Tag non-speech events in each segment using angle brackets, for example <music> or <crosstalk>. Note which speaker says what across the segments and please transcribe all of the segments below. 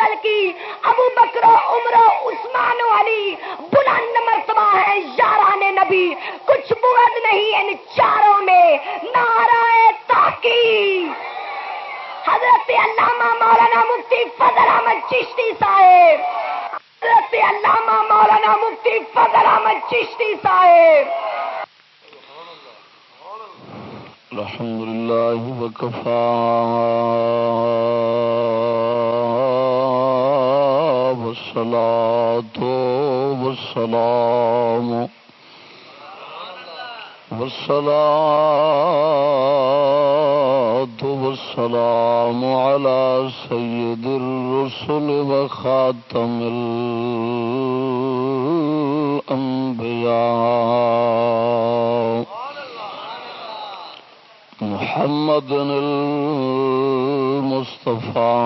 Speaker 1: چل کی ابو بکرو عثمان علی بلند مرتبہ ہے نبی کچھ بلند نہیں ان چاروں میں تاکی حضرت علامہ مولانا مفتی فضل احمد چشتی صاحب حضرت علامہ مولانا مفتی فضل احمد چشتی صاحب
Speaker 2: الحمد للہ والصلاة والسلام والصلاة والسلام على سيد الرسل وخاتم الأنبياء محمد المصطفى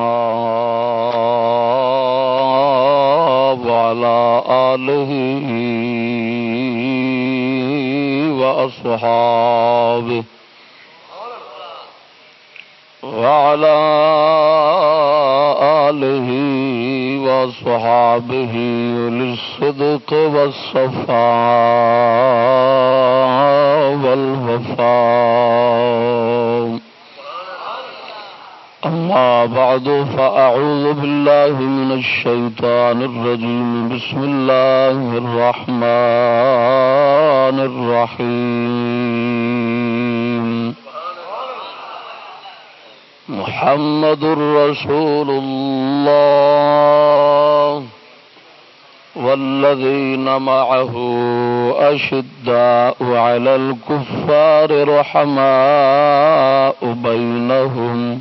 Speaker 2: آله وأصحابه وعلى آله و للصدق والصفاء وفا أما بعد فأعوذ بالله من الشيطان الرجيم بسم الله الله الرحمن الرحيم محمد رسول والذين معه أشداء على الكفار رحماء بينهم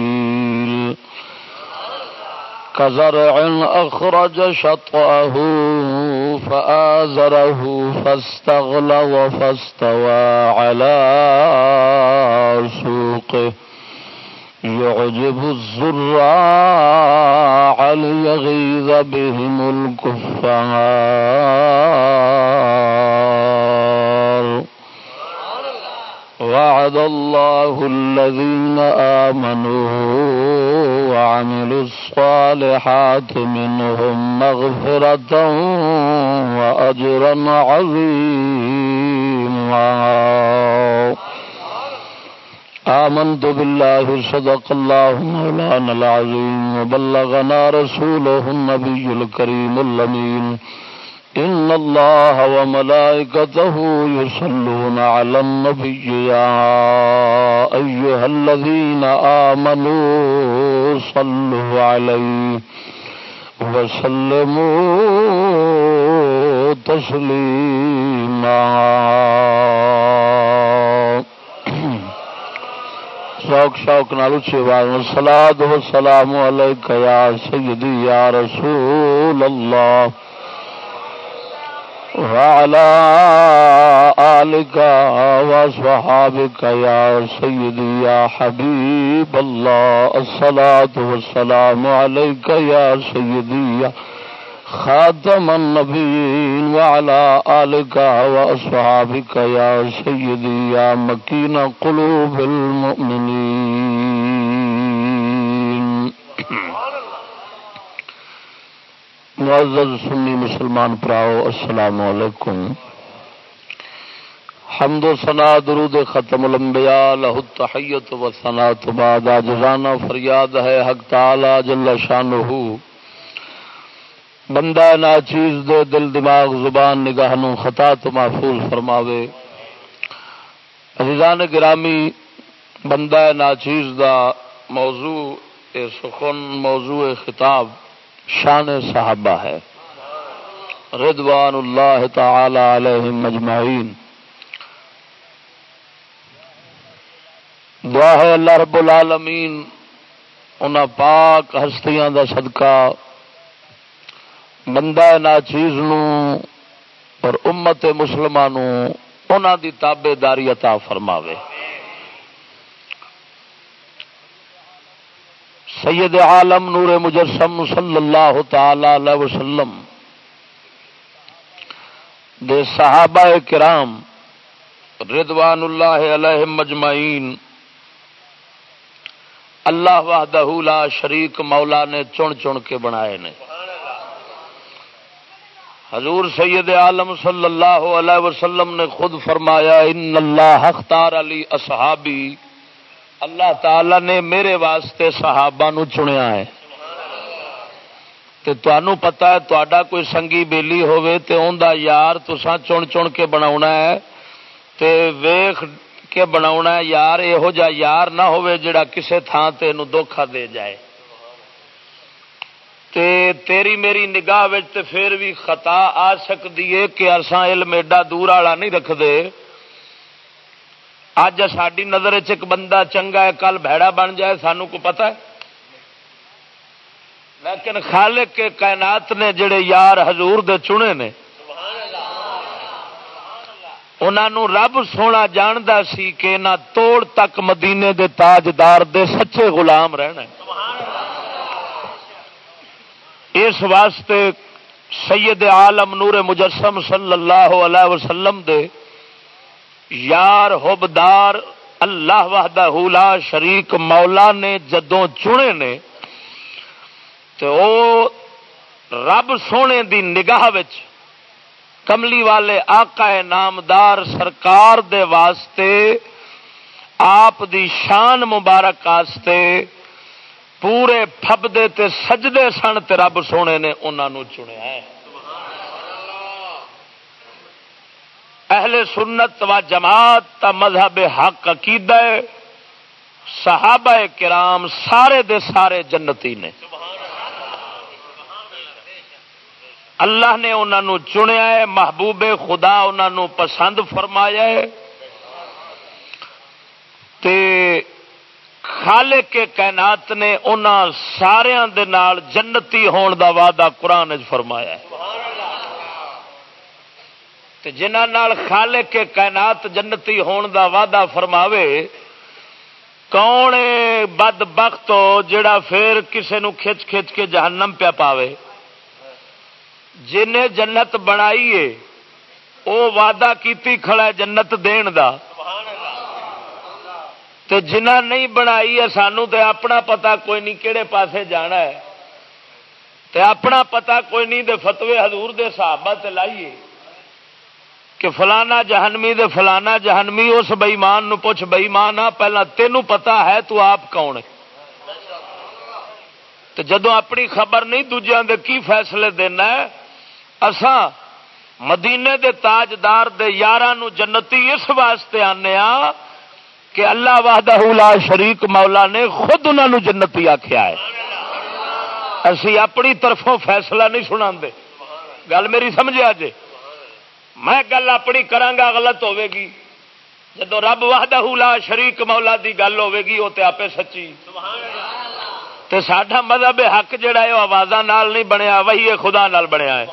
Speaker 2: كزرع أخرج شطأه فآزره فاستغل وفاستوى على سوقه يعجب الزراع ليغيظ بهم الكفار وعد الله الذين آمنوا وعملوا الصالحات منهم مغفرة وأجرا عظيما آمنت بالله صدق الله مولانا العظيم وبلغنا رسوله النبي الكريم اللمين إن الله وملائكته يصلون على النبي يا أيها الذين آمنوا صلوا عليه وسلموا تسليما <coughs> شوق شوق نال اچھی آواز میں سلاد و سلام علیک یا سیدی یا رسول اللہ وعلى آلك وصحابك يا سيدي يا حبيب الله الصلاة والسلام عليك يا سيدي يا خاتم النبيين وعلى آلك والا يا سيدي يا مكين قلوب المؤمنين معزز سنی مسلمان پراؤ السلام علیکم حمد و سنا درود ختم الانبیاء لہ التحیت و سنا تباد آجزانا فریاد ہے حق تعالی جل شانہو بندہ ناچیز دے دل دماغ زبان نگاہ نو خطا تو محفوظ فرماوے عزیزان گرامی بندہ ناچیز دا موضوع اے سخن موضوع خطاب شان صحابہ ہے ردوان اللہ تعالی علیہ مجمعین دعا ہے اللہ رب العالمین ان پاک ہستیاں دا صدقہ بندہ ناچیز اور امت مسلمانوں
Speaker 3: دی تابے داری عطا فرماوے سید عالم نور مجسم صلی اللہ تعالی وسلم دے صحابہ کرام ردوان اللہ علیہ مجمعین اللہ وحدہ لا شریک
Speaker 2: مولا نے چن چن کے بنائے نے حضور سید
Speaker 3: عالم صلی اللہ علیہ وسلم نے خود فرمایا ان اللہ اختار علی اصحابی اللہ تعالی نے میرے واسطے صحابہ نو چنیا ہے تے پتا ہے کوئی سنگی بیلی تے ہونا یار کے کے بناونا بناونا ہے ہے تے یار جا یار نہ جڑا کسے ہو تے تھان دکھا دے جائے تے تیری میری نگاہ تے پھر بھی خطا آ سکتی ہے کہ علم ایڈا دور آلا نہیں رکھ دے اج ساری نظر بندہ چنگا ہے کل بھڑا بن جائے سانو کو پتا ہے لیکن خالق کے کائنات نے جڑے یار حضور دے چنے نے انہوں رب سونا جانتا سی کہ نہ توڑ تک مدینے دے تاجدار دے سچے غلام رہنا اس واسطے سید عالم نور مجسم صلی اللہ علیہ وسلم دے یار حبدار اللہ وحدہ لا شریک مولا نے جدو چنے نے تو او رب سونے دی نگاہ وچ کملی والے آقا نامدار سرکار دے واسطے آپ دی شان مبارک واسطے پورے تے سجدے سن تے رب سونے نے انہوں نے چنے اہل سنت و جماعت تا مذہب حق اقید صحابہ کرام سارے دے سارے جنتی نے اللہ نے انہوں چنیا ہے محبوب خدا انہوں پسند فرمایا ہے تے خالق کے کائنات نے انہوں سارے دے نال جنتی ہون دا وعدہ قرآن فرمایا ہے جنہ نال خالق کے کائنات جنتی ہون دا وعدہ فرماوے کون بد وقت جڑا پھر کسے نو کھچ کھچ کے جہنم پیا پاوے جنہیں جنت بنائیے وہ کھڑا ہے جنت دین دا تے جنہیں نہیں بنائی ہے سانو تے اپنا پتا کوئی نہیں کہڑے پاسے جانا ہے تے اپنا پتا کوئی نہیں دے فتوے حضور دے صحابہ تے لائیے کہ فلانا جہنمی دے فلانا جہنمی اس بئیمان پوچھ بئیمان آ ہاں، پہلا تینوں پتا ہے تو آپ کون تو جدو اپنی خبر نہیں دے کی فیصلے دینا ہے اساں مدینے دے تاجدار دے نو جنتی اس واسطے آنے آ ہاں کہ اللہ واہدہ شریک مولا نے خود ان جنتی آخیا ہے اسی اپنی طرفوں فیصلہ نہیں سنا گل میری سمجھا جی جے میں گل اپنی غلط ہوے گی جب رب واہلا شریک مولا کی گل ہوے گی وہ تو آپ سچی تو ساڈا مذہب حق ہے وہ آواز نہیں بنیا وہی ہے خدا بنیا ہے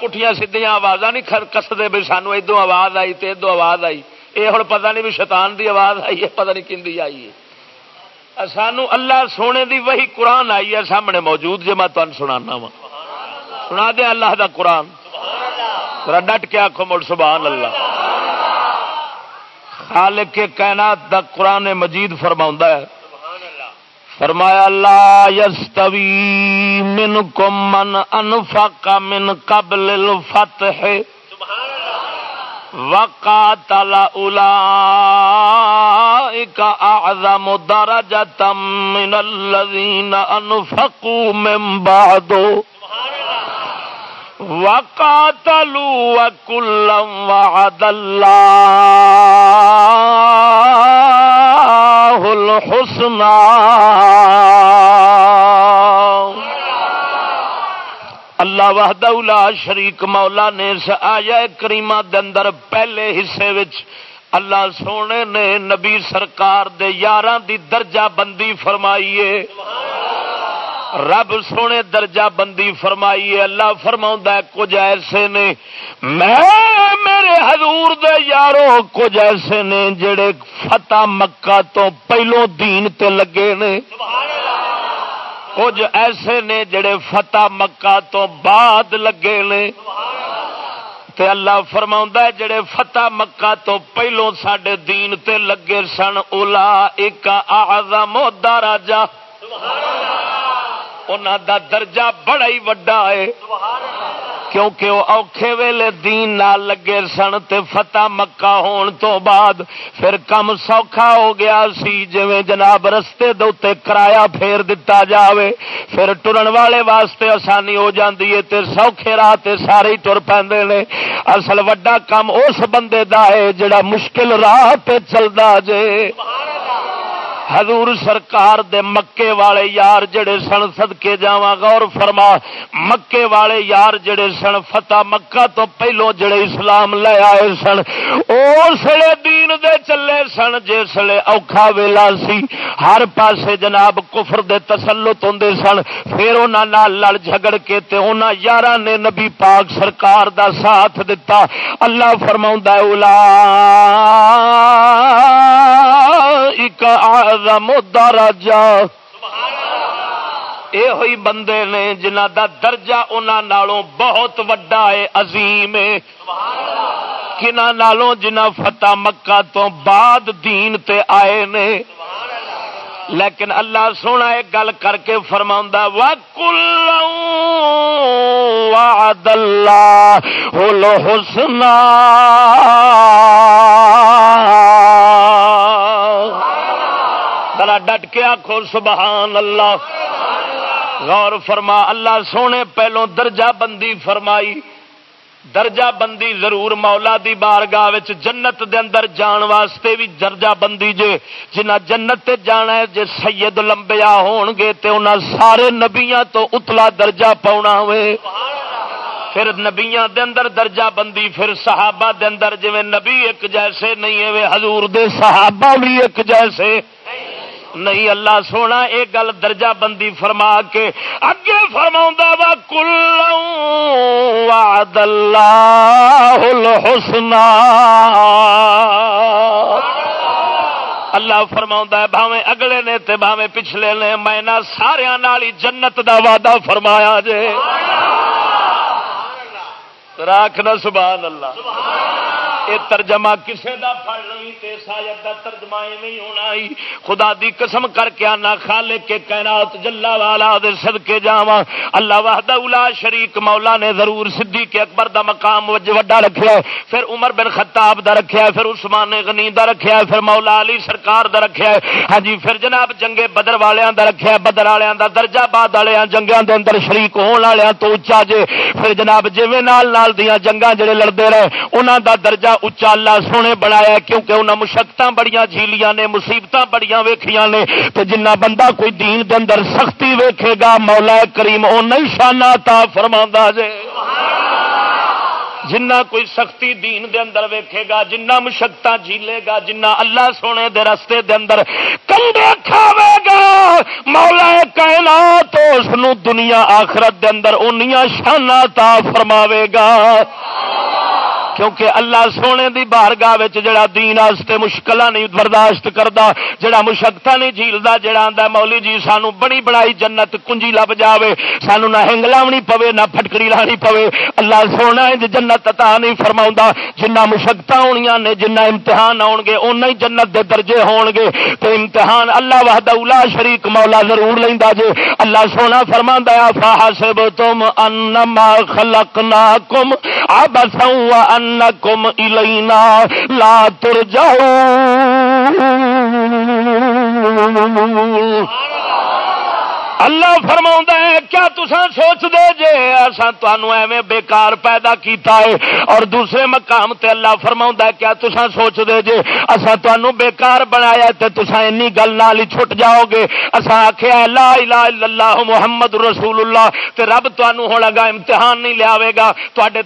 Speaker 3: پٹھیاں پٹھیا آواز نہیں کستے بھی سانو ادو آواز آئی تو ادو آواز آئی یہ ہوں پتا نہیں بھی شیتان کی آواز آئی ہے پتا نہیں کھی آئی ہے سانو اللہ سونے دی وہی قرآن آئی ہے سامنے موجود جی میں تمہیں سنا وا سنا دیا اللہ دا قرآن ذرا ڈٹ کے آخو مڑ سبحان اللہ خالق کے کائنات دا قرآن مجید فرما ہے فرمایا لا یستوی من منکم من انفق من قبل الفتح وقاتل اولئک اعظم درجة من الذين انفقوا من بعد سبحان اللہ وقاتلوا وكلا وعد الله الحسنى اللہ وحد شریک مولا نے اس آیا کریما اندر پہلے حصے وچ اللہ سونے نے نبی سرکار دے یارہ دی درجہ بندی فرمائیے سبحان رب سونے درجہ بندی فرمائی ہے اللہ فرما کچھ ایسے نے میں میرے حضور دے یارو کچھ ایسے نے جڑے فتح مکہ تو پہلو دین تے لگے نے کچھ ایسے نے جڑے فتح مکہ تو بعد لگے نے تے اللہ فرما جڑے فتح مکہ تو پہلو سڈے دین تے لگے سن اولا ایک آدھا سبحان اللہ دا درجہ بڑا ہی وڈا ہے کیونکہ وہ اوکھے ویلے دین لگے سن تے فتح مکہ ہون تو بعد پھر کم سوکھا ہو گیا سی جناب رستے دے کرایا پھیر دتا جاوے پھر ٹرن والے واسطے آسانی ہو جاندی ہے تے سوکھے راہ سارے ٹر ہی اصل وڈا کم اس بندے دا ہے جڑا مشکل راہ پہ چلتا جائے حضور سرکار دے مکے والے یار جڑے سن غور جا مکے والے یار جڑے سن فتح مکہ تو پہلو جڑے اسلام لے آئے سن دین دے چلے سن جسے سی ہر پاسے جناب کفر دے تسلط ہوں سن پھر انہوں لڑ جھگڑ کے تے یار نے نبی پاک سرکار دا ساتھ دتا اللہ فرماؤں کا آزم درجہ یہ ہوئی بندے نے جنہ دا درجہ انہوں نالوں بہت وڈا ہے عظیم ہے کنہ نالوں جنہ فتح مکہ تو بعد دین تے آئے نے لیکن اللہ سونا ایک گل کر کے فرما وعد اللہ حسنا ڈٹ کے آخو سبحان اللہ غور فرما اللہ سونے پہلو درجہ بندی فرمائی درجہ بندی ضرور مولا دی بارگاہ جنت دے اندر جان واسطے بھی درجہ بندی جے جنت جانا ہے جے سید لمبیا ہو گے تو انہاں سارے نبیا تو اتلا درجہ پاؤنا دے اندر درجہ بندی پھر صحابہ دے اندر جی نبی ایک جیسے نہیں ہے ہزور دے صحابہ بھی ایک جیسے نہیں اللہ سونا یہ گل درجہ بندی فرما کے اگے فرما وا اللہ فرماؤں بھاویں اگلے نے تے بھاویں پچھلے نے میں نہ سارے جنت دا وعدہ فرمایا جے راک نہ سبحان اللہ ترجمہ کسے دا پڑھ نہیں تے سایت دا ترجمہ ایویں ہی ہونا ہی خدا دی قسم کر کے انا خالق کے کائنات جلا والا دے صدقے جاواں اللہ وحدہ لا شریک مولا نے ضرور صدیق اکبر دا مقام وج وڈا رکھیا ہے پھر عمر بن خطاب دا رکھیا ہے پھر عثمان غنی دا رکھیا ہے پھر مولا علی سرکار دا رکھیا ہے ہاں جی پھر جناب جنگے بدر والیاں دا رکھیا ہے بدر والیاں دا درجہ باد والیاں جنگاں دے اندر شریک ہون والیاں تو اونچا جے پھر جناب جویں نال نال دیاں جنگاں جڑے لڑدے رہے انہاں دا درجہ اچا اللہ سونے بنایا کیونکہ انہیں مشقت بڑی جھیلیاں نے مصیبت بڑی ویخیا نے تو جنہ بندہ کوئی دین دے اندر سختی ویکھے گا مولا کریم اُن شانہ تا فرما جے جنہ کوئی سختی دین دے اندر ویکھے گا جنہ مشقت جھیلے گا جنہ اللہ سونے دے رستے دے اندر کندے کھاوے گا مولا کائنات اس دنیا آخرت دے اندر انیا شانہ تا فرماوے گا کیونکہ اللہ سونے دی بارگاہ جڑا دین واسطے مشکل نہیں برداشت کرتا جڑا مشقت نہیں جھیلتا جڑا آتا مولی جی سانو بڑی بڑائی جنت کنجی لب جاوے سانو نہ ہنگ لاونی پوے نہ پھٹکڑی لانی پوے اللہ سونا جنت تا نہیں فرما جنہ مشقت ہونی نے جنہ امتحان آؤ گے اُن ہی جنت دے درجے ہون گے تو امتحان اللہ وحد الا شریق مولا ضرور لینا جے اللہ سونا فرما فاہ سب تم ان خلک نا کم انکم الینا لات جاؤ اللہ فرما ہے کیا تسا سوچ دے جے ایسا تنوع ایویں بےکار پیدا کیتا ہے اور دوسرے مقام تے اللہ فرما ہے کیا تسا سوچ دے جے اصا تنوع بےکار بنایا تے تسا این گل نال ہی چھٹ جاؤ گے اصا آخیا لا الا اللہ محمد رسول اللہ تے رب تمہوں ہوں گا امتحان نہیں لیا گا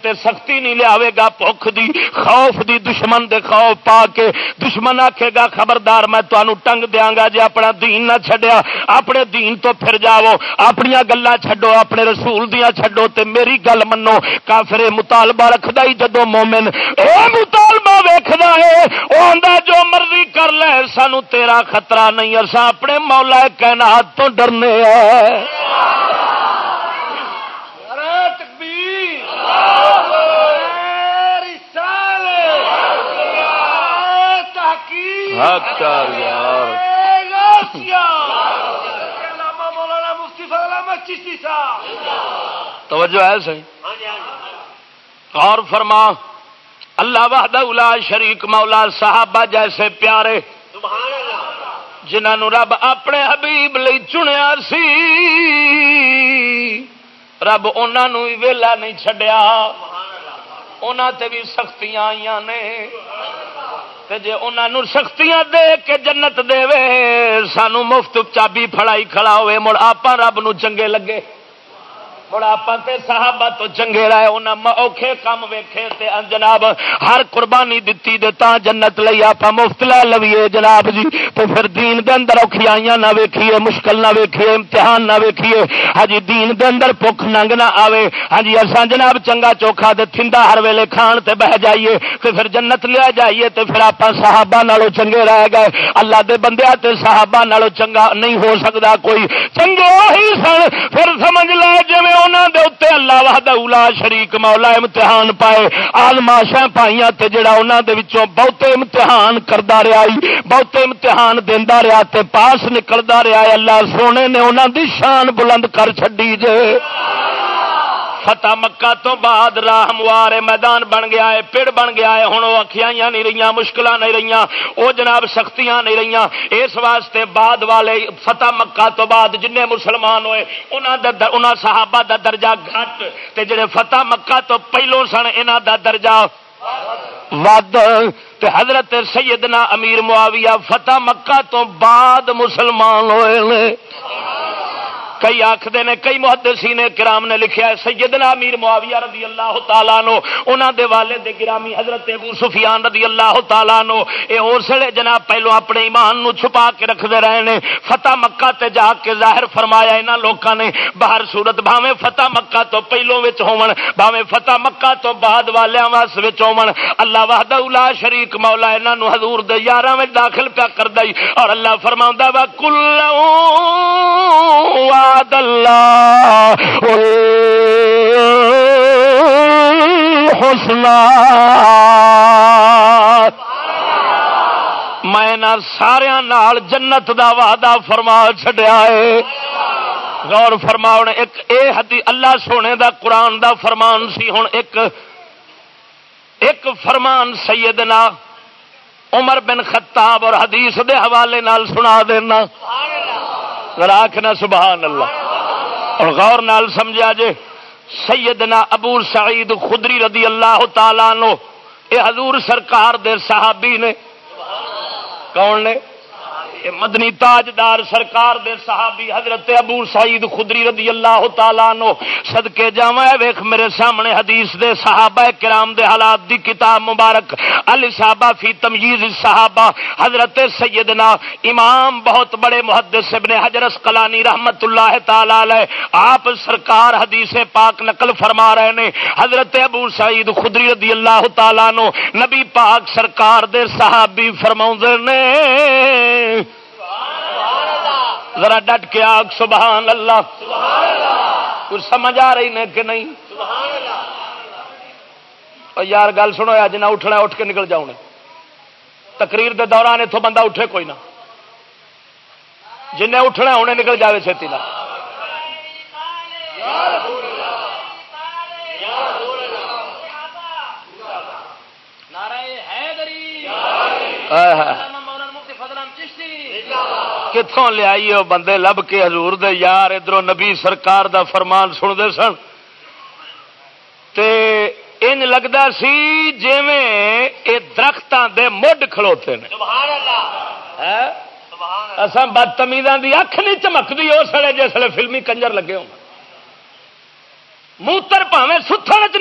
Speaker 3: تے سختی نہیں لیا گا بخ دی خوف دی دشمن دے خوف پا کے دشمن آکھے گا خبردار میں تنگ دیا گا جی اپنا دین نہ چھڈیا اپنے دین تو پھر جاو اپنی گلا چھڈو اپنے رسول دیا چھڈو تے میری گل منو کافر مطالبہ رکھد ہی جدو مومن اے مطالبہ ویکد ہے وہ آدھا جو مرضی کر لے سانو تیرا خطرہ نہیں اصا اپنے مولا کہنا تو ڈرنے
Speaker 1: تحقیق یار
Speaker 3: توجہ ہے صحیح ہاں جی، ہاں جی، ہاں جی۔ اور فرما اللہ وحدہ الا شریک مولا صحابہ جیسے پیارے جنہوں رب اپنے حبیب لی چنیا سی رب انہوں ویلا نہیں چڈیا انہوں تے بھی سختیاں آئی نے جی انہوں سختی دے کے جنت دے سانو مفت چابی فڑائی کھڑا ہوئے مڑ آپ رب نو چنگے لگے بڑھاپا آپ تو چنگے رہے انے کام تے جناب ہر قربانی دے جنت لئی آپ مفت لے لویے جناب جی پھر دین دے اندر اوکھیائیاں نہ ویکھیے ویکھیے مشکل نہ نہ امتحان آئے ہاں ارسان جناب چنگا چوکھا تھندا ہر ویلے کھان تے بہ جائیے تے پھر جنت لے جائیے تے پھر آپ صحابہ نالوں چنگے رہ گئے اللہ دے تے صحابہ صبا چنگا نہیں ہو سکتا کوئی چنگے ہی سن پھر سمجھ لو جی اللہ وہدا شریک مولا امتحان پائے آلماشا پائیا تا بہتے امتحان کرتا رہا بہتے امتحان دینا رہا پاس نکلتا رہا اللہ سونے نے انہوں کی شان بلند کر چڈی جے فتح مکہ تو بعد راہ ہموار میدان بن گیا ہے پیڑ بن گیا ہے ہوں وہ اکھیاں نہیں رہی مشکل نہیں رہی وہ جناب سختیاں نہیں رہی اس واسطے بعد والے فتح مکہ تو بعد جن مسلمان ہوئے انہوں نے صحابہ دا درجہ گھٹ تے جڑے فتح مکہ تو پہلو سن ان دا درجہ ود تے حضرت سیدنا امیر معاویہ فتح مکہ تو بعد مسلمان ہوئے نے کئی آخر نے کئی محدثین کرام نے لکھا ہے سیدنا امیر معاویہ رضی اللہ تعالیٰ نو انہوں دے والے دے گرامی حضرت ابو سفیان رضی اللہ تعالیٰ نو اے اور سڑے جناب پہلو اپنے ایمان نو چھپا کے رکھ دے رہے نے فتح مکہ تے جا کے ظاہر فرمایا اینا لوگوں نے باہر صورت بھاوے فتح مکہ تو پہلو وچ ہومن بھاوے فتح مکہ تو بعد والے آواز وچ ہومن اللہ وحدہ اولا شریک مولا اینا نو حضور دے یارہ میں داخل پیا کر دائی اور اللہ فرماؤں وا کل اللہ میں سارے جنت دا وعدہ فرما چڈیا ہے غور فرما ایک اے حدی اللہ سونے دا قرآن دا فرمان سی ہوں ایک ایک فرمان سیدنا عمر بن خطاب اور حدیث دے حوالے نال سنا دینا آخنا سبحان اللہ اور غور نال سمجھا جے سیدنا ابو سعید خدری رضی اللہ تعالی نو اے حضور سرکار دے صحابی نے کون نے مدنی تاجدار سرکار دے صحابی حضرت ابو سعید خدری رضی اللہ تعالیٰ نو صدقے جامعہ ویخ میرے سامنے حدیث دے صحابہ کرام دے حالات دی کتاب مبارک علی فی تمیز صحابہ حضرت سیدنا امام بہت بڑے محدث ابن حجر اسقلانی رحمت اللہ تعالی لے آپ سرکار حدیث پاک نقل فرما رہے نے حضرت ابو سعید خدری رضی اللہ تعالیٰ نو نبی پاک سرکار دے صحابی فرماؤں نے ذرا ڈٹ کے آگ سبحان اللہ, کچھ سمجھ آ رہی نے کہ نہیں یار گل سنو اج نہ اٹھنا اٹھ کے نکل جاؤ تقریر دے دوران اتوں بندہ اٹھے کوئی نہ جنہیں اٹھنا انہیں نکل جائے چھتی نہ ہاں کتوں لیا بندے لب کے حضور دے یار ادھر نبی سرکار دا فرمان سنتے ان لگتا سی درختوں دے مڈ کھلوتے ہیں ملوتے بدتمیز کی اکھ نہیں چمکتی اس وقت جسے فلمی کنجر لگے ہو موتر پاوے چ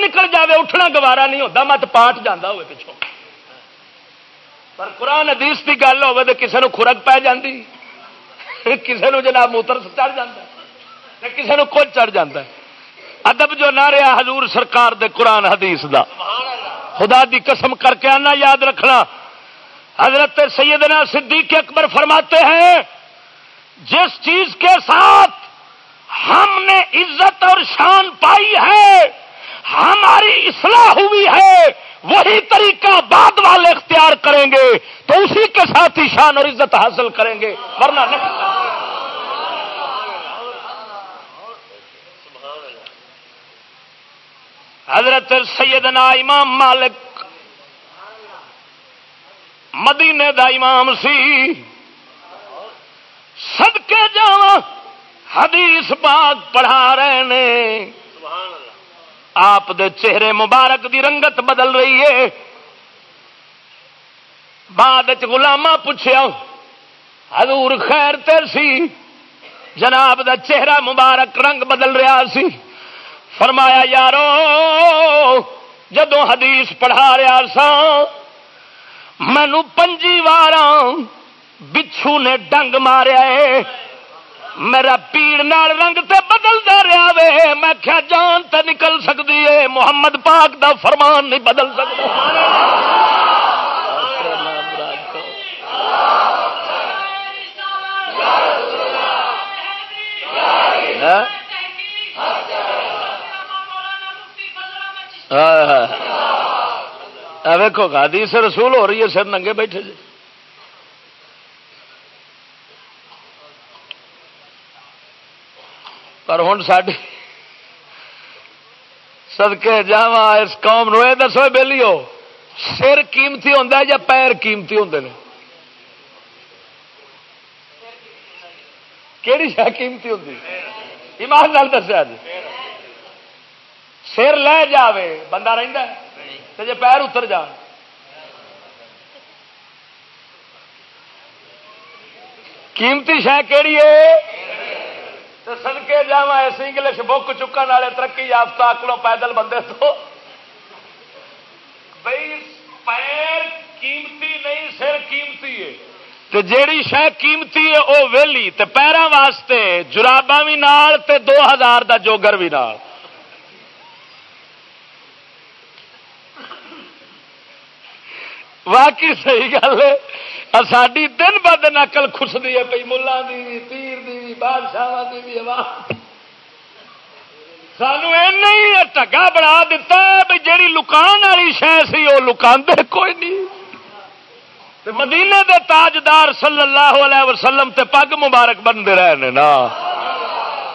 Speaker 3: نکل جائے اٹھنا گوارا نہیں ہوتا مت پاٹ جانا پر قرآن حدیث کی گل ہو کسی خورک پی جاتی کسی نو جناب موتر چڑھ جاتا کسی نو کچھ چڑھ جاتا ہے ادب جو نہ حضور سرکار دے قرآن حدیث دا خدا دی قسم کر کے آنا یاد رکھنا حضرت سیدنا صدیق اکبر فرماتے ہیں جس چیز کے ساتھ ہم نے عزت اور شان پائی ہے ہماری اصلاح ہوئی ہے وہی طریقہ بعد والے اختیار کریں گے تو اسی کے ساتھ ہی شان اور عزت حاصل کریں گے ورنہ نہیں حضرت سیدنا امام مالک مدینے دا امام سی سدکے جا حدیث پاک پڑھا رہے نے آپ دے چہرے مبارک دی رنگت بدل رہی ہے بعد گلاما پوچھا حضور خیر سی جناب دا چہرہ مبارک رنگ بدل رہا سی فرمایا یارو جدو حدیث پڑھا رہا سا مینو پنجی وار بچھو نے ڈنگ مارا میرا پیڑ نال رنگ تے بدلتا رہا وے میں کیا جان تے نکل سکتی ہے محمد پاک دا فرمان نہیں بدل
Speaker 1: سکتا Huh? جی۔ ہاں؟
Speaker 3: ویکو رسول ہو رہی ہے سر ننگے بیٹھے جی پر ہوں سدکے جا اس قوم نو دسو بہلی ہو سر قیمتی ہوں یا پیر قیمتی ہوں قیمتی ہوں ایمان دل دسیا جی سر لے جاوے بندہ ہے رہ پیر اتر جان قیمتی شہ ہے تو سدکے جا جاوا انگلش بک چکن والے ترقی یافتہ آک پیدل بندے تو بھائی پیر قیمتی نہیں سر قیمتی ہے جیڑی شہ قیمتی ہے وہ ویلی پیروں واسطے جراباں بھی نال تے دو ہزار دا جوگر بھی نال واقعی صحیح گل ہے ساری دن ب دن اکل خسدی ہے پی ملا دی دی دی پیر بادشاہ بھی پیرشاہ سال ای جیڑی لکان والی شہ سی وہ لے کوئی نہیں مدینے دے تاجدار صلی اللہ علیہ وسلم تے پگ مبارک بنتے رہے نا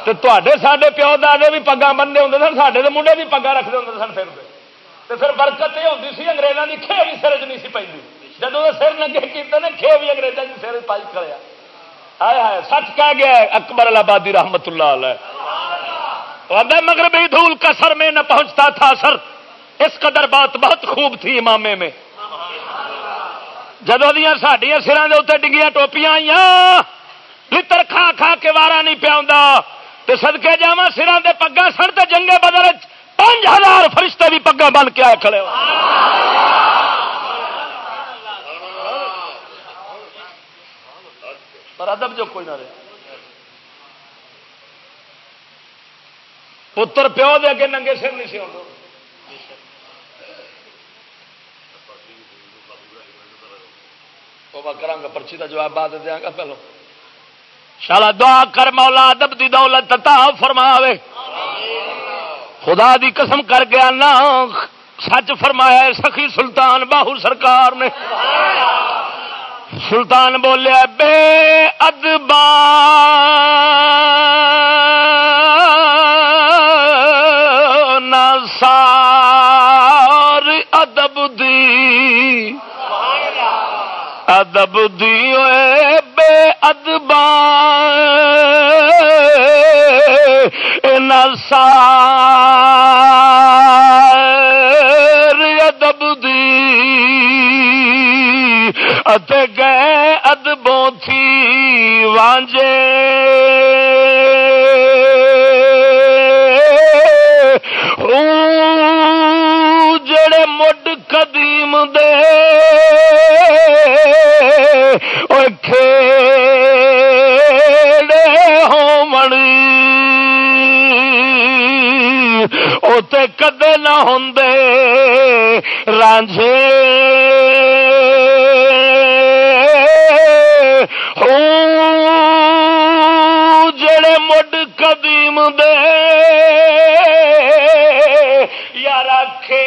Speaker 3: تے ناڈے ساڈے پیو دادے بھی پگا بننے ہوں سن ساڈے کے منڈے بھی پگا رکھتے ہوں سن پھر تو پھر برکت یہ ہوتی سی اگریزوں کی کھی بھی سرج نہیں سی پہ جب سر نگے کیتے نے کھی بھی اگریزوں کی سر پائی کر سچ کہہ گیا اکبر آبادی رحمت اللہ علیہ مگر بھی دھول کا سر میں نہ پہنچتا تھا سر اس قدر بات بہت خوب تھی امامے میں جدو دیا ساڈیا سران کے اتنے ڈگیاں ٹوپیاں آئی لڑ کھا کھا کے وارا نہیں پیا سدکے جا سران کے پگا سڑتے جنگے بدل پانچ ہزار فرشتے بھی پگا بن کے آئے کھڑے پر ادب جو کوئی نہ رہے پتر پیو دے کے ننگے سر نہیں سی کرا گا پرچی کا جواب بعد دیا گا پہلو شالا دعا کر مولا ادب دی دولت تتا فرما خدا دی قسم کر گیا نا سچ فرمایا سخی سلطان باہو سرکار نے سلطان بولیا بے ادبا ادب دی ادب دی بے ادبا سار ادب دی ات گئے ادبوں تھی وانجے
Speaker 1: جڑے مڈ قدیم دے
Speaker 3: اور کھے تے کدے نہ ہوں رانجھے جڑے مڈ قدیم دے یار کھیڑے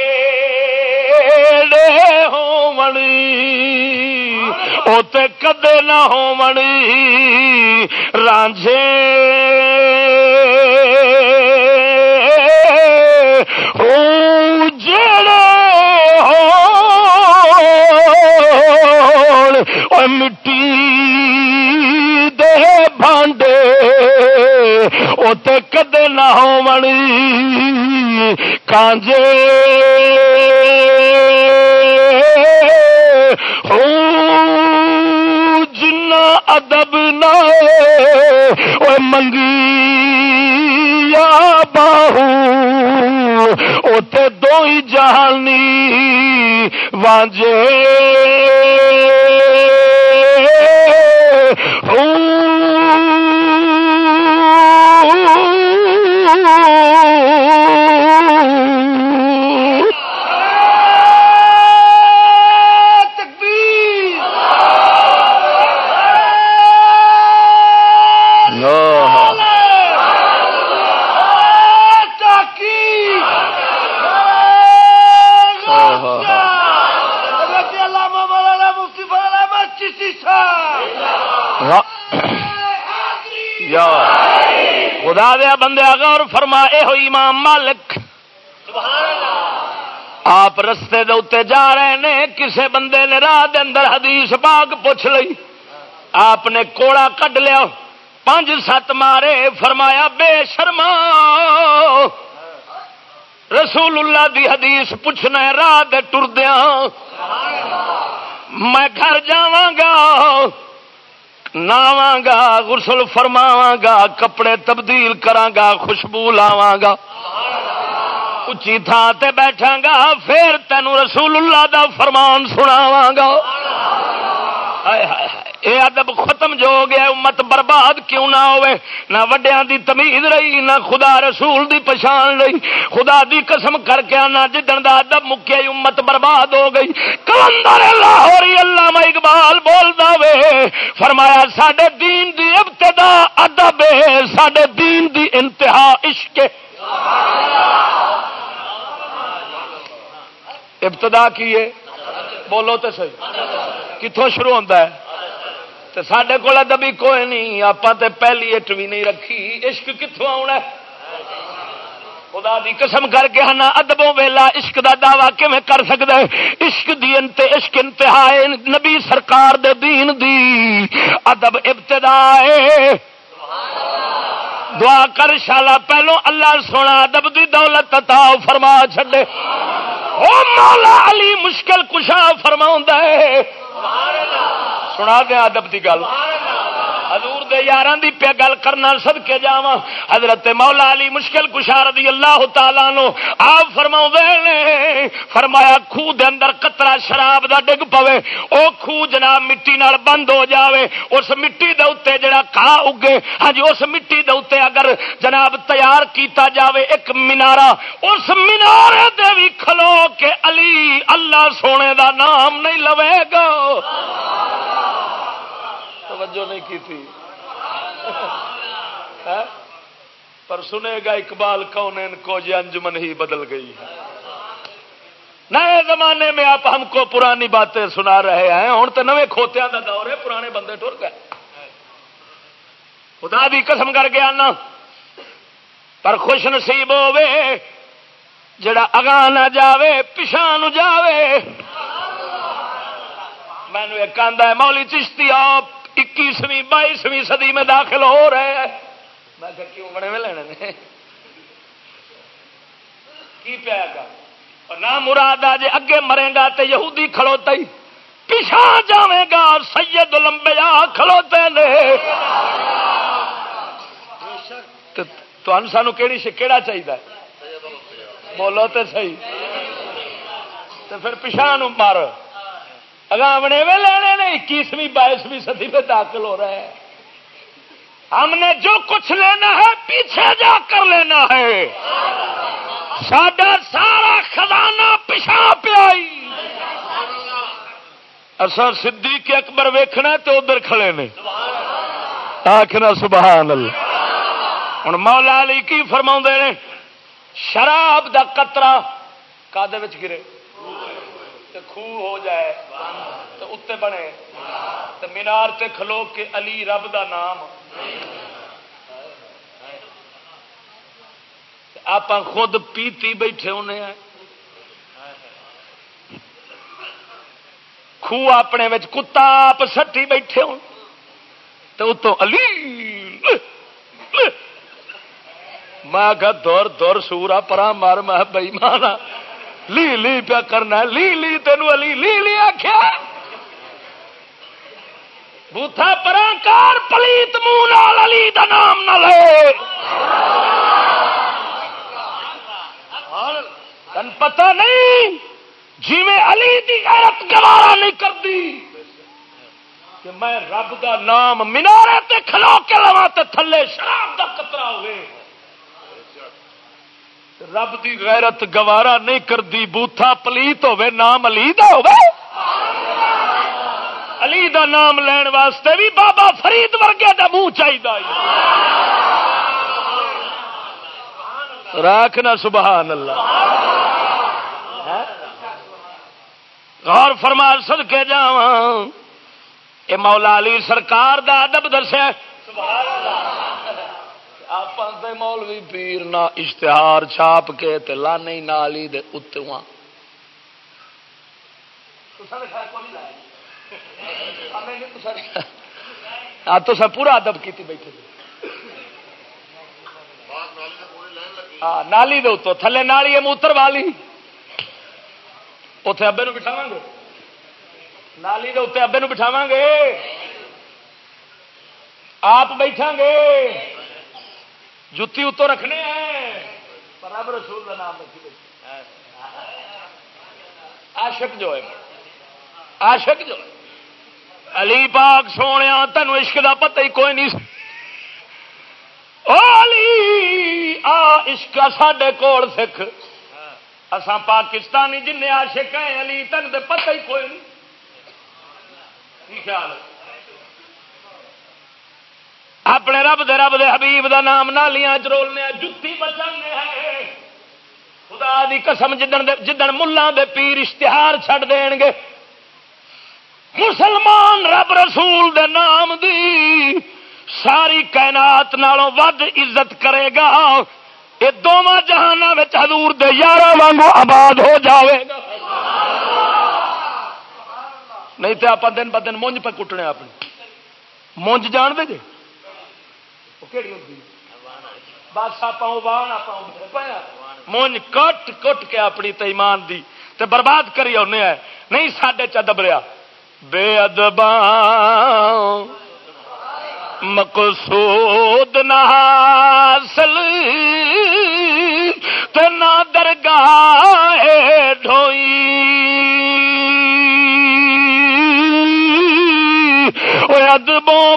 Speaker 3: ہومنی او تے کدے نہ ہومنی رانجھے کدے نو بنی کانجے
Speaker 1: جنا ادب نہ اور منگی باہو اتے دو ہی جہانی وانجے
Speaker 3: فرما یہ مالک آپ رستے دے جا رہے ہیں کسے بندے نے راہ اندر حدیث پوچھ لئی آپ نے کوڑا کڈ لیا پانچ سات مارے فرمایا بے شرما رسول اللہ دی حدیث پوچھنا راہ ٹردیا میں گھر جا گا غسل فرماوا گا کپڑے تبدیل گا خوشبو لاوا گا اچھی تھان تے بیٹھا گا پھر تینوں رسول اللہ دا فرمان سناواں گا یہ ادب ختم جو ہو گیا امت برباد کیوں نہ ہوئے نہ دی تمیز رہی نہ خدا رسول دی پچھان رہی خدا دی قسم کر کے جدن ادب مکیا امت برباد ہو گئی کلندر اقبال فرمایا دین دی ابتدا ادب سڈے انتہا عشق ابتدا کی بولو تو صحیح کتوں شروع ہوتا ہے تو سڈے کو دبی کوئی نہیں آپ تے پہلی اٹ بھی نہیں رکھی عشق کتوں آنا خدا دی قسم کر کے ہنا ادبوں ویلا عشق دا دعوی کیویں کر سکتا ہے عشق دی انتے عشق انتہا نبی سرکار دے دین دی ادب ابتدا ہے دعا کر شالا پہلو اللہ سونا ادب دی دولت عطا فرما چھڈے او مولا علی مشکل کشا فرماوندا ہے سبحان اللہ سنا دیا ادب کی گل دے یاران دی پہ گل کرنا سد کے جا حضرت مولا علی مشکل کشار دی اللہ تعالی نو آپ فرما نے فرمایا خوہ دے اندر کترا شراب دا ڈگ پوے او خوہ جناب مٹی نال بند ہو جاوے اس مٹی دے اتنے جڑا کھا اگے ہاں جی، اس مٹی دے اتنے اگر جناب تیار کیتا جاوے ایک منارا اس منارے دے بھی کھلو کے علی اللہ سونے دا نام نہیں لوے گا توجہ نہیں کی تھی پر سنے گا اقبال کون ان کو جی انجمن ہی بدل گئی نئے زمانے میں آپ ہم کو پرانی باتیں سنا رہے ہیں ہوں تو نویں کھوتیا کا دور ہے پرانے بندے ٹر گئے خدا بھی قسم کر گیا پر خوش نصیب ہوے جا نہ پچھا نو پہ مینو ایک ہے مولی چشتی آپ اکیسویں بائیسویں صدی میں داخل ہو رہے ہیں میں میں کہ کیوں بڑے لے کی پیا گا نہ مراد آج اگے مرے گا تو یہودی کھڑوتا ہی پچھا جائے گا سید لمبیا کھڑوتے تو سانو تی کہڑا چاہیے بولو تو سی پھر پیشہ مارو سگاونے میں لینے نے اکیسویں بائیسویں صدی میں داخل ہو رہا ہے ہم نے جو کچھ لینا ہے پیچھے جا کر لینا ہے سڈا سارا خزانہ پشا پی آئی اصا سدھی کے اکبر ویکھنا تو ادھر کھڑے نے آخر سبحان اللہ ہوں مولا علی کی فرما نے شراب دا قطرہ کا گرے تو خوہ ہو جائے تو اتنے بنے تو مینار تے کھلو کے علی رب دا نام آپ خود پیتی بیٹھے ہونے ہیں خوہ اپنے بچ کتا آپ سٹی بیٹھے ہو تو اتو
Speaker 1: علی
Speaker 3: میں آ دور دور سورا پرا مار میں بئی مارا لی لی پیا کرنا لی لی تینو نام نہ لے تن پتا نہیں جی علی دی غیرت گوارا نہیں کرتی میں رب دا نام منارے تے کھلو کے لوا تو تھلے شراب کا کترا ہوئے رب دی غیرت گوارا نہیں کرتی بوتھا پلیت ہوے نام علی دا ہو علی دا نام لین واسطے بھی بابا فرید ورگے دا منہ چاہیے راکھنا سبحان اللہ غور فرما سد کے جا مولا علی سرکار دا ادب دسے سبحان اللہ آپ مولوی پیر نہ اشتہار چھاپ کے تے لانے نالی دے اتواں تو سر پورا ادب کی بیٹھے
Speaker 1: ہاں نالی دے اتو تھلے نالی ہے
Speaker 3: موتر والی اتے ابے نو بٹھاو گے نالی دے اتنے ابے نو بٹھاو گے آپ بیٹھا گے جتی اتو رکھنے رب رسول نام عاشق جو ہے عاشق جو ہے علی پاک سونے تین عشق کا پتہ ہی کوئی نہیں عشق ساڈے کول سکھ اسا پاکستانی جن آشک ہیں علی تن دے پتہ ہی کوئی نہیں خیال ہے اپنے رب دے رب دے حبیب دا نام نالیاں خدا دی قسم جدن دے جدن ملان دے پیر اشتہار دین گے مسلمان رب رسول دے نام دی ساری کائنات نالوں ود عزت کرے گا یہ دونوں جہان دے دارہ وانگو آباد ہو جاوے گا نہیں تو آپ دن ب دن مونج پہ کٹنے اپنے مونج جان دے جی مونج کٹ کٹ کے اپنی دی تے برباد کری کر نہیں ساڈے چا دبریا بے مقصود نہ حاصل تے نہ درگاہ ڈھوئی ادبوں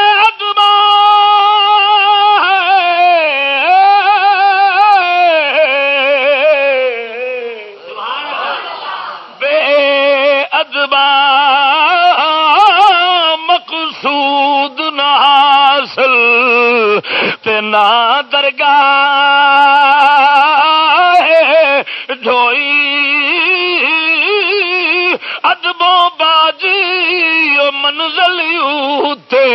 Speaker 3: جذبہ مقصود نہ حاصل تے نہ درگاہ جھوئی ادبوں باجی منزل منزلوتے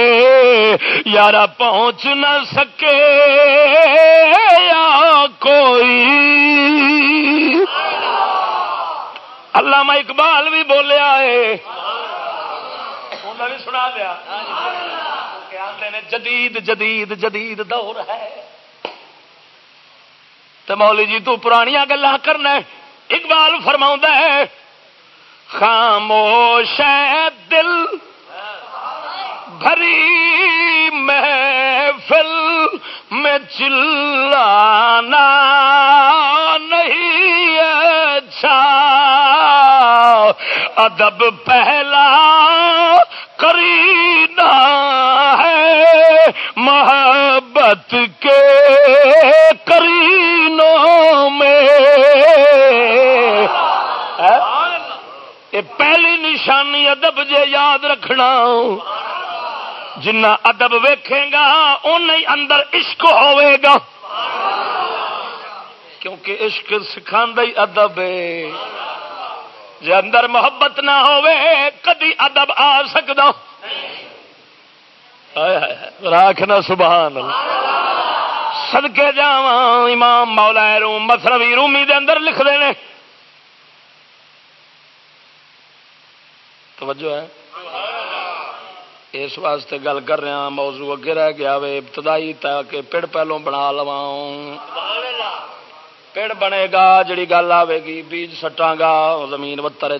Speaker 3: یارا پہنچ نہ سکے یا کوئی علامہ میں اقبال بھی بولیا ہے بھی سنا دیا جدید جدید جدید دور ہے تو مولی جی پرانیاں گلا کرنا اقبال فرما ہے خاموش دل بھری محفل میں چلانا نہیں اچھا ادب پہلا کرینا ہے محبت کے کرینوں میں یہ پہلی نشانی ادب جے یاد رکھنا جنا ادب ویکھے گا ان اندر عشق ہوئے گا کیونکہ عشق سکھا ہی ادب ہے جی اندر محبت نہ ہوے کدی ادب آ سکتا راکھنا سبحان اللہ سدکے جا امام مولا روم مسر رومی دے اندر لکھ دے نے توجہ ہے اس واسطے گل کر رہا موضوع اگے رہ گیا ابتدائی تاکہ پڑ پہلوں بنا لوا پیڑ بنے گا جڑی گل آئے گی بیج سٹاں گا زمین وتر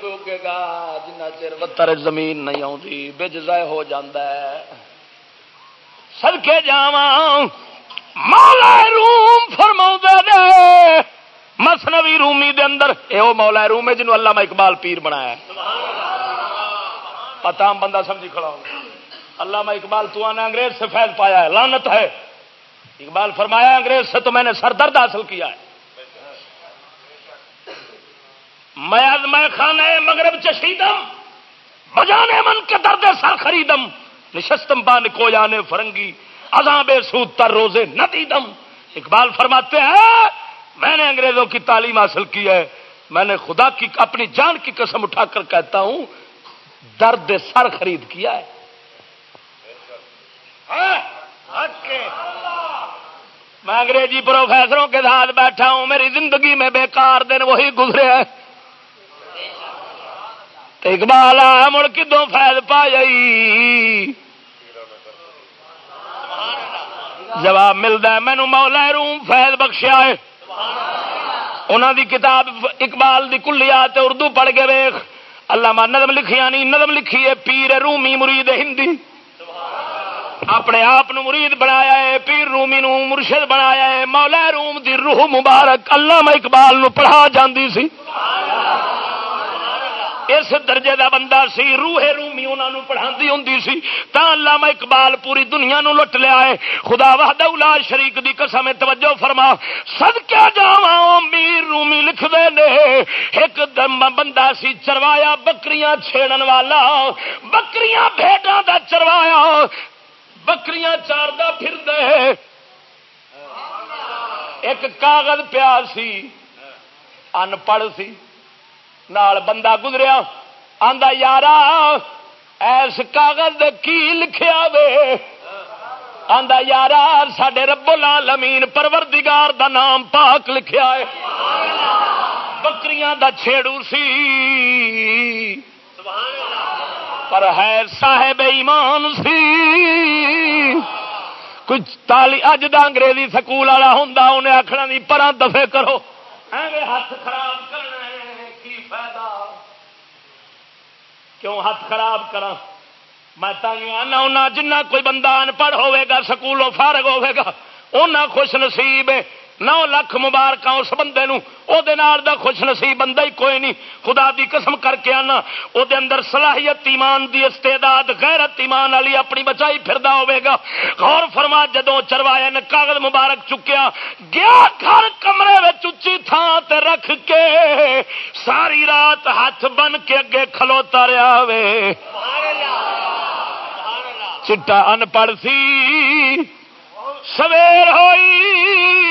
Speaker 3: گوگے گا جنا چر وتر زمین نہیں آتی بج ہو جل کے جا فرما مسنوی رومی دے اے یہ مولا روم ہے جنوب اللہ اقبال پیر بنایا پتا بندہ سمجھی کھڑا ہوں اللہ اقبال تو نے انگریز سے فیض پایا ہے لانت ہے اقبال فرمایا انگریز سے تو میں نے سر درد حاصل کیا ہے میں مغرب چشیدم بجانے من کے درد سر خریدم نشستم بان کو جانے فرنگی عذاب سود تر روزے نہ دیدم اقبال فرماتے ہیں میں نے انگریزوں کی تعلیم حاصل کی ہے میں نے خدا کی اپنی جان کی قسم اٹھا کر کہتا ہوں درد سر خرید کیا ہے ہاں، میں انگریزی پروفیسروں کے ساتھ بیٹھا ہوں میری زندگی میں بیکار دن وہی ہیں اقبال مڑ کدو فیض پا جائی جب ملتا ہے مینو مولا روم فیض بخشیا ہے انہوں دی کتاب اقبال دی کلیا اردو پڑھ کے ویخ اللہ نظم لکھی نہیں نظم لکھی ہے پیر رومی مرید ہندی اپنے آپ مرید بنایا ہے پیر رومی نو مرشد بنایا ہے مولا روم دی روح مبارک علامہ اقبال نو پڑھا جاندی سی اس درجے دا بندہ سی روح رومی انہوں نے پڑھا ہوں سی تا علامہ اقبال پوری دنیا نو لٹ لیا ہے خدا وحد اولا شریک دی قسم توجہ فرما سد کیا میر رومی لکھ دے نے ایک دم بندہ سی چروایا بکریاں چھیڑن والا بکریاں بھیٹا دا چروایا بکری ایک کاغذ پیا سی ان پڑھ سی نال بندہ گزریا آدھا یار ایس کاغذ کی لکھیا وے آدھا یار سڈے العالمین پروردگار پرور نام پاک لکھیا ہے بکریاں دا چھیڑو سی پر ہے صاحب ایمان سی کچھ تالی اج انگریزی سکول والا ہوں آخر آخنا پر دفے کرو ہاتھ خراب کرنا فائدہ کیوں ہاتھ خراب کرا میں کرنا ہونا جنہ کوئی بندہ ان پڑھ ہوا سکولوں فارغ ہوگا خوش نصیب نو لکھ مبارک اس بندے نو او دے نال دا خوش نصیب بندہ ہی کوئی نہیں خدا دی قسم کر کے آنا او دے اندر صلاحیت ایمان دی استعداد غیرت ایمان والی اپنی بچائی پھردا ہوئے گا غور فرما جدوں چروایا نے کاغذ مبارک چکیا گیا گھر کمرے وچ اچھی تھاں تے رکھ کے ساری رات ہاتھ بن کے اگے کھلوتا رہیا وے سبحان اللہ سبحان اللہ چٹا ان پڑھ سی سویر ہوئی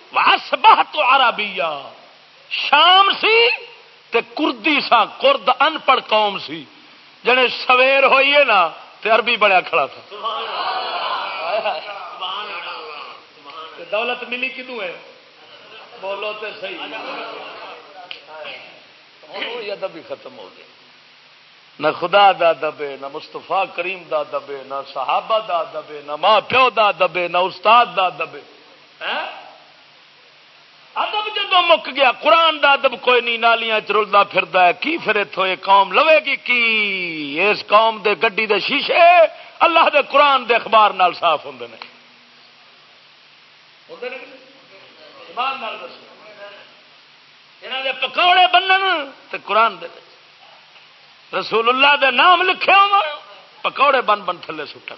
Speaker 3: واسبہ تو عربیہ شام سی تے کردی سا کرد پڑھ قوم سی سویر ہوئی ہوئیے نا تے عربی بڑا کھڑا تھا دولت ملی کدو ہے بولو تے صحیح ہاں، یہ دبی ختم ہو گیا نہ خدا دا دبے نہ مستفا کریم دا دبے نہ صحابہ دا دبے نہ ماں پیو دا دبے نہ استاد دا دبے ادب جدو مک گیا قرآن دا ادب کوئی نہیں نالیاں چرلتا پھرتا ہے کی پھر اتو یہ قوم لوے گی کی اس قوم دے گڈی دے شیشے اللہ دے قرآن دے اخبار نال صاف ہوں نے پکوڑے بنن قرآن دے رسول اللہ دے نام لکھے ہو پکوڑے بن بن تھلے سٹن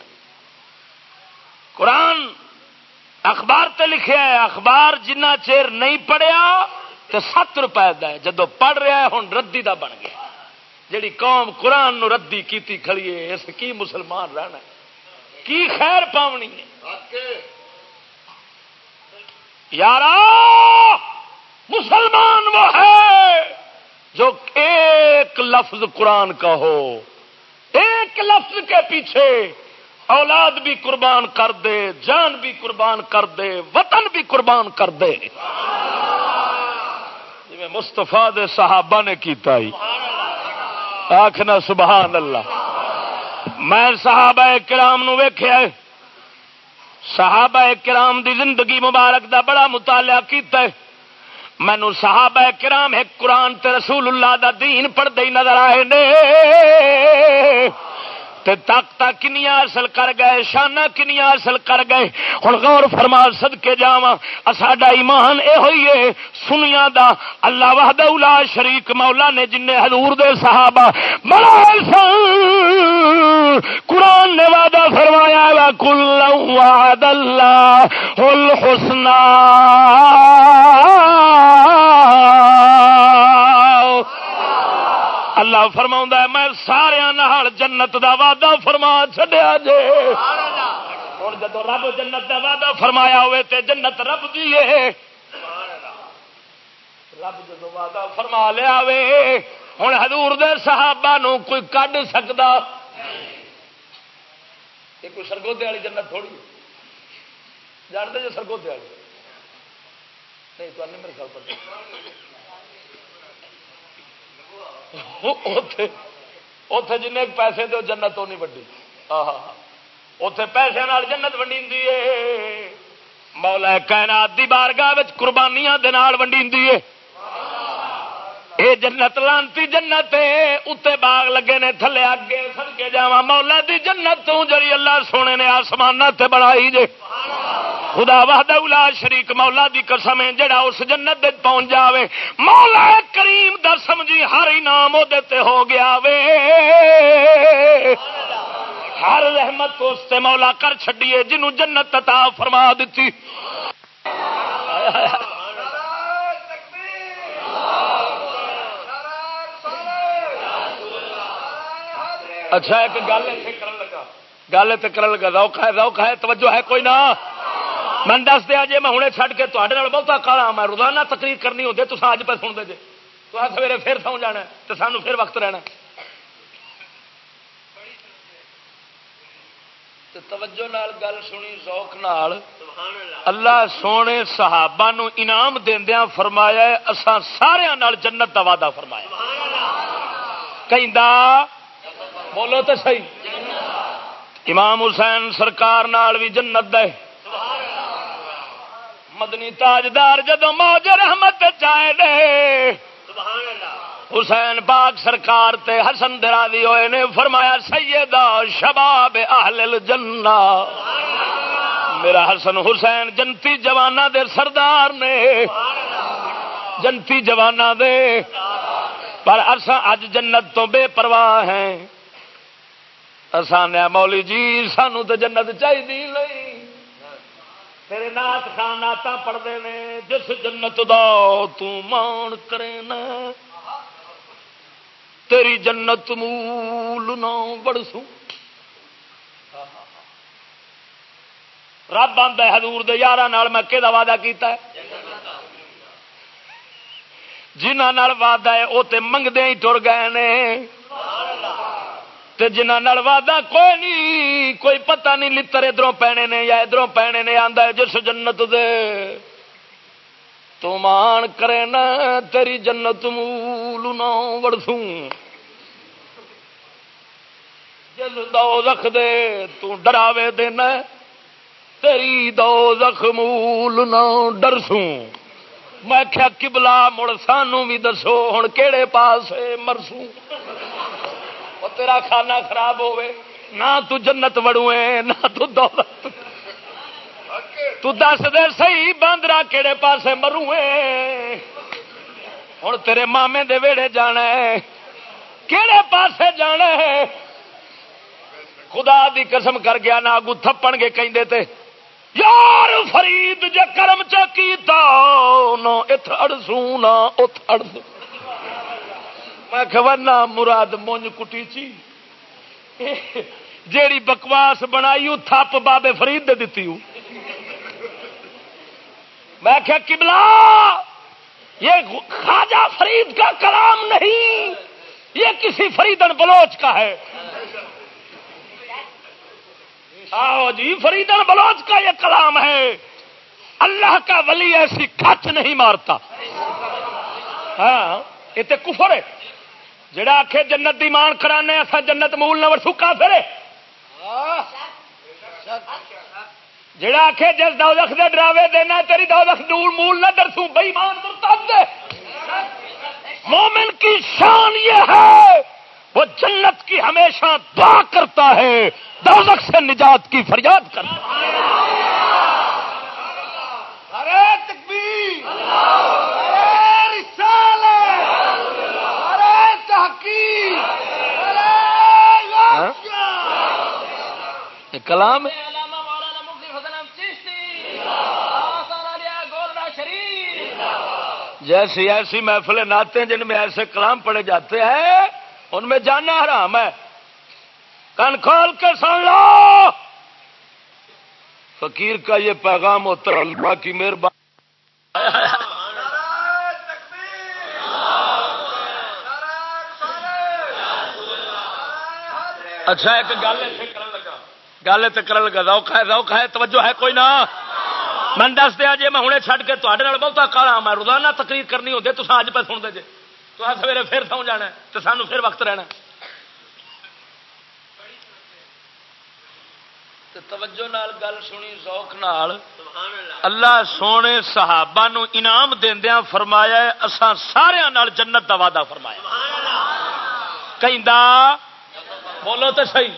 Speaker 3: قرآن اخبار تے اخبار جنہ چیر نہیں پڑھیا تو سات روپئے جدو پڑھ رہا ہے ہوں ردی دا بن گیا جیڑی قوم قرآن نو ردی کیتی کھڑی ہے اس کی مسلمان رہنا ہے کی خیر پاونی ہے یار مسلمان وہ ہے جو ایک لفظ قرآن کا ہو ایک لفظ کے پیچھے اولاد بھی قربان کر دے جان بھی قربان کر دے وطن بھی قربان کر دے جی مستفا دے صحابہ نے کیتا ہی آخنا سبحان اللہ میں صحابہ کرام نو ویخیا صحابہ کرام دی زندگی مبارک دا بڑا مطالعہ کیتا ہے مینو صحابہ کرام ایک قرآن تے رسول اللہ دا دین پڑھتے ہی نظر آئے نے تے طاقت کنی حاصل کر گئے شان کنی حاصل کر گئے ہوں غور فرما سد کے جاوا ساڈا ایمان اے ہوئی ہے سنیا دا اللہ وحد الا شریک مولا نے جن حضور دے صحابہ بڑا قرآن نے وعدہ فرمایا وا کل وعد اللہ الحسنہ اللہ فرما ہے میں سارا نال جنت دا وعدہ فرما چڈیا جے ہوں جدو رب جنت دا وعدہ فرمایا ہوئے تے جنت رب دی ہے رب جدو وعدہ فرما لیا ہوں حضور دے صحابہ نو کوئی کڈ سکتا یہ کوئی سرگوتے والی جنت تھوڑی جانتے جو سرگوتے والی نہیں تو نہیں میرے خیال پتا اتے جن پیسے دو جنت تو نہیں وڈی اتے پیسے نال جنت ونڈی مولا کائنات دی بارگاہ قربانیاں دے نال ونڈی اے جنت لانتی جنت اتنے باغ لگے نے تھلے اگے سڑکے جاوا مولا دی جنت تو جڑی اللہ سونے نے آسمان تے بنائی جے سبحان اللہ خدا وحدہ لا شریق مولا دی قسم ہے جڑا اس جنت دے پہنچ جاوے مولا کریم دا سمجھی ہر انعام تے ہو گیا وے ہر رحمت اس مولا کر چڈیے جنو جنت تا فرما دیتی اچھا ایک گل لگا گلے کر لگا روکا ہے سوکھا ہے توجہ ہے کوئی نہ میں دس دیا جی میں ہوں چڑھ کے بہتا کالا میں روزانہ تقریر کرنی ہوتی تو پہ سن دے جی۔ تو سویرے پھر سو جانا تو سانو پھر وقت رہنا سوکھنا اللہ سونے صحابہ فرمایا درمایا سارے سارا جنت کا وعدہ فرمایا کہ بولو تو سی امام حسین سرکار بھی جنت دے مدنی تاجدار جدو موج رحمت چائے دے حسین پاک سرکار تے درادی درا دی فرمایا سیدہ شباب اہل الجنہ میرا حسن حسین جنتی جوانا دے سردار نے جنتی جوانا دے پر اصا اج جنت تو بے پرواہ ہیں مولی جی سانو تو جنت چاہیے نہیں تیرے نات خان نات پڑھتے ہیں جس جنت دا تو مان کرے نا تیری جنت مول نہ بڑسو رب آد حضور دار میں کہ وعدہ کیتا ہے جنہ وعدہ ہے وہ تو منگدے ہی ٹر گئے جنا وعدہ کوئی نہیں کوئی پتہ نہیں لے پینے نے یا پینے نے ہے جس جنت دے تو مان کرے نا تیری جنت مول وڑسوں جس دو تراوے دے تری دو مو ڈرسوں میں کیا آبلا مڑ سانوں بھی دسو ہوں کہڑے پاس مرسوں تیرا کھانا خراب ہوئے نہ تو جنت نہڑوے نہ تو تو دولت دس دے ہی باندرا کہڑے پاسے مروے ہوں تیرے مامے دے ویڑے جانا ہے کہڑے پاسے جانا ہے خدا دی قسم کر گیا نہ اگو تھپن گے کہیں تے یار فرید جم چیتا ات اڑسو نہ اتھڑ اڑسو میں مراد کٹی کٹیچی جیڑی بکواس بنائی تھپ بابے فرید دے دیتی میں کیا کبلا یہ خواجہ فرید کا کلام نہیں یہ کسی فریدن بلوچ کا ہے جی فریدن بلوچ کا یہ کلام ہے اللہ کا ولی ایسی کچھ نہیں مارتا ہاں یہ تو کفر ہے جڑا آخے جنت دی مان کرانے اصا جنت مول نہ سکا کا پھر جڑا آخے جس دودھ دے ڈراوے دینا تیری دور مول نہ مان دے مومن کی شان یہ ہے وہ جنت کی ہمیشہ دعا کرتا ہے دولت سے نجات کی فریاد کرتا ہے کلام جیسی ایسی محفلیں ہیں جن میں ایسے کلام پڑے جاتے ہیں ان میں جاننا حرام ہے کن کھول کے سن لو فقیر کا یہ پیغام ہوتا ہے کی مہربانی اچھا ایک گل کر گل تو کرن لگا روک ہے روک ہے توجہ ہے کوئی نہ من دس دیا جی میں ہوں چڈ کے تے بہت کالا میں روزانہ تقریر کرنی ہوتی جی۔ تو اج پہ سنتے جی تو سویرے پھر سو جانا تو سانو پھر وقت رہنا توجہ نال گل سنی ذوق نال اللہ سونے صحابہ نو انعام دیندیا فرمایا اسان سارے نال جنت دا وعدہ فرمایا کہیں بولو تے صحیح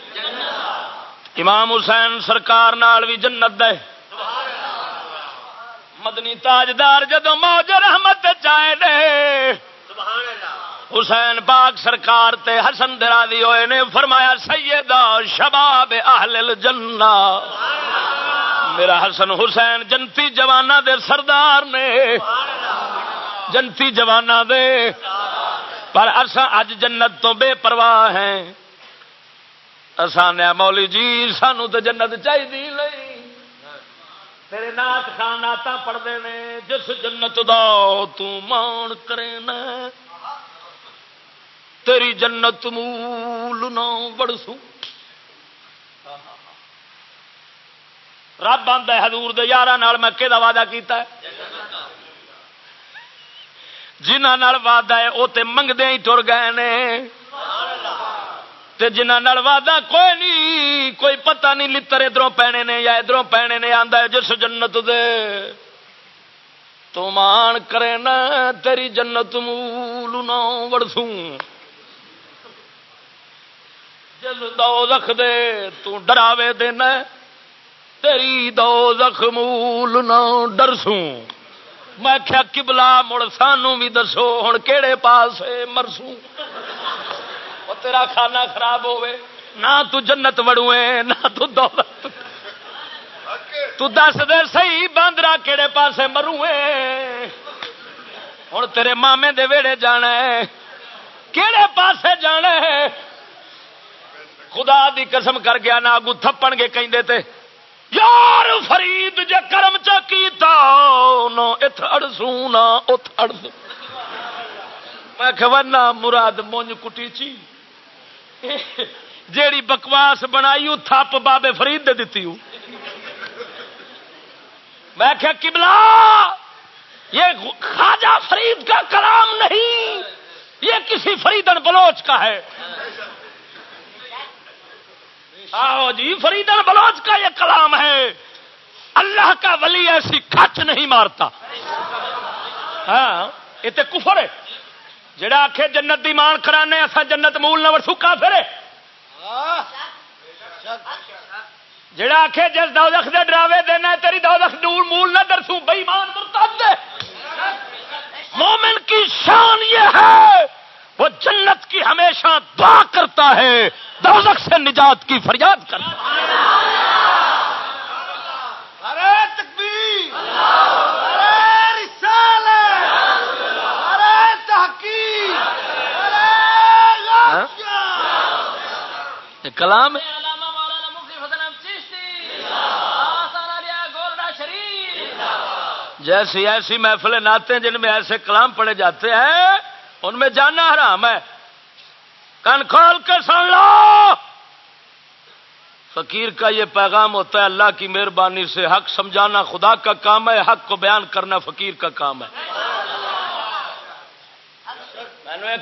Speaker 3: امام حسین سرکار نال بھی جنت دے مدنی تاجدار جدو موج رحمت چائے دے حسین پاک سرکار حسن درا دی ہوئے نے فرمایا سیدہ شباب اہل الجنہ میرا حسن حسین جنتی جوانا دے سردار نے جنتی جوانا دے پر اصا اج جنت تو بے پرواہ ہیں آسانیا مولی جی سان تو جنت چاہیے تیرے نات خان آتا پڑھتے جس جنت دا تو مان کرے تیری جنت مول نہ بڑسو رب آدور دار میں کہا وعدہ کیا جنہ وعدہ ہے وہ تو منگدے ہی تر گئے تے جنہاں نال وعدہ کوئی نہیں کوئی پتہ نہیں لتر ادھروں پینے نے یا ادھروں پینے نے آندا ہے جس جنت دے تو مان کرے نا تیری جنت مول نہ ورسوں جل دوزخ دے تو ڈراوے دے نا تیری دوزخ مول نہ ڈرسوں میں کیا قبلہ مڑ سانو بھی دسو ہن کیڑے پاسے مرسوں وہ تیرا کھانا خراب ہوئے نہ تو جنت وڑوے نہ تو دولت تو دس دے سہی باندرا کہڑے پاسے مروے ہوں تیرے مامے دے ویڑے جانا ہے کہڑے پاسے جانا ہے خدا دی قسم کر گیا نہ اگو تھپن گے کہیں تے یار فرید جے کرم چا کیتا نو اتھ اڑسو نہ اتھ اڑسو میں کھوانا مراد مونج کٹی چی جیڑی بکواس بنائی تھپ بابے فرید دے دیتی ہوں میں کیا کبلا یہ خواجہ فرید کا کلام نہیں یہ کسی فریدن بلوچ کا ہے جی فریدن بلوچ کا یہ کلام ہے اللہ کا ولی ایسی کچھ نہیں مارتا ہاں یہ تو کفر ہے جڑا آخے جنت دی مان کرانے اصا جنت مول نہ سکا کا پھر جڑا آخے جس دودھ دے ڈراوے دینا تیری دودھ دور مول نہ درسو دے مومن کی شان یہ ہے وہ جنت کی ہمیشہ دعا کرتا ہے دوزخ سے نجات کی فریاد کرتا ہے کلام جیسی ایسی محفلیں ناتے ہیں جن میں ایسے کلام پڑے جاتے ہیں ان میں جاننا حرام ہے کن کھول کے سن لو فقیر کا یہ پیغام ہوتا ہے اللہ کی مہربانی سے حق سمجھانا خدا کا کام ہے حق کو بیان کرنا فقیر کا کام ہے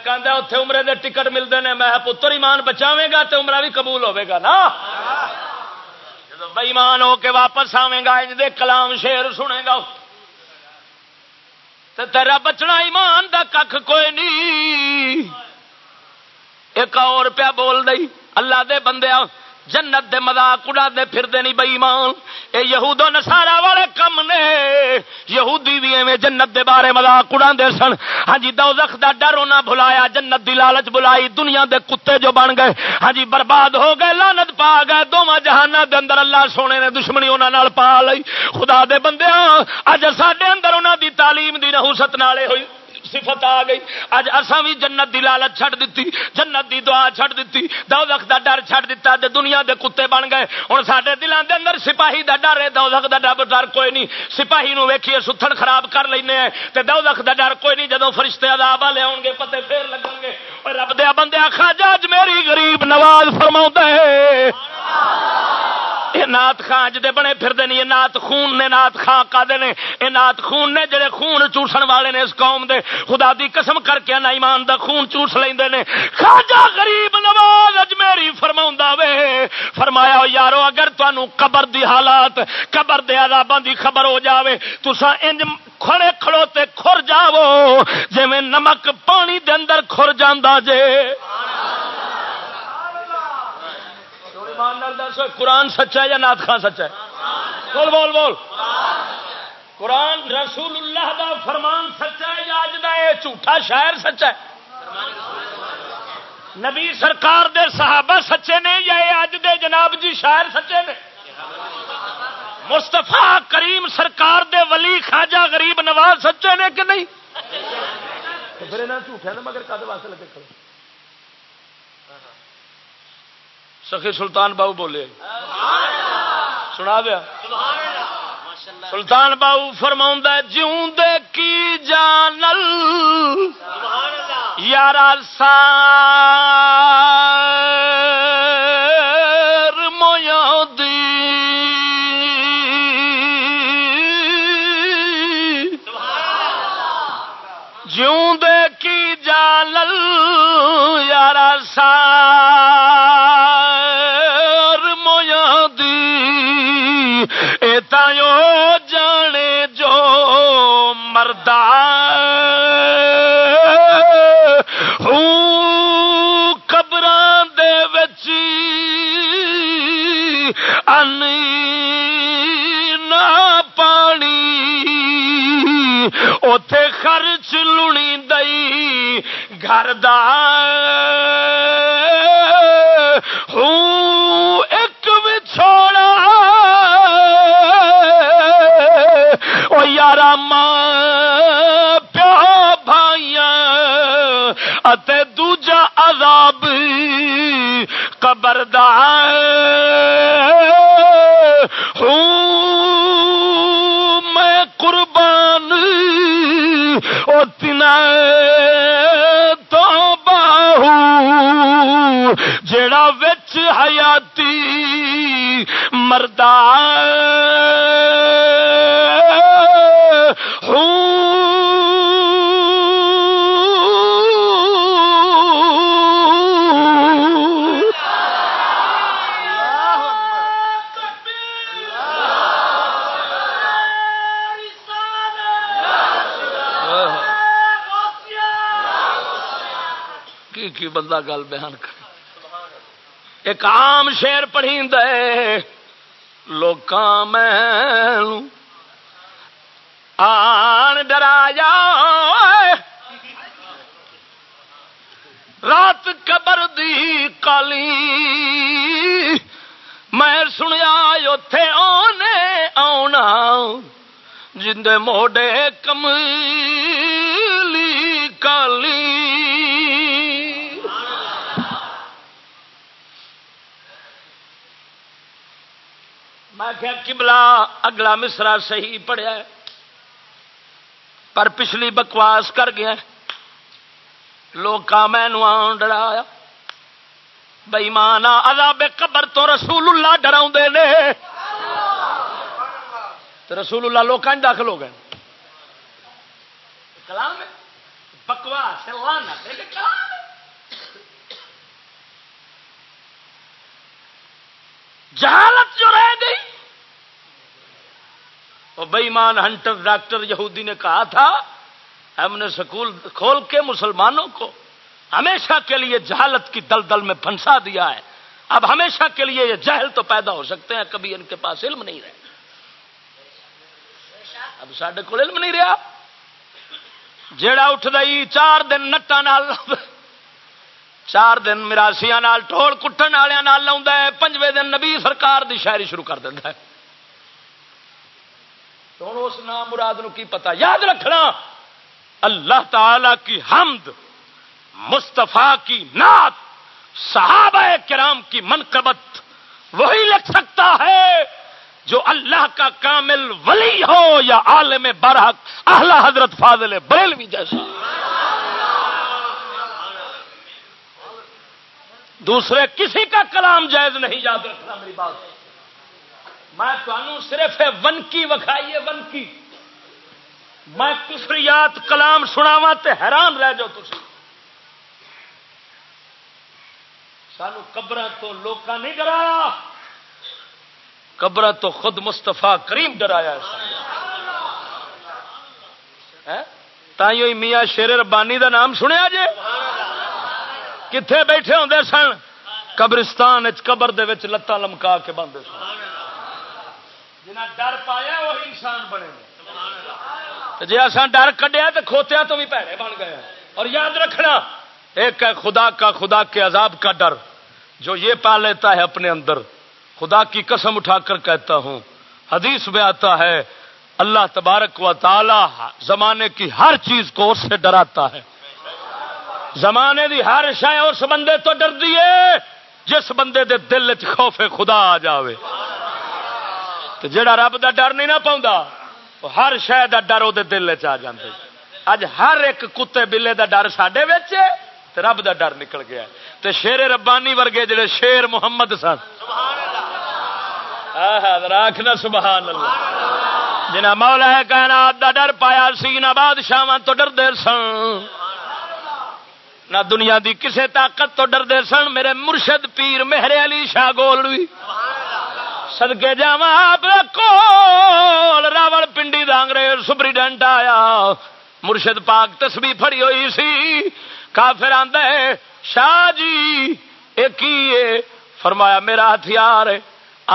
Speaker 3: کہ عمرے دے ٹکٹ ملتے ہیں میں پتر ایمان بچاوے گا تو عمرہ بھی قبول نا ایمان ہو کے واپس گا آج دے کلام شیر سنے گا تو تیرا بچنا ایمان دا کھ کوئی نہیں ایک اور پیا بول دئی اللہ دے بندے آ جنت دے مذاق اڑا دے پھر دے نہیں بائیمان اے یہود و نصارہ والے کم نے یہودی بھی ایمیں جنت دے بارے مذاق اڑا دے سن ہاں جی دوزخ دا ڈر نہ بھلایا جنت دی لالچ بھلائی دنیا دے کتے جو بن گئے ہاں جی برباد ہو گئے لانت پا گئے دو ماں جہانہ دے اندر اللہ سونے نے دشمنی انہا نال پا لئی خدا دے بندیاں آج ساڑے اندر انہا دی تعلیم دی نہو ستنالے ہوئی صفت آ گئی اج اساں بھی جنت جنت دی دی لالچ چھڈ چھڈ چھڈ دتی دتی دعا دوزخ دا ڈر دتا تے دنیا دے دے کتے بن گئے ہن ساڈے دلاں اندر سپاہی دا ڈر ہے دوزخ دا ڈر ڈر کوئی نہیں سپاہی نو ویکھیے سُتھن خراب کر لینے ہیں تے دوزخ دا ڈر کوئی نہیں جدوں فرشتے عذاب والے لبا گے پتے پھر لگن گے رب دے بندے آخا اج میری غریب نواز فرماوندا ہے سبحان اللہ یہ نات خان جی بنے پھر دے یہ نات خون نے نات خان کا دے یہ نات خون نے جڑے خون چوسن والے نے اس قوم دے خدا دی قسم کر کے نہ ایمان دا خون چوس لیں دے نے خاجہ غریب نواز اج میری فرماؤں وے فرمایا ہو یارو اگر توانو قبر دی حالات قبر دے عذابان دی خبر ہو جاوے تو سا انج کھڑے کھڑوتے کھر جاو جو میں نمک پانی دے اندر کھر جاندہ جے آمان قرآن سچا ہے یا نات خان سچا ہے بول بول بول قرآن رسول اللہ دا فرمان سچا ہے یا اج دا اے جھوٹا شاعر سچا ہے نبی سرکار دے صحابہ سچے نے یا اے اج دے جناب جی شاعر سچے نے مستفا کریم سرکار دے ولی خواجہ غریب نواز سچے نے کہ نہیں پھر یہاں جھوٹے نے مگر کد واسطے لگے کھڑے سخی سلطان باؤ بولے سنا دیا سلطان باؤ فرما جیوں کی جانل یار سار مویا میادی جوں کی جانل یار سار جانے جو مرد ہوں خبر ان پانی اوتے خرچ لونی دئی گھر دوں ایک بچھوڑا او یارا ماں پیو بھائیاں دجا اداب قبردار ہوں میں قربان اور تین تو باہو جڑا وچ حیاتی مردار بندہ گل بیان کر ایک عام شیر پڑھی دے لوکاں میں آن ڈراجا رات قبر دی کالی میں سنیا اتے آنے آنا جندے موڈے کملی کالی میں آملا اگلا مصرا صحیح ہے پر پچھلی بکواس کر گیا لوگ میں ڈرایا بے مانا بے قبر تو رسول اللہ ڈرا رسول اللہ لوگ داخل ہو گئے بکواس جہالت رہ گئی بےمان ہنٹر ڈاکٹر یہودی نے کہا تھا ہم نے سکول کھول کے مسلمانوں کو ہمیشہ کے لیے جہالت کی دل دل میں پھنسا دیا ہے اب ہمیشہ کے لیے یہ جہل تو پیدا ہو سکتے ہیں کبھی ان کے پاس علم نہیں رہے اب سڈے کو علم نہیں رہا جیڑا اٹھ رہی چار دن نٹا نال چار دن مراسیا ٹول کٹن والوں لاؤں پنجے دن نبی سرکار دی شاعری شروع کر دیا ہے ہوں اس نام مراد نو کی پتا یاد رکھنا اللہ تعالی کی حمد مستفا کی نعت صحابہ کرام کی منقبت وہی لکھ سکتا ہے جو اللہ کا کامل ولی ہو یا عالم برحق اہلا حضرت فاضل بریلوی جیسا دوسرے کسی کا کلام جائز نہیں یاد رکھنا میری بات میں تمہوں صرف ونکی وکھائیے ونکی میں کفریات کلام سناوا تو حیران رہ جاؤ تھی سانو قبر تو لوک نہیں ڈرایا قبر تو خود مستفا کریم ڈرایا تھی میاں شیر ربانی دا نام سنیا جے کتنے بیٹھے ہوں سن قبرستان قبر لتاں لمکا کے بندے سن جنا پایا وہ انسان بنے جی اصا ڈر کڈیا تو کھوتیا تو بھی پیڑے بن گئے اور یاد رکھنا ایک ہے خدا کا خدا کے عذاب کا ڈر جو یہ پا لیتا ہے اپنے اندر خدا کی قسم اٹھا کر کہتا ہوں حدیث میں آتا ہے اللہ تبارک و تعالی زمانے کی ہر چیز کو اس سے ڈراتا ہے زمانے دی ہر شاید اس بندے تو ڈر دیے جس بندے دے دل خوف خدا آ جاوے تو جڑا رب دا ڈر نہیں نہ پاؤں ہر شہ دا ڈر وہ دل چاہتے اج ہر ایک کتے بلے دا ڈر سڈے رب دا ڈر نکل گیا تو شیر ربانی ورگے جڑے شیر محمد سن راکھنا سبحان اللہ جنا مولا ہے کہنا دا ڈر پایا سی نہ بادشاہ تو ڈر دے سن نہ دنیا دی کسے طاقت تو ڈر دے سن میرے مرشد پیر مہرے علی شاہ گولوی سبحان اللہ سدکے جا کول راول پنڈی کا انگریز سپریڈنٹ آیا مرشد پاک تسبی فری ہوئی سی کافر آدھے شاہ جی یہ فرمایا میرا ہتھیار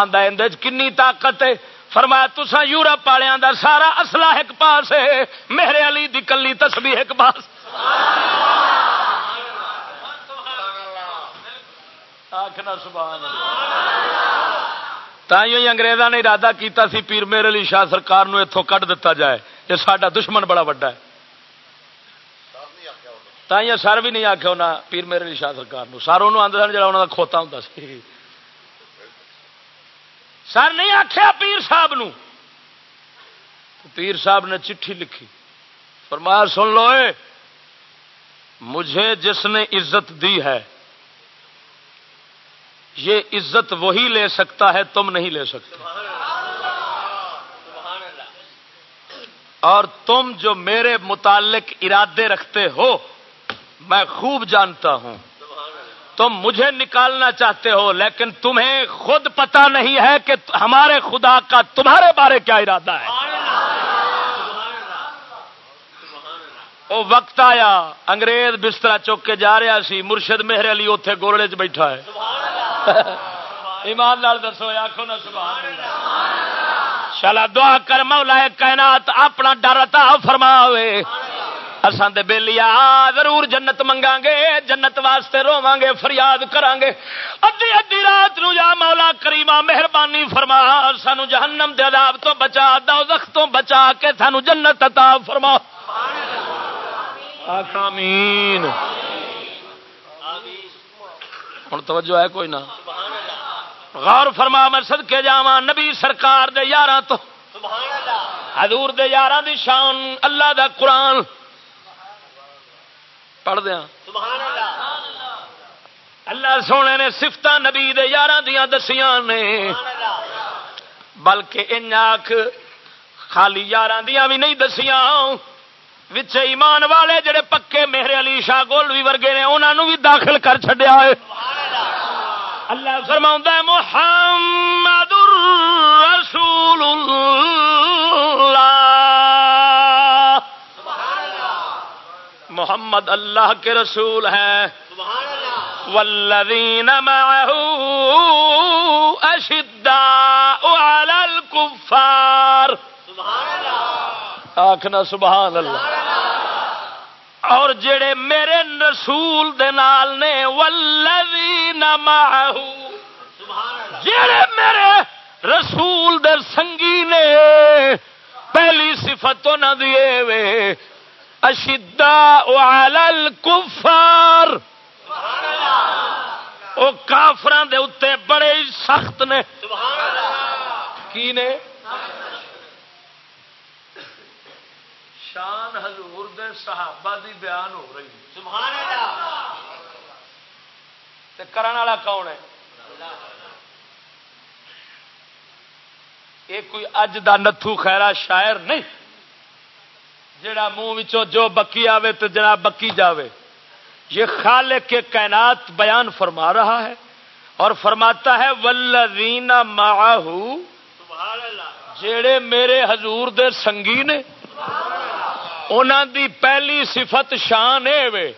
Speaker 3: آدھا اندر کنی طاقت ہے فرمایا تسا یورپ والوں کا سارا اصلا ایک پاس ہے میرے علی دی کلی تسبی ایک پاس آخر سبحان اللہ تنگریزوں نے ارادہ کیتا سی پیر میرے علی شاہ سرکار اتوں کٹ دتا جائے یہ سارا دشمن بڑا وڈا ہے تھی سر بھی نہیں آخیا انہیں پیر میرے علی شاہ سرکار سر انہوں آدھا جا کا کھوتا ہوں سر نہیں آخیا پیر صاحب پیر صاحب نے چٹھی لکھی فرمایا سن لو مجھے جس نے عزت دی ہے یہ عزت وہی لے سکتا ہے تم نہیں لے سکتے اور تم جو میرے متعلق ارادے رکھتے ہو میں خوب جانتا ہوں تم مجھے نکالنا چاہتے ہو لیکن تمہیں خود پتا نہیں ہے کہ ہمارے خدا کا تمہارے بارے کیا ارادہ ہے وہ وقت آیا انگریز بسترا چوک کے جا رہا سی مرشد مہر علی اوتے گولڑے چیٹھا ہے <laughs> ایمان لال دسو آخو نا سبحان اللہ شالا دعا کر مولا کائنات اپنا ڈر تا فرما اسان دے بیلیا ضرور جنت منگا گے جنت واسطے رواں گے فریاد کران گے ادھی ادھی رات نو یا مولا کریما مہربانی فرما سانو جہنم دے عذاب تو بچا دوزخ تو بچا کے سانو جنت عطا فرما سبحان اللہ آمین ہوں توجہ ہے کوئی نہ غور میں سد کے جاوا نبی سرکار دے تو حضور دے یار اللہ دا قرآن پڑھ دیا اللہ سونے نے سفت نبی دے یار دیا دسیا نے بلکہ ان خالی یار بھی نہیں دسیا وچ ایمان والے جڑے پکے میرے علی شاہ گولوی ورگے نے انہوں بھی داخل کر چڈیا ہے اللہ فرما محمد رسول اللہ محمد اللہ کے رسول ہے ولوی نم اشدار آخنا سبحان اللہ اور جڑے میرے رسول دال نے ولوی نما جڑے میرے رسول در سنگی نے پہلی صفت نہ دیے وے اشدا کفار وہ کافران دے اتنے بڑے سخت نے کی نے شان حضور دے صحابہ دی بیان ہو رہی سبحان اللہ کرن والا کون ہے یہ کوئی اج دا نتھو خیرا شاعر نہیں جڑا منہ جو بکی آوے تو جڑا بکی جاوے یہ خالق کے کائنات بیان فرما رہا ہے اور فرماتا ہے ولوینا ماہو جڑے میرے حضور دے سنگی نے انہ دی پہلی صفت شان ہے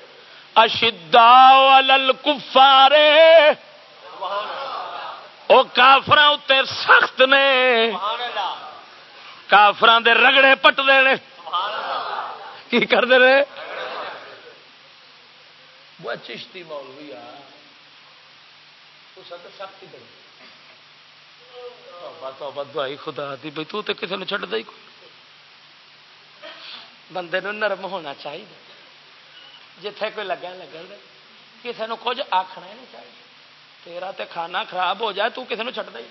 Speaker 3: اشدا کفارے وہ کافر اتنے سخت نے کافر دے رگڑے پٹ دے رہے کی کر دے رہے وہ چشتی مولوی سخت توبہ دعائی خدا دی بھائی تو کسی نے چڈ دے کوئی بندے نرم ہونا چاہیے جتھے کوئی لگ لگے کسی آخنا ہی نہیں چاہیے تیرا تے کھانا خراب ہو جائے تو کسی نے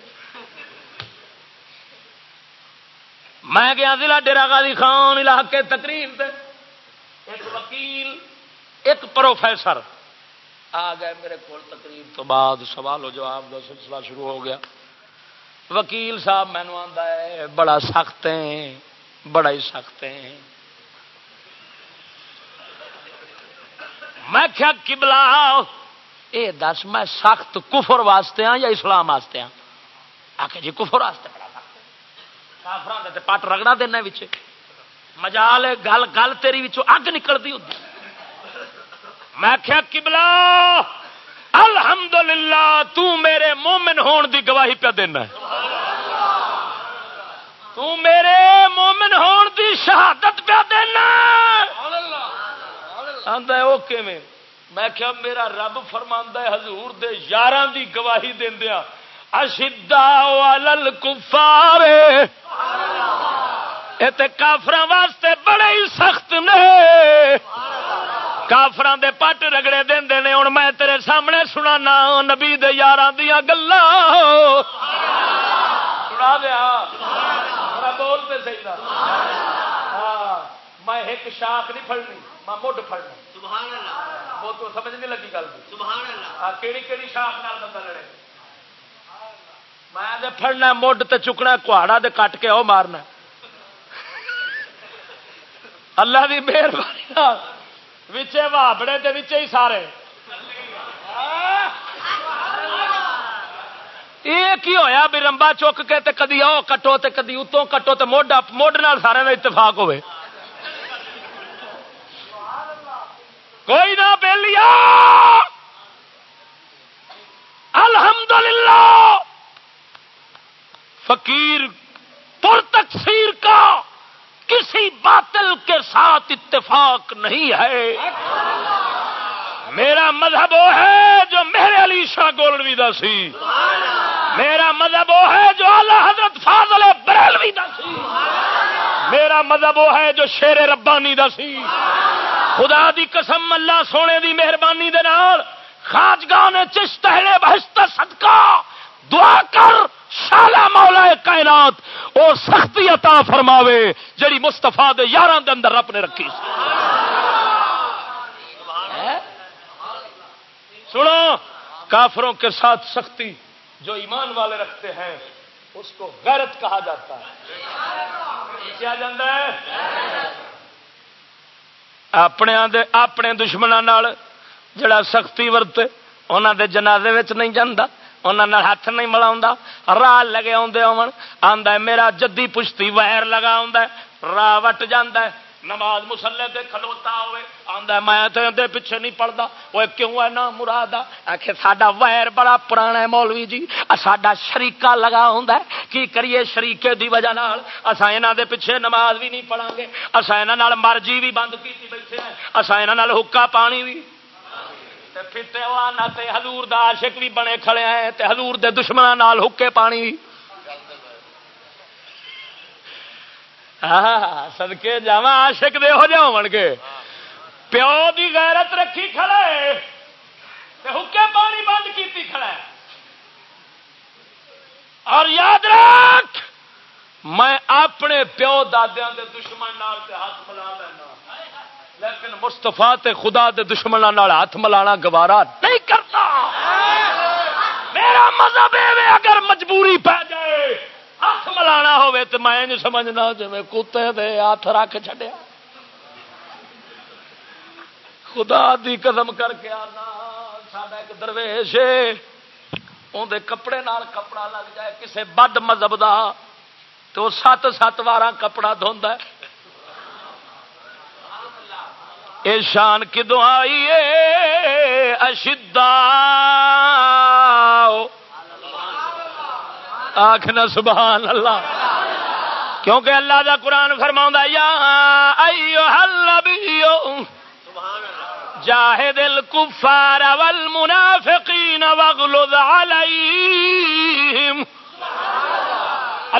Speaker 3: میں گیا ضلع ڈیرا خان علاقے تقریر ایک وکیل ایک پروفیسر آ گئے میرے کو تقریر تو بعد سوال و جواب کا سلسلہ شروع ہو گیا وکیل صاحب مینو آ بڑا سخت ہے بڑا ہی سخت ہے میں کیا کبلا اے دس میں سخت کفر واسطے ہاں یا اسلام واسطے ہاں آ کے جی کفر واسطے پٹ رگڑا دینا مجال گل گل تیری اگ نکلتی ہوتی میں کیا کبلا الحمدللہ تو میرے مومن ہون دی گواہی پہ دینا تو میرے مومن ہون دی شہادت پہ دینا وہ میں کیا میرا رب فرما ہے ہزور یار دی گواہی دیا لفار یہ کافر واسطے بڑے ہی سخت نے کافر دے پٹ رگڑے دے دے ہوں میں تیرے سامنے سنا نبی دے یار دیا بولتے میں ایک شاخ نہیں پڑنی مڈ میں اللہ مہربانی وابڑے ہی سارے یہ کی ہویا بھی رمبا چک کے کدی آؤ کٹو تو کدی اتوں کٹو تو مڈ سارے اتفاق ہوئے کوئی نہ الحمدللہ فقیر پر تقسیر کا کسی باطل کے ساتھ اتفاق نہیں ہے میرا مذہب وہ ہے جو میرے علی شاہ گولوی کا سی میرا مذہب وہ ہے جو اللہ حضرت فاضل دا کا میرا مذہب وہ ہے جو شیر ربانی کا سی خدا دی قسم اللہ سونے دی مہربانی دے نال خاجگاہ نے چشت ہلے بہشت صدقہ دعا کر شالا مولا کائنات او سختی عطا فرماوے جڑی مصطفی دے یاراں دے اندر رب نے رکھی سی سنو کافروں کے ساتھ سختی جو ایمان والے رکھتے ہیں اس کو غیرت کہا جاتا ہے کیا جاتا ہے اپنے اپنے دشمنوں جڑا سختی ورتے انہوں دے جنازے وچ نہیں جانا انہوں ہاتھ نہیں ملا راہ لگے آدھے آن آ میرا جدی پشتی وائر لگا آ راہ وٹ آٹ ہے نماز مسلے تے کھلوتا دیکھوتا ہوے آیا تو پیچھے نہیں پڑھتا وہ کیوں ہے نا مراد آ ساڈا وائر بڑا پرانا ہے مولوی جی ساڈا شریقہ لگا کی کریے شریقے دی وجہ نال دے پیچھے نماز بھی نہیں پڑھا گے اسا مرضی بھی بند بیٹھے کیسا یہاں حکا پانی بھی دا عاشق بھی بنے کھڑے ہیں تے حضور دے ہزور نال حکے پانی بھی سدکے ہاں، جا آشک دے ہو جاؤ بن کے پیو دی غیرت رکھی کھڑے پانی بند کی میں اپنے پیو دادیا کے دشمن ہاتھ ملا لینا لیکن مستفا تے خدا دے دشمنوں ہاتھ ملا گوارا نہیں کرتا میرا مذہب اگر مجبوری پی جائے ہاتھ ملا ہو سمجھنا جی کتے ہاتھ رکھ چڈیا خدا دی قدم کر کے آنا ایک درویش اندر کپڑے نال کپڑا لگ جائے کسے بد مذہب دا تو سات سات وار کپڑا اے شان کدو آئیے اشد آخنا سبحان اللہ کیونکہ اللہ کا قرآن فرما یا دل کفارا ول منا علیہم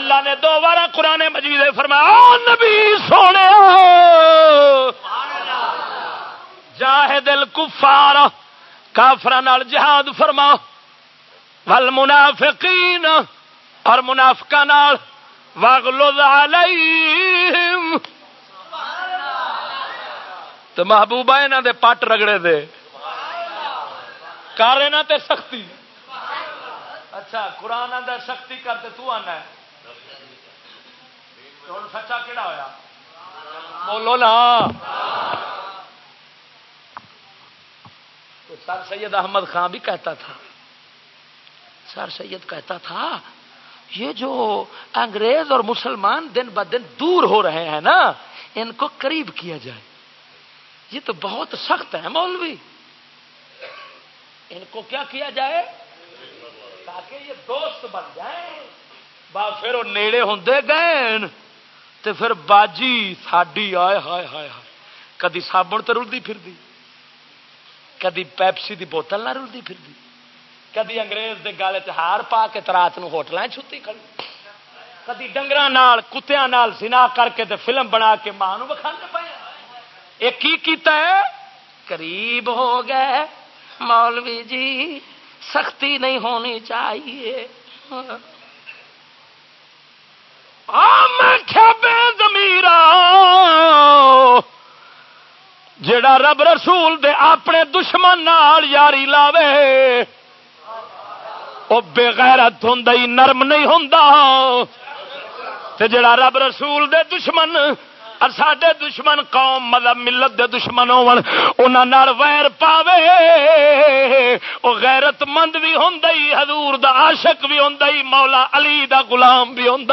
Speaker 3: اللہ نے دو بار قرآن مجید فرمایا نبی سونے جاہ دل کفار کافر جہاد فرما ول منافقین اور منافقہ نال واغلظ علیہم تو محبوبہ انہاں دے پٹ رگڑے دے کر انہاں تے سختی اچھا قرآن آدھا سختی کرتے تو آنا ہے ہوں سچا کہڑا ہویا بولو نا سر سید احمد خان بھی کہتا تھا سر سید کہتا تھا یہ جو انگریز اور مسلمان دن ب دن دور ہو رہے ہیں نا ان کو قریب کیا جائے یہ تو بہت سخت ہے مولوی ان کو کیا کیا جائے تاکہ یہ دوست بن جائے پھر وہ نیڑے ہوں گئے تو پھر باجی ساڈی آئے ہائے ہائے ہائے کدی سابن تو رلدی پھر دی کدی پیپسی کی بوتل نہ رلدی پھر دی کدی انگریز دے گل ہار پا کے ترات ہوٹل چھتی کھڑی کدی ڈنگر کتوں سنا کر کے فلم بنا کے ماں بن پایا یہ کیتا ہے قریب ہو گئے مولوی جی سختی نہیں ہونی چاہیے زمیر جڑا رب رسول دے اپنے دشمن یاری لاوے وہ بےغیرت ہوں نرم نہیں ہوں جڑا رب رسول دے دشمن ساڈے دشمن قوم مطلب ملت دے دشمن ہونا ویر پاوے وہ غیرت مند بھی ہوں حضور دا عاشق بھی ہوں مولا علی دا غلام بھی ہوں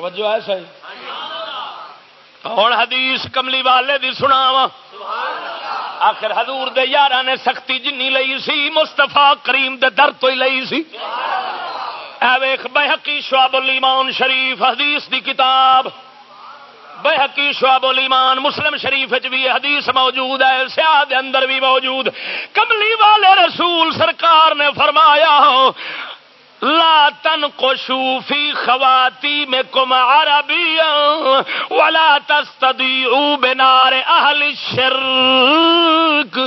Speaker 3: توجہ ہے صحیح ہوں حدیث کملی والے دی سنا وا آخر حضور دے یار نے سختی جنی لئی سی مستفا کریم دے در تو ہی لئی سی ایخ بحقی شعب الایمان شریف حدیث دی کتاب بحقی شعب الایمان مسلم شریف بھی حدیث موجود ہے سیاہ دے اندر بھی موجود کملی والے رسول سرکار نے فرمایا لا تن کو خواتی میں کم عربی ولا تستدی او بینار اہل شرک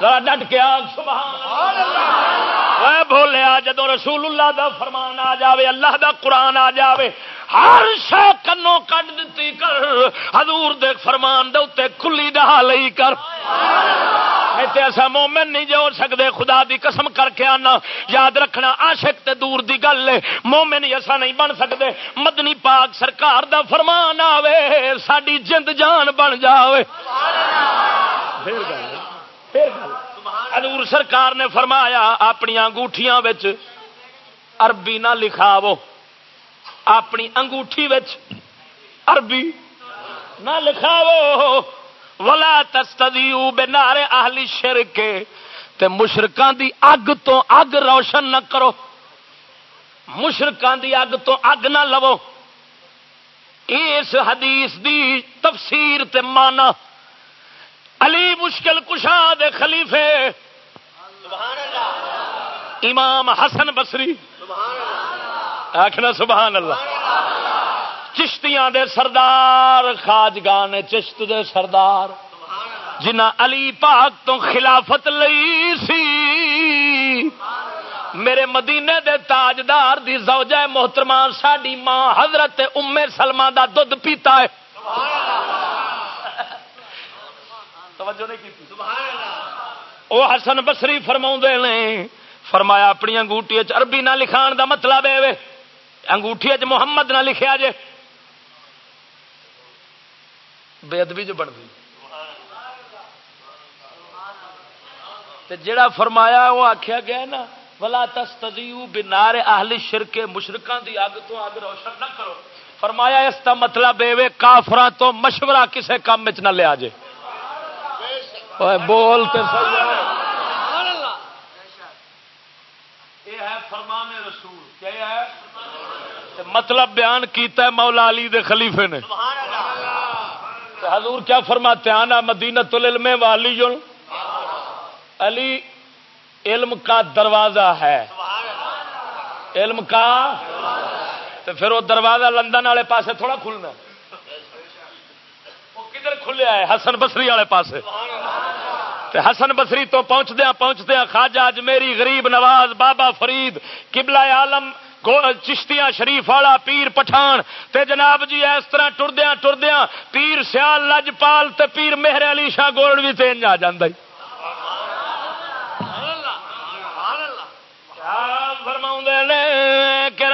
Speaker 3: ذرا ڈٹ کے آخ بولیا جدو رسول اللہ دا فرمان آ جاوے اللہ دا قرآن آ جاوے ہر شہ کنو کٹ دیتی کر حضور دے فرمان دے کھلی ڈہا لئی کر تے ایسا مومن نہیں جو سکتے خدا دی قسم کر کے آنا یاد رکھنا عاشق تے دور دی گل ہے مومن ایسا نہیں بن سکتے مدنی پاک سرکار دا فرمان آوے ساری جند جان بن جاوے پھر گل پھر گل حضور سرکار نے فرمایا اپنی انگوٹھیاں وچ عربی نہ لکھاو اپنی انگوٹھی وچ عربی نہ لکھاو ولا تستدیو بنار اہل شرک تے مشرکان دی اگ تو اگ روشن نہ کرو مشرکان دی اگ تو اگ نہ لو اس حدیث دی تفسیر تے مانا علی مشکل کشا دے خلیفے سبحان اللہ امام حسن بسری آخنا سبحان اللہ چشتیاں دے سردار خاجگان چشت دے سردار جنا علی پاک تو خلافت لئی سی میرے مدینے دے تاجدار دی زوجہ محترمان ساڈی ماں حضرت سلمہ سلما دودھ پیتا ہے وہ حسن بسری فرما نے فرمایا اپنی انگوٹھی عربی نہ لکھان دا مطلب ہے انگوٹھی محمد نہ لکھیا جے بے ادبی جو بن گئی جڑا فرمایا وہ آخیا گیا نا بلا تستی بنار اہل شرکے مشرکان دی اگ تو اگ روشن نہ کرو فرمایا اس کا مطلب اے وے تو مشورہ کسے کام چ نہ لیا جے بول تو یہ ہے فرمان رسول کیا ہے مطلب بیان کیتا ہے مولا علی دے خلیفے نے سبحان حضور کیا فرماتے ہیں آنا مدینت العلم والی علی علم کا دروازہ ہے علم کا تو پھر وہ دروازہ لندن والے پاسے تھوڑا کھلنا وہ کدھر کھلیا ہے حسن بسری والے پاس حسن بسری تو پہنچ دیا پہنچدیا خاجا اجمیری غریب نواز بابا فرید قبلہ عالم چشتیا شریف والا پیر پٹھان تے جناب جی اس طرح ٹردیا ٹردیا پیر سیال لجپال پیر مہر علی شاہ گولڈ بھی تین آ جانا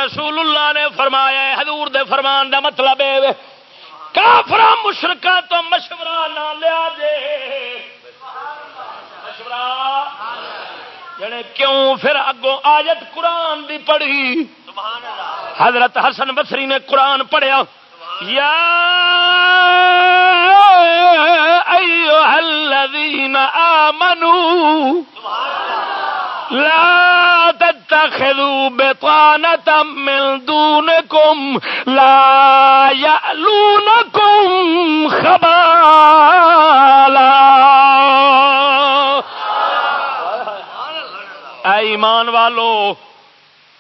Speaker 3: رسول اللہ نے فرمایا حضور دے فرمان دا مطلب کافر مشرق تو مشورہ نہ لیا جے مشورہ جڑے کیوں پھر اگوں آجت قرآن دی پڑھی حضرت حسن بسری نے قرآن پڑھیا منو لا من دونكم لا يألونكم خبالا اے ایمان والو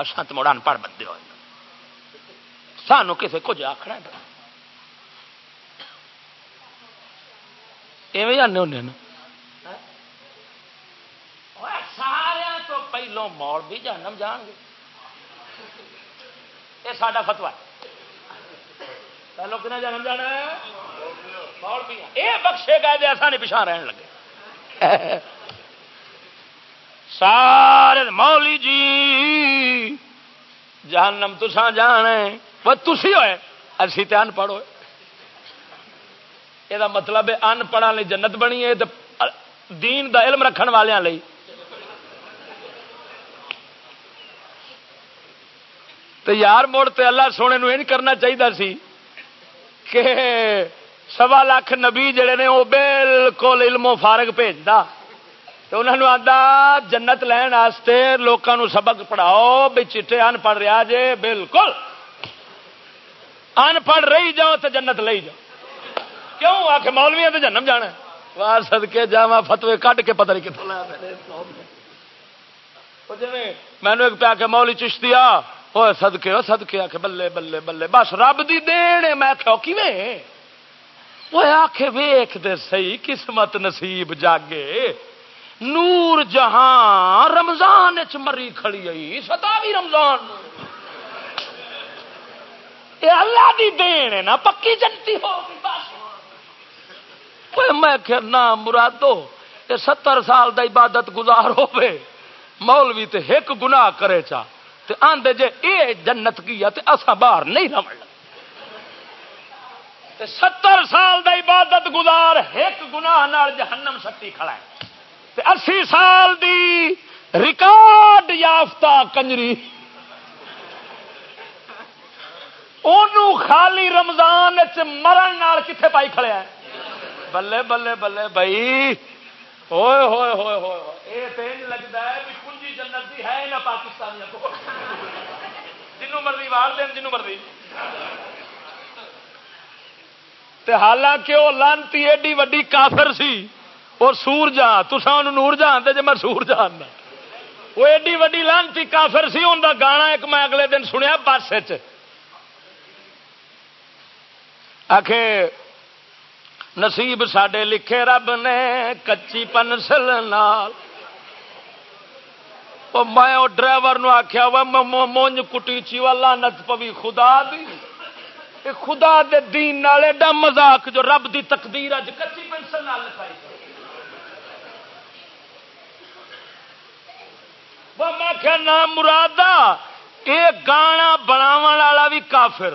Speaker 3: اسان تو مڑا انپڑھ بندے ہوئے سانو کسے کچھ آخنا ایویں ہوں نا سارا تو پہلو مول بھی جانم جان گے یہ سا فتوا پہلو کنہیں جنم جانا مول بھی یہ بخشے گئے جی نہیں پچھا رہن لگے سارے مولی جی جہنم جہانساں جان پڑھ ہوئے یہ مطلب ان پڑھا لی جنت بنی ہے دین دا علم رکھن رکھ والے تو یار موڑ اللہ سونے یہ کرنا چاہیے سی کہ سوا لاکھ نبی جڑے نے وہ بالکل علم و فارغ بھیجتا تو انہوں آتا جنت لینے لوگوں سبق پڑھاؤ بھی چیٹے ان پڑھ رہا جے بالکل ان پڑھ رہی جاؤ تو جنت جاؤ کیوں آ کے تو جنم آل بھی جاوی کھتا میں آ کے مول ہی چشتی ہوئے سدکے سدکے آ کے بلے بلے بلے بس رب کی دکھ آخ ویخ دے سی قسمت نصیب جاگے نور جہاں رمضان چ مری کھڑی آئی ستاوی رمضان اے اللہ دی دین ہے نا پکی جنتی ہو گئی میں کہ نا مرادو اے ستر سال دا عبادت گزار ہوے مولوی تے ایک گناہ کرے چا تے آندے جے اے جنت کیا تے اسا باہر نہیں رو ستر سال دا عبادت گزار ایک گناہ نار جہنم سٹی کھڑا ہے اسی سال دی ریکارڈ یافتہ کنجری خالی رمضان مرن نال کتنے پائی کھڑے بلے بلے بلے بھائی ہوئے ہوئے ہوئے ہوئے یہ تو لگتا ہے بھی کنجی جنت دی ہے نہ پاکستان جنوں مرضی وار دین جنوں جنوی حالانکہ وہ لانتی ایڈی وڈی کافر سی اور سور جا تو نور جان دے میں سور جانا وہ ایڈی وڈی لانتی کافر سی کا گانا ایک میں اگلے دن سنیا بس نصیب ساڈے لکھے رب نے کچی پنسل نال میں ڈرائیور آخیا وا مونج کٹی والا نت پوی خدا دی خدا دے دین ایڈا مزاق جو رب دی تقدیر اج کچی نال لکھائی میں آنا مراد یہ گانا بناو والا بھی کافر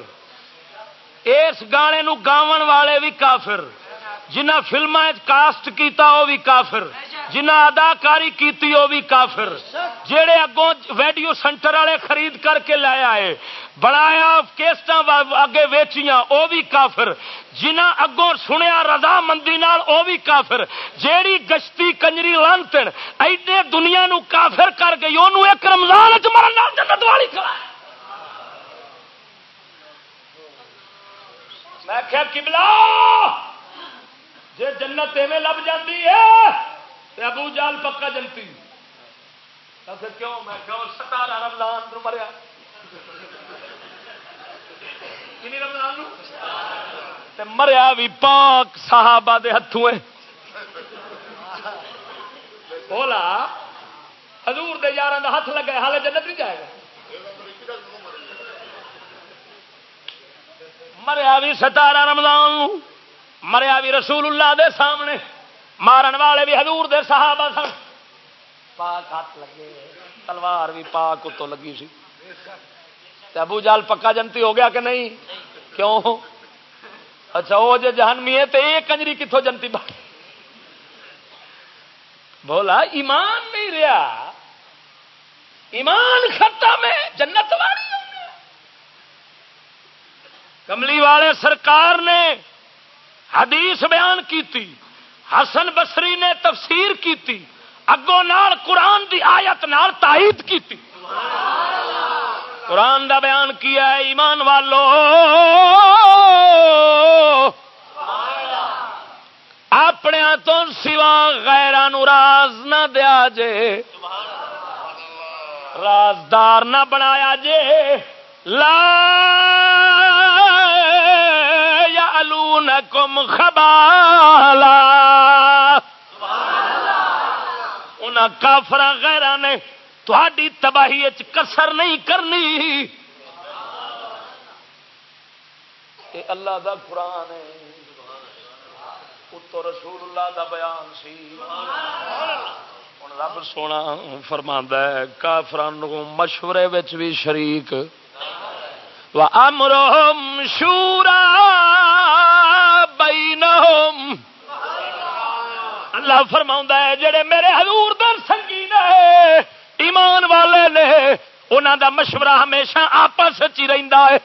Speaker 3: اس گانے گاون والے بھی کافر جنہ فلم کاسٹ کیتا وہ بھی کافر جنہ اداکاری کیتی وہ بھی کافر جہے اگوں ویڈیو سینٹر والے خرید کر کے لے آئے بنایا کیسٹ اگے ویچیاں وہ بھی کافر جنہ اگوں سنیا رضا مندی نال وہ بھی کافر جیڑی گشتی کنجری لانت ایڈے دنیا نو کافر کر گئی وہ رمضان چرن دوالی کرا میں کیا قبلہ جی جنت لب جاتی ہے تو ابو جال پکا جنتی ستارہ رمضان پاک صاحب ہاتھوں بولا حضور دے یار کا ہاتھ لگا ہال جنت نہیں جائے گا مریا بھی ستارا رمضان مریا بھی رسول اللہ دے سامنے مارن والے بھی حضور دے صحابہ سن پاک ہاتھ لگے تلوار بھی پاک لگی سی ابو جال پکا جنتی ہو گیا کہ نہیں کیوں اچھا وہ جی یہ کنجری کتوں جنتی بولا ایمان نہیں رہا ایمان خطہ میں جنت والی کملی والے سرکار نے حدیث بیان کیتی حسن بسری نے تفسیر نال اگوں دی آیت نال تائید کیتی قرآن دا بیان کیا ہے ایمان والو اپنے تو سوا غیران راز نہ دیا جے رازدار نہ بنایا جے لا کم خبالا ان کافر گیرا نے تھی تباہی کسر نہیں کرنی اللہ دا قرآن ہے اتو رسول اللہ دا بیان سی ہوں رب سونا فرما کافران مشورے بھی شریک امرو شورہ بینہم اللہ فرما ہے جڑے میرے حضور در سنگی نے ایمان والے نے انہوں دا مشورہ ہمیشہ آپس ہی رہا ہے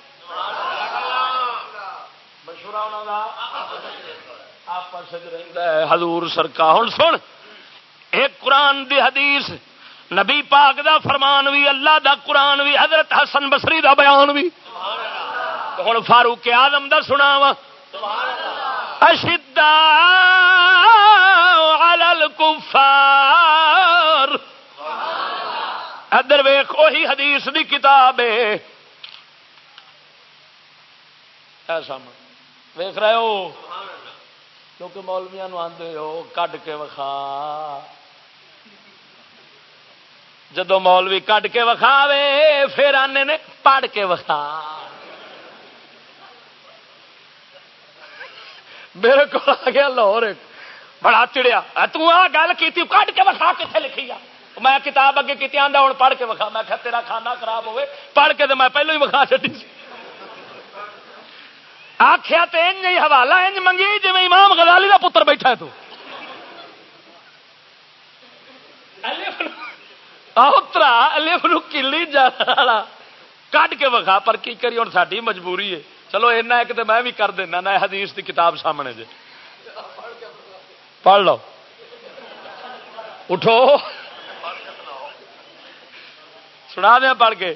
Speaker 3: حضور سرکا ہوں سن ایک قرآن دی حدیث نبی پاک دا فرمان بھی اللہ دا قرآن بھی حضرت حسن بسری دا بیان بھی ہوں فاروق آدم دا سنا وا ادھر وہی حدیث دی کتاب ویخ رہے ہو کیونکہ مولویا آدھے ہو کے وکھا جدو مولوی کٹ کے وکھاوے پھر آنے نے پڑھ کے وکھا میرے کو آ گیا لاہور ایک بڑا چڑیا کی کٹ کے وکھا کتنے لکھی آ میں کتاب اگے کی آدھا ہوں پڑھ کے وکھا میں تیرا کھانا خراب ہوئے پڑھ کے تو میں پہلو ہی وکھا چی حوالہ انج منگی جی امام غزالی کا پتر بیٹھا تو کلی جا کٹ کے وکھا پر کی کری ہوں ساری مجبوری ہے چلو اینا ایک تو میں بھی کر دینا گا نہ حدیث کی کتاب سامنے جی پڑھ لو اٹھو سنا دیا پڑھ کے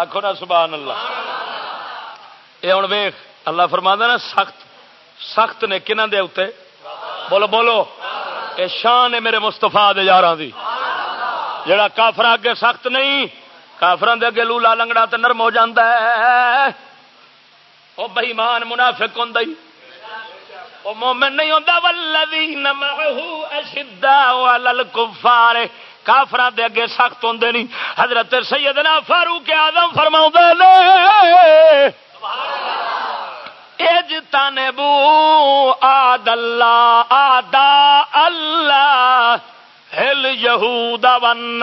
Speaker 3: آخو نا سبحان اللہ یہ ہوں ویخ اللہ فرما دا نا سخت سخت نے کنہ دے اتنے بولو بولو یہ شان ہے میرے مستفا جڑا کافر اگے سخت نہیں کافران دے اگے لولا لنگڑا تے نرم ہو جاندا ہے او بے ایمان منافق ہوندا ہی او مومن نہیں ہوندا والذین معه اشد على الكفار کافران دے اگے سخت ہوندے نہیں حضرت سیدنا فاروق اعظم فرماوندا نے سبحان اللہ اج تنبو آد اللہ آدا اللہ ہل یہودا ون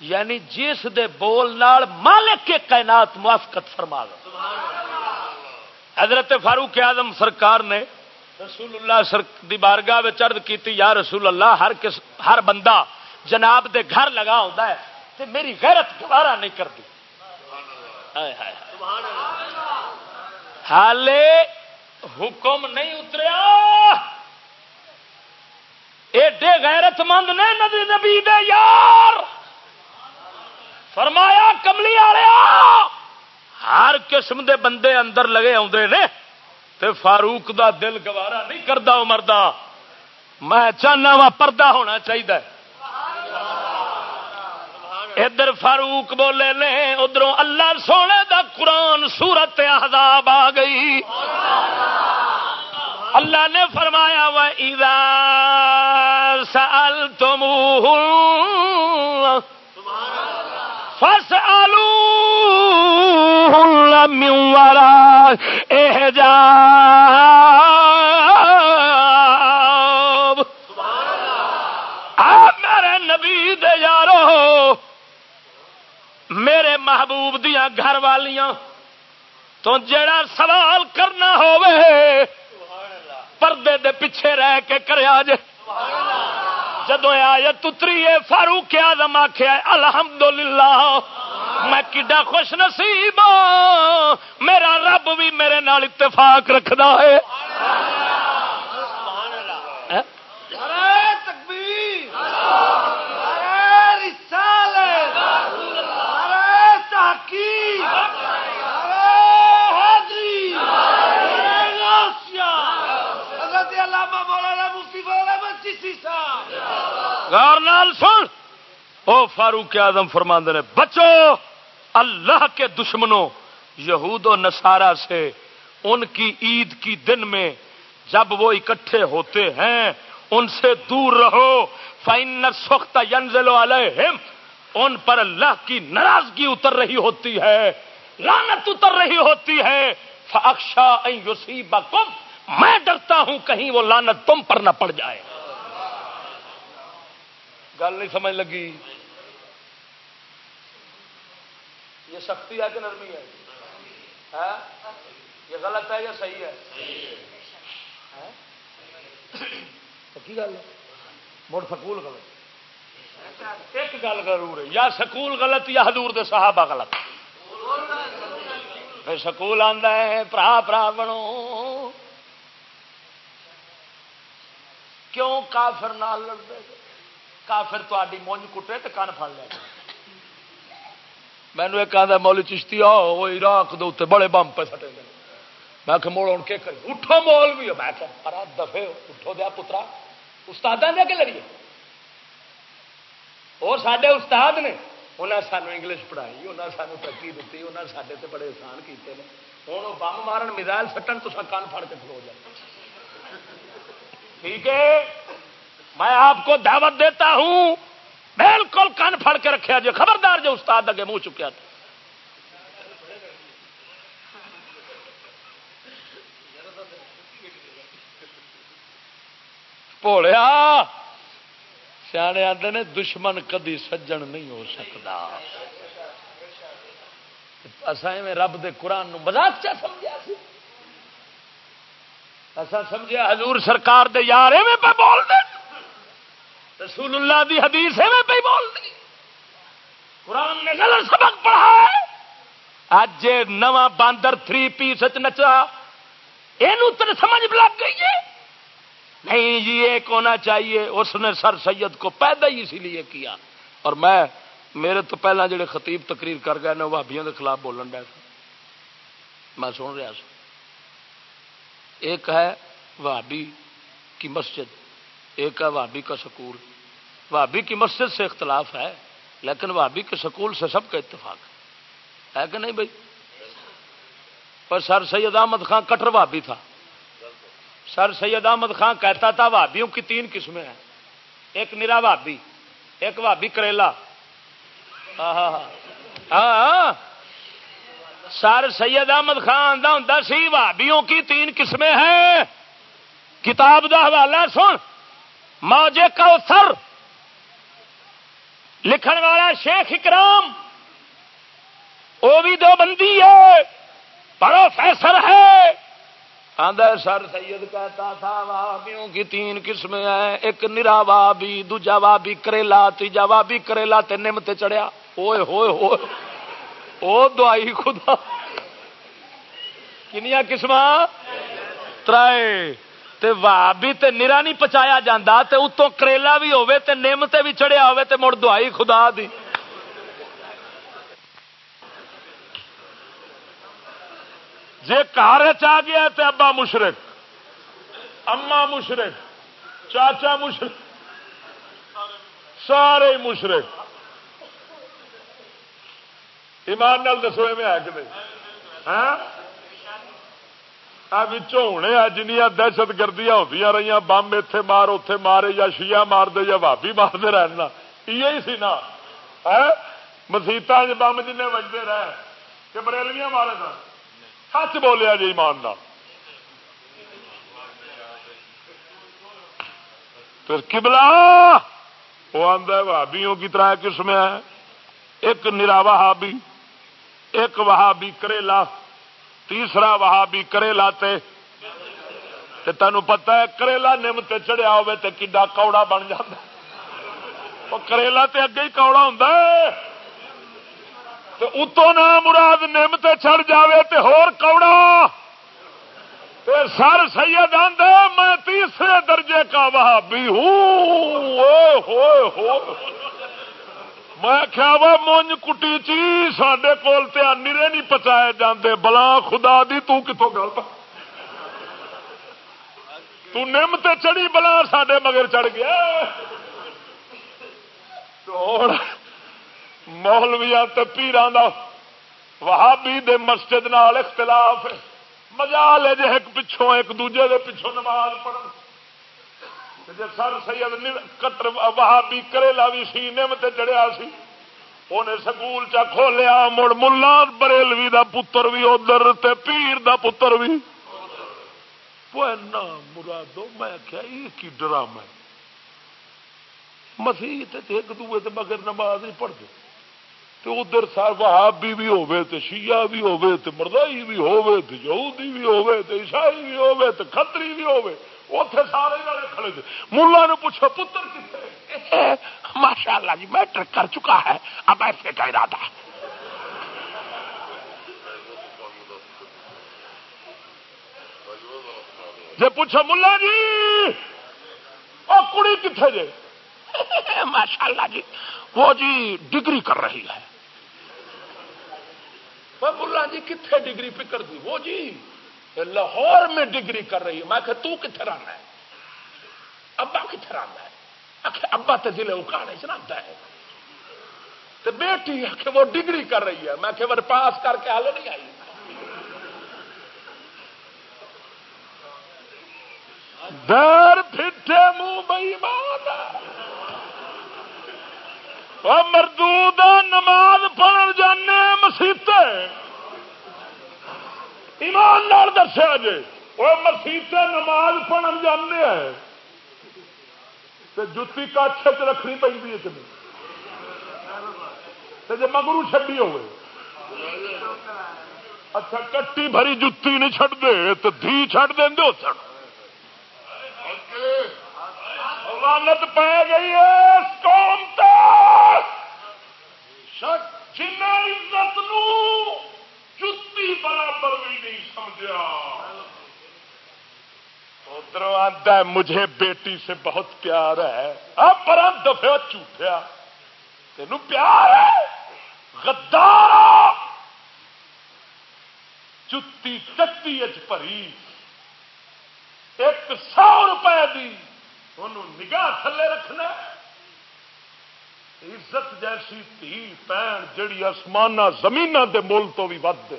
Speaker 3: یعنی جس دے بول نال مالک کے کائنات موافقت فرما لو حضرت فاروق اعظم سرکار نے رسول اللہ دی بارگاہ کی یا رسول اللہ ہر کس ہر بندہ جناب دے گھر لگا ہوتا ہے میری غیرت گوارا نہیں کرتی حال حکم نہیں ایڈے غیرت مند نے نبی نبی یار فرمایا کملی ہر قسم دے بندے اندر لگے آدھے نے تے فاروق دا دل گوارا نہیں کرتا مرد میں چاہنا وا پردہ ہونا چاہیے ادھر فاروق بولے نے ادھر اللہ سونے دا قرآن سورت احزاب آ گئی اللہ نے فرمایا سال تم فس آلو میورا احجاب آ میرے نبی دے یارو میرے محبوب دیا گھر والیاں تو جڑا سوال کرنا ہوے پردے دے پیچھے رہ کے کریا جے سبحان اللہ جدو آیا ہے فاروق آزم آخیا الحمد للہ میں خوش نصیب ہاں، میرا رب بھی میرے نال اتفاق رکھدا ہے نال سن او فاروق اعظم فرما نے بچو اللہ کے دشمنوں یہود و نسارا سے ان کی عید کی دن میں جب وہ اکٹھے ہوتے ہیں ان سے دور رہو فائن سخت ینزل علیہم ان پر اللہ کی ناراضگی اتر رہی ہوتی ہے لانت اتر رہی ہوتی ہے فاقشا یوسی میں ڈرتا ہوں کہیں وہ لانت تم پر نہ پڑ جائے گل نہیں سمجھ لگی یہ سختی ہے کہ نرمی ہے ہاں؟ یہ غلط ہے یا صحیح ہے ہاں؟ گل ہے مڑ سکول
Speaker 1: غلط ایک گل
Speaker 3: ضرور ہے یا سکول غلط یا حضور دے صحابہ غلط سکول آتا ہے پرا پرا بنو کیوں کافر نہ لڑتے کافر تاری مونج کٹے تو کن فل لے مینو ایک آدھا مول چشتی آراق دے بڑے بم پہ سٹے گئے میں آ موڑ کے کری اٹھو مول بھی میں کہ پرا دفے اٹھو دیا پترا استاد دیا کہ لڑیے وہ سارے استاد نے انہیں سانو انگلش پڑھائی انہیں سانو ترقی دیتی انہیں سارے سے بڑے احسان کیتے ہیں ہوں وہ بم مارن میزائل سٹن تو سر کن فڑ کے کھلو جائے ٹھیک ہے میں آپ کو دعوت دیتا ہوں بالکل کان پھڑ کے رکھا جو خبردار جو استاد اگے منہ چکیا تھا پوڑیا سیانے آتے نے دشمن کدی سجن نہیں ہو سکتا میں رب دے قرآن مزاق چا سمجھا اسا سمجھا حضور سرکار دے یار ایویں پہ بول دے رسول اللہ دی حدیث ہے قرآن نے غلط سبق پڑھا باندر تھری نچا یہ سمجھ لگ گئی ہے نہیں جی ایک ہونا چاہیے اس نے سر سید کو پیدا ہی اسی لیے کیا اور میں میرے تو پہلے جڑے خطیب تقریر کر گئے نے بھابیا کے خلاف بولن ڈے میں سن رہا سا ایک ہے بھابی کی مسجد ایک ہے وابی کا سکول وابی کی مسجد سے اختلاف ہے لیکن وابی کے سکول سے سب کا اتفاق ہے کہ نہیں بھائی پر سر سید احمد خان کٹر وابی تھا سر سید احمد خان کہتا تھا وابیوں کی تین قسمیں ہیں ایک نرا وابی ایک وابی کریلا ہاں،, ہاں سر سید احمد خانہ ہوں سی وابیوں کی تین قسمیں ہیں کتاب دا حوالہ سن موجے کوثر لکھن والا شیخ اکرام وہ بھی دو بندی ہے پروفیسر ہے آدھا سر سید کہتا تھا وابیوں کی تین قسمیں ہیں ایک نرا وابی دوجا وابی کریلا تیجا وابی کریلا تینم تے چڑیا اوئے ہوئے ہوئے او دعائی خدا کنیا قسمہ ترائے تے تے نرا نہیں پچایا جاندہ تے رہا کریلا بھی تے تے بھی مڑ دعائی خدا دی جے کار آ گیا تے ابا مشرق اما مشرق چاچا مشرق سارے مشرق ایمان نال دسو ای ہونے جنیا دہشت گردیاں ہوتی رہی بمب اتے مار اتے مارے یا شیا مارتے یا بابی مارتے رہنا یہ سی نا مسیطا چ بم جنتے رہ سچ بولیا جی ماندار پھر کبلا وہ آدھا کی طرح قسم ہے ایک نراوا ہابی ایک وہابی کریلا تیسرا وہابی وہ کرے پتا ہے کریلا نم کرے چڑھا ہوا بن جیلا اگے ہی کوڑا ہوں اتو نام مراد نم سے چڑھ جائے تو ہوڑا سر سید سیاد میں تیسرے درجے کا وہابی ہوں ہ میں کیا وا مونج کٹی چی سڈے چیز نیری نہیں پچائے جانے بلا خدا دی تو کتوں تے چڑی بلا سڈے مگر چڑھ گیا مولویا مسجد نال اختلاف مزہ لے جے ایک پچھوں ایک دوجے دے پچھوں نماز پڑھ جی سر سید کتر وہابی کریلا بھی سی نمت چڑیا سی انہیں سکول چا کھولیا مڑ ملا بریلوی دا پتر بھی ادھر پیر دا پتر بھی مرادو میں کیا یہ کی ڈرامہ ہے مسیح ایک دوے تے مگر نماز نہیں پڑھتے تو ادھر سر وہابی بھی ہوے تے شیعہ بھی ہوے تے مردائی بھی ہوے تے یہودی بھی ہوے تے عیسائی بھی ہوے تے کھتری بھی ہوے اتنے سارے والے کھڑے ملا نے پوچھو پتر کتنے ماشاء اللہ جی میٹرک کر چکا ہے اب ایسے کا ارادہ
Speaker 1: جی پوچھو ملا جی
Speaker 3: اور کڑی کتنے جی ماشاء اللہ جی وہ جی ڈگری کر رہی ہے ملا جی کتنے ڈگری پکڑ دی وہ جی لاہور میں ڈگری کر رہی ہے میں تو کتنے آنا ہے ابا کتنے آنا ہے آخر ابا تو نہیں اکاڑے آتا ہے تو بیٹی آخر وہ ڈگری کر رہی ہے میں وہ پاس کر کے حال نہیں آئی در پھٹے منہ مان مردو نماز پڑھ جانے مسیطے ایماندار دسیا جی وہ مسیح نماز پڑھن جانے ہیں جتی کچھ رکھنی پہ نہیں جی مگرو چڈی ہوئے اچھا کٹی بھری جتی نہیں چڑتے تو دھی چڈ دیں سن رانت پہ گئی ہے اس قوم تک جنت نو جتی برابر بھی نہیں سمجھا مجھے بیٹی سے بہت پیار ہے پر دفعہ جھوٹیا تین پیار ہے گدار چتی اچ پری ایک سو روپئے کی انہوں نگاہ تھلے رکھنا عزت جیسی تھی پین جڑی آسمان زمین دے مول تو بھی ود دے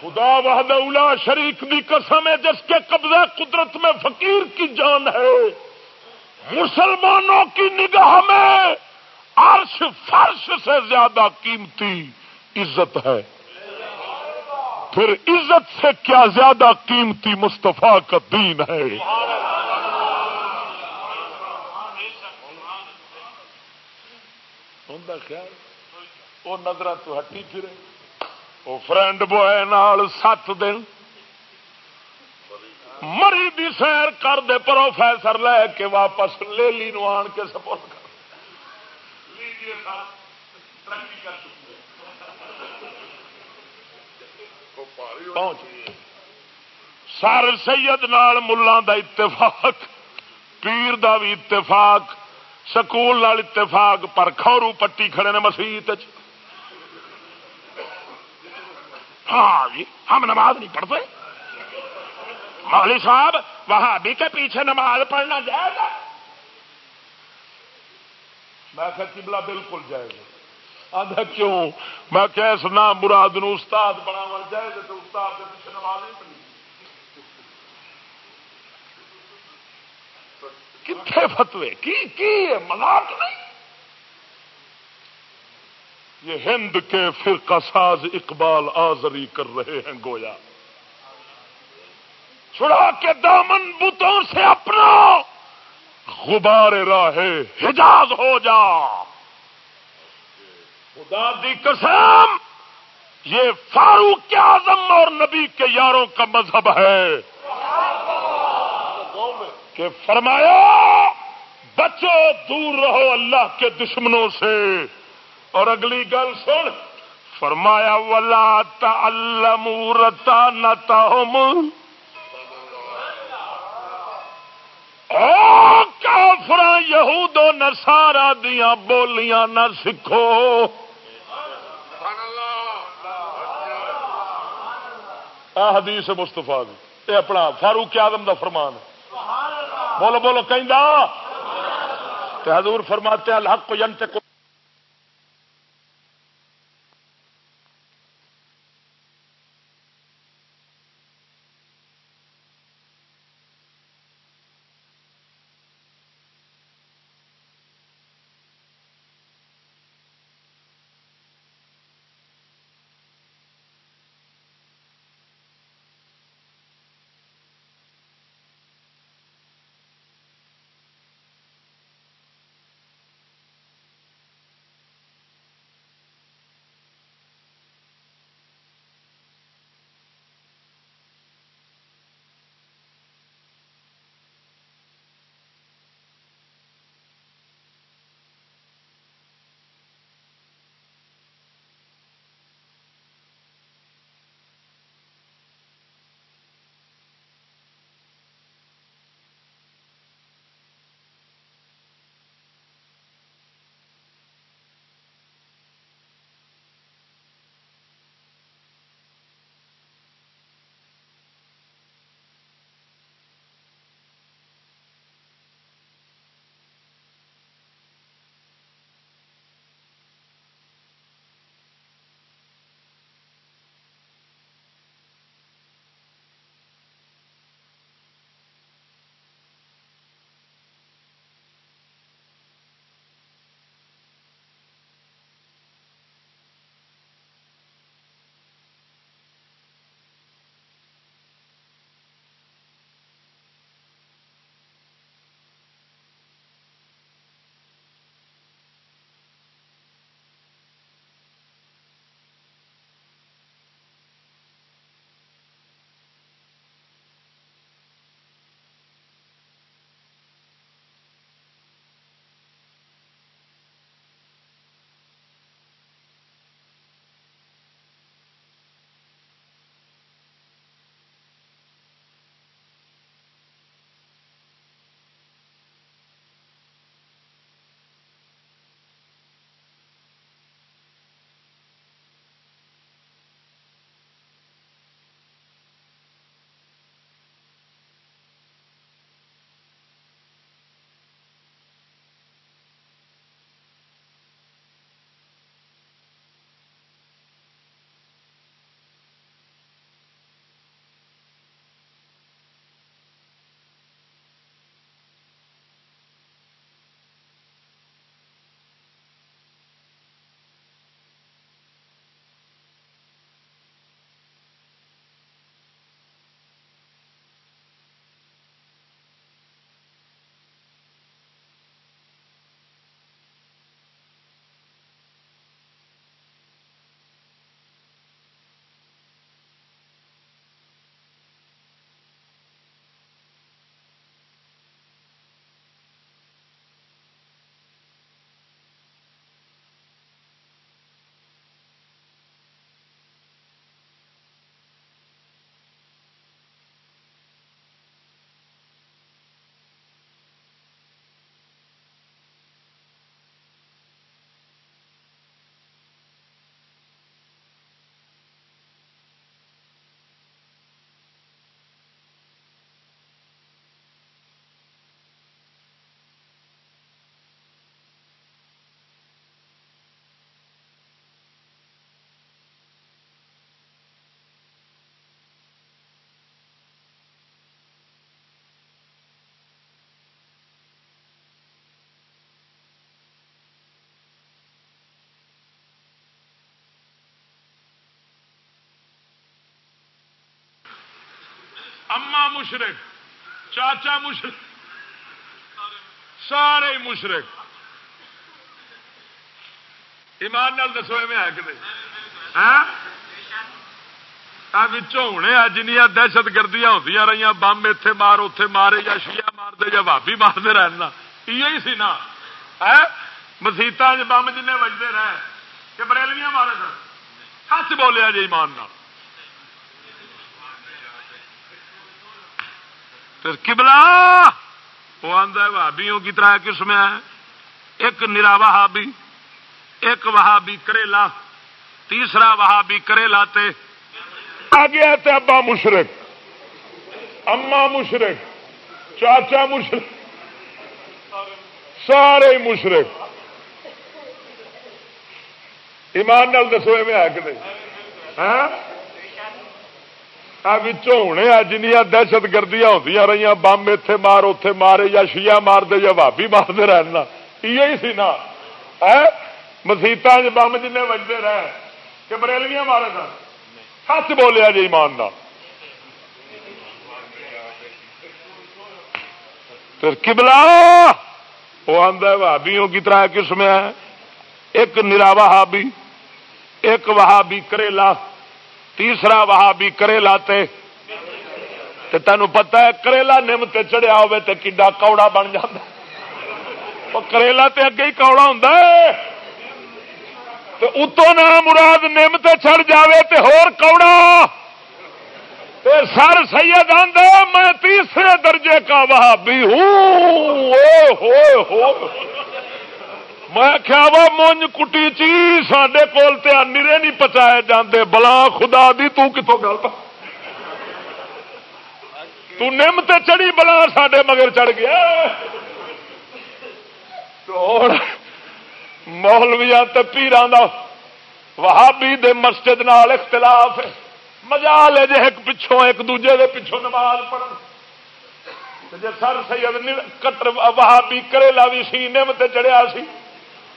Speaker 3: خدا وحد اولا شریک بھی قسم ہے جس کے قبضہ قدرت میں فقیر کی جان ہے مسلمانوں کی نگاہ میں عرش فرش سے زیادہ قیمتی عزت ہے پھر عزت سے کیا زیادہ قیمتی مستعفی کا دین ہے خیال وہ نظر تو ہٹی پھرے وہ فرینڈ بوائے نال سات دن مری بھی سیر کر دے پروفیسر لے کے واپس لے لی نو آن کے سپورٹ کر سید نال ملان دا اتفاق پیر دا بھی اتفاق سکول لال اتفاق پر کھورو پٹی کھڑے نے مسیحت ہاں جی ہم نماز نہیں پڑھتے
Speaker 1: مولی صاحب
Speaker 3: وہاں بھی کے پیچھے نماز پڑھنا جائے گا میں کہ بالکل جائے گا کیوں میں کہ اس نام مراد نو استاد پڑا جائے گا استاد کے پیچھے نماز نہیں پڑھنی کتنے فتوے کی کی مذاق نہیں یہ ہند کے فرقہ ساز اقبال آزری کر رہے ہیں گویا چھڑا کے دامن بتوں سے اپنا غبار راہ حجاز ہو جا خدا دی قسم یہ فاروق کے اعظم اور نبی کے یاروں کا مذہب ہے کہ فرمایا بچو دور رہو اللہ کے دشمنوں سے اور اگلی گل سن فرمایا ولا تل متا نہ تم فرا یہو دو نہ سارا دیا بولیاں نہ سکھو احدیث مستفا اپنا فاروق آدم دا فرمان ہے بولو بولو کہ حضور فرماتے الحق ہک یم اما مشرق چاچا مشرق سارے مشرق ایمان نال دسو ایچونے ہاں؟ آ جنیا دہشت گردیاں ہوتی رہی بمب اتے مار اتے مارے یا شیا مارے یا بابی مارتے رہنا یہ سی نا ہاں؟ مسیطا بمب جن بجتے رہے کہ مارے سن سچ بولیا جی ایمان نال پھر کبلا وہ آتا ہے بھابیوں کی طرح قسم ہے ایک نرا وہابی ایک وہابی کریلا تیسرا وہابی کریلا تے
Speaker 1: آ گیا تے ابا مشرق
Speaker 3: اما مشرق چاچا مشرق سارے مشرق ایمان نال دسو میں آ کے ہونے جنیا دہشت گردیاں ہوتی رہی بمب اتے مار اتے مارے یا شیا مارتے یا بابی مارتے رہنا یہ سی نا مسیطا چ بمب جن بجتے کہ مارے سن سچ بولیا جی ایمان ماندار کبلا وہ آدھا بھابی کی طرح قسم ہے ایک نراوا ہابی ایک وہابی کریلا تیسرا وہابی کریلا پتا ہے کریلا نم نیم چڑھا کوڑا بن کریلا اگے ہی کوڑا جیلا اتوں نہ مراد نم سے چڑھ جائے تو ہوڑا سر سید جان میں تیسرے درجے کا وہابی ہوں میں کیا مونج کٹی چی سڈے کول نیری نہیں پچائے جاندے بلا خدا دی تو کتوں تم تے چڑی بلا سڈے مگر چڑھ گیا مولویا پیران وہابی دے مسجد نال اختلاف مزا لے جی پچھوں ایک دوجے دے پچھوں نماز پڑھ سر سید کٹر وہابی کرے لا بھی نم سی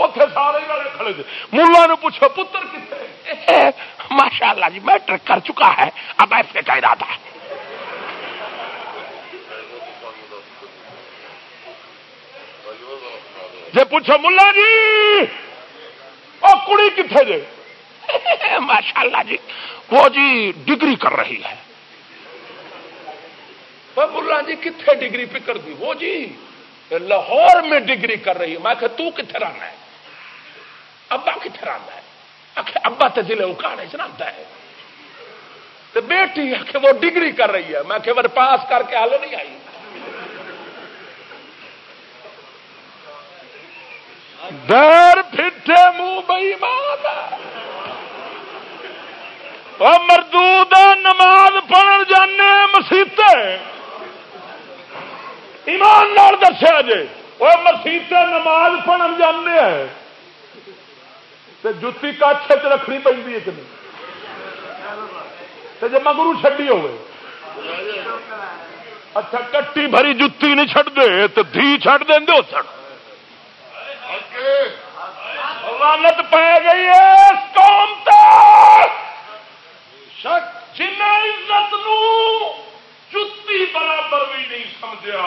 Speaker 3: اتنے سارے کھڑے تھے ملا نے پوچھو پتر کتنے ماشاء اللہ جی میٹرک کر چکا ہے اب ایسے کا ارادہ ہے جی پوچھو ملا جی اور کڑی کتنے جی ماشاء اللہ جی وہ جی ڈگری کر رہی ہے ملا جی کتنے ڈگری پکر دی وہ جی لاہور میں ڈگری کر رہی ہے میں کہ تو کتنے رہنا ہے ابا کتنے آتا ہے ابا تو ضلع اکاڑے کھانے چاہتا ہے بیٹی آخ وہ ڈگری کر رہی ہے میں آپ پاس کر کے ہل نہیں آئی در پھٹے منہ بئی مردو نماز پڑھ جانے مسیطے ایمان دسیا جی وہ مسیطے نماز پڑھ جانے ہیں تے جتی کچھ رکھنی پہ نہیں جی مگر چڈی ہو اچھا کٹی بھری جتی نہیں چڈ دے تو دھی چڈ دیں دو سن لانت پہ گئی ہے قوم جنہیں عزت نو جتی برابر بھی نہیں سمجھا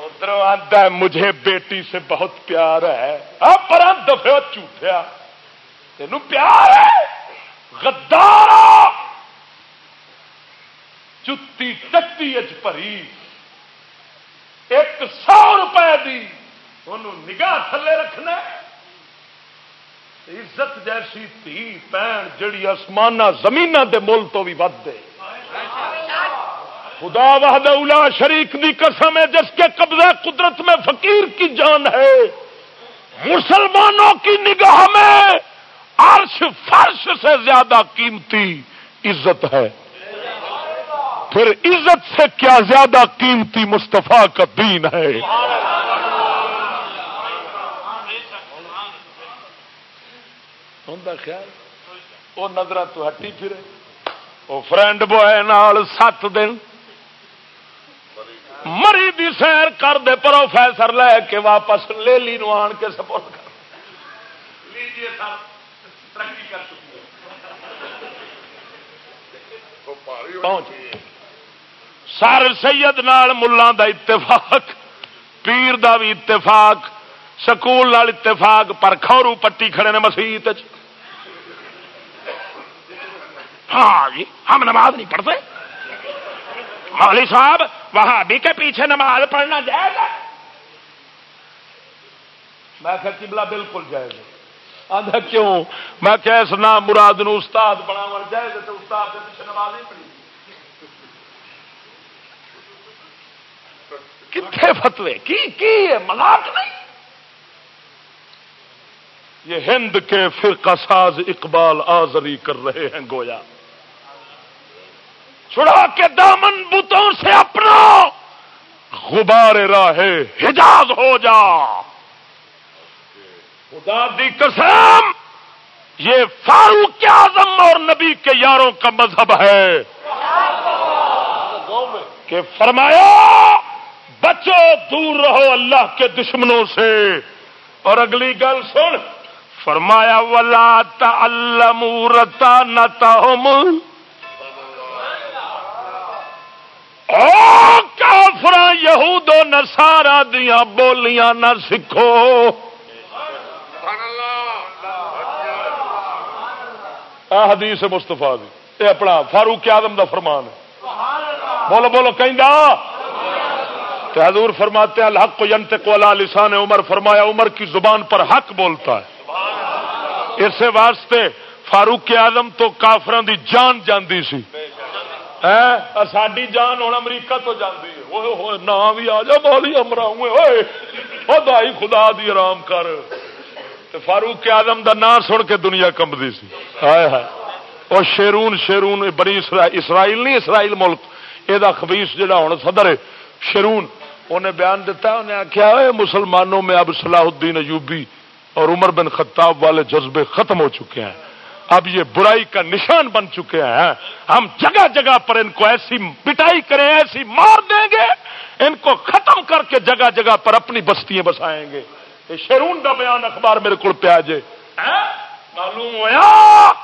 Speaker 3: ادھر ہے مجھے بیٹی سے بہت پیار ہے پر دفعہ جھوٹیا ہے گدار پری ایک سو روپئے دی وہ نگاہ تھلے رکھنا عزت جیسی تھی پین جڑی آسمان زمین دے مول تو بھی ود دے خدا وحد اولا شریک دی قسم ہے جس کے قبضہ قدرت میں فقیر کی جان ہے مسلمانوں کی نگاہ میں عرش فرش سے زیادہ قیمتی عزت ہے پھر عزت سے کیا زیادہ قیمتی مستفیٰ کا دین ہے خیال وہ نظر تو ہٹی پھرے وہ فرینڈ بوائے سات دن مری دی سیر کر دے پروفیسر لے کے واپس لے لی نو آن کے سپورٹ کر لیجیے سر سید نال ملان دا اتفاق پیر دا بھی اتفاق سکول نال اتفاق پر کھورو پٹی کھڑے نے مسیحت ہاں جی ہم نماز نہیں پڑھتے والی صاحب وہاں بھی کے پیچھے نماز پڑھنا جائے گا میں کہ بالکل گا آدھا کیوں میں کہ اس نام مراد نو استاد استاد بنا مر جائے گا تو کے پیچھے نماز نہیں پڑی کتنے فتوے کی کی ہے ملاق نہیں یہ ہند کے فرقہ ساز اقبال آزری کر رہے ہیں گویا چھڑا کے دامن بتوں سے اپنا غبار راہ حجاز ہو جا خدا دی قسم یہ فاروق کے اور نبی کے یاروں کا مذہب ہے کہ فرمایا بچو دور رہو اللہ کے دشمنوں سے اور اگلی گل سن فرمایا ولا تا رتا مورتا ہو کافر نسارا دیا بولیاں نہ سکھو حدیث مستفا دی اپنا فاروق آدم دا فرمان ہے بولو بولو کہیں حضور فرماتے ہیں الحق کو ینت کو لسان نے فرمایا عمر کی زبان پر حق بولتا ہے اسے واسطے فاروق آدم تو کافران دی جان جانتی سی ساری جان ہوں امریکہ تو نام بھی آ جاؤ بہلی امراؤ خدا دی آرام کر فاروق آدم کا نام سن کے دنیا کمبی اور شیرون شیرون بڑی اسرائیل نہیں اسرائیل ملک یہ خبیس جہاں ہوں سدر شیرون انہیں بیان دیتا انہیں آخیا مسلمانوں میں اب صلاح الدین ایوبی اور عمر بن خطاب والے جذبے ختم ہو چکے ہیں اب یہ برائی کا نشان بن چکے ہیں ہم جگہ جگہ پر ان کو ایسی پٹائی کریں ایسی مار دیں گے ان کو ختم کر کے جگہ جگہ پر اپنی بستیاں بسائیں گے یہ شیرون کا بیان اخبار میرے کو پہ آ جائے معلوم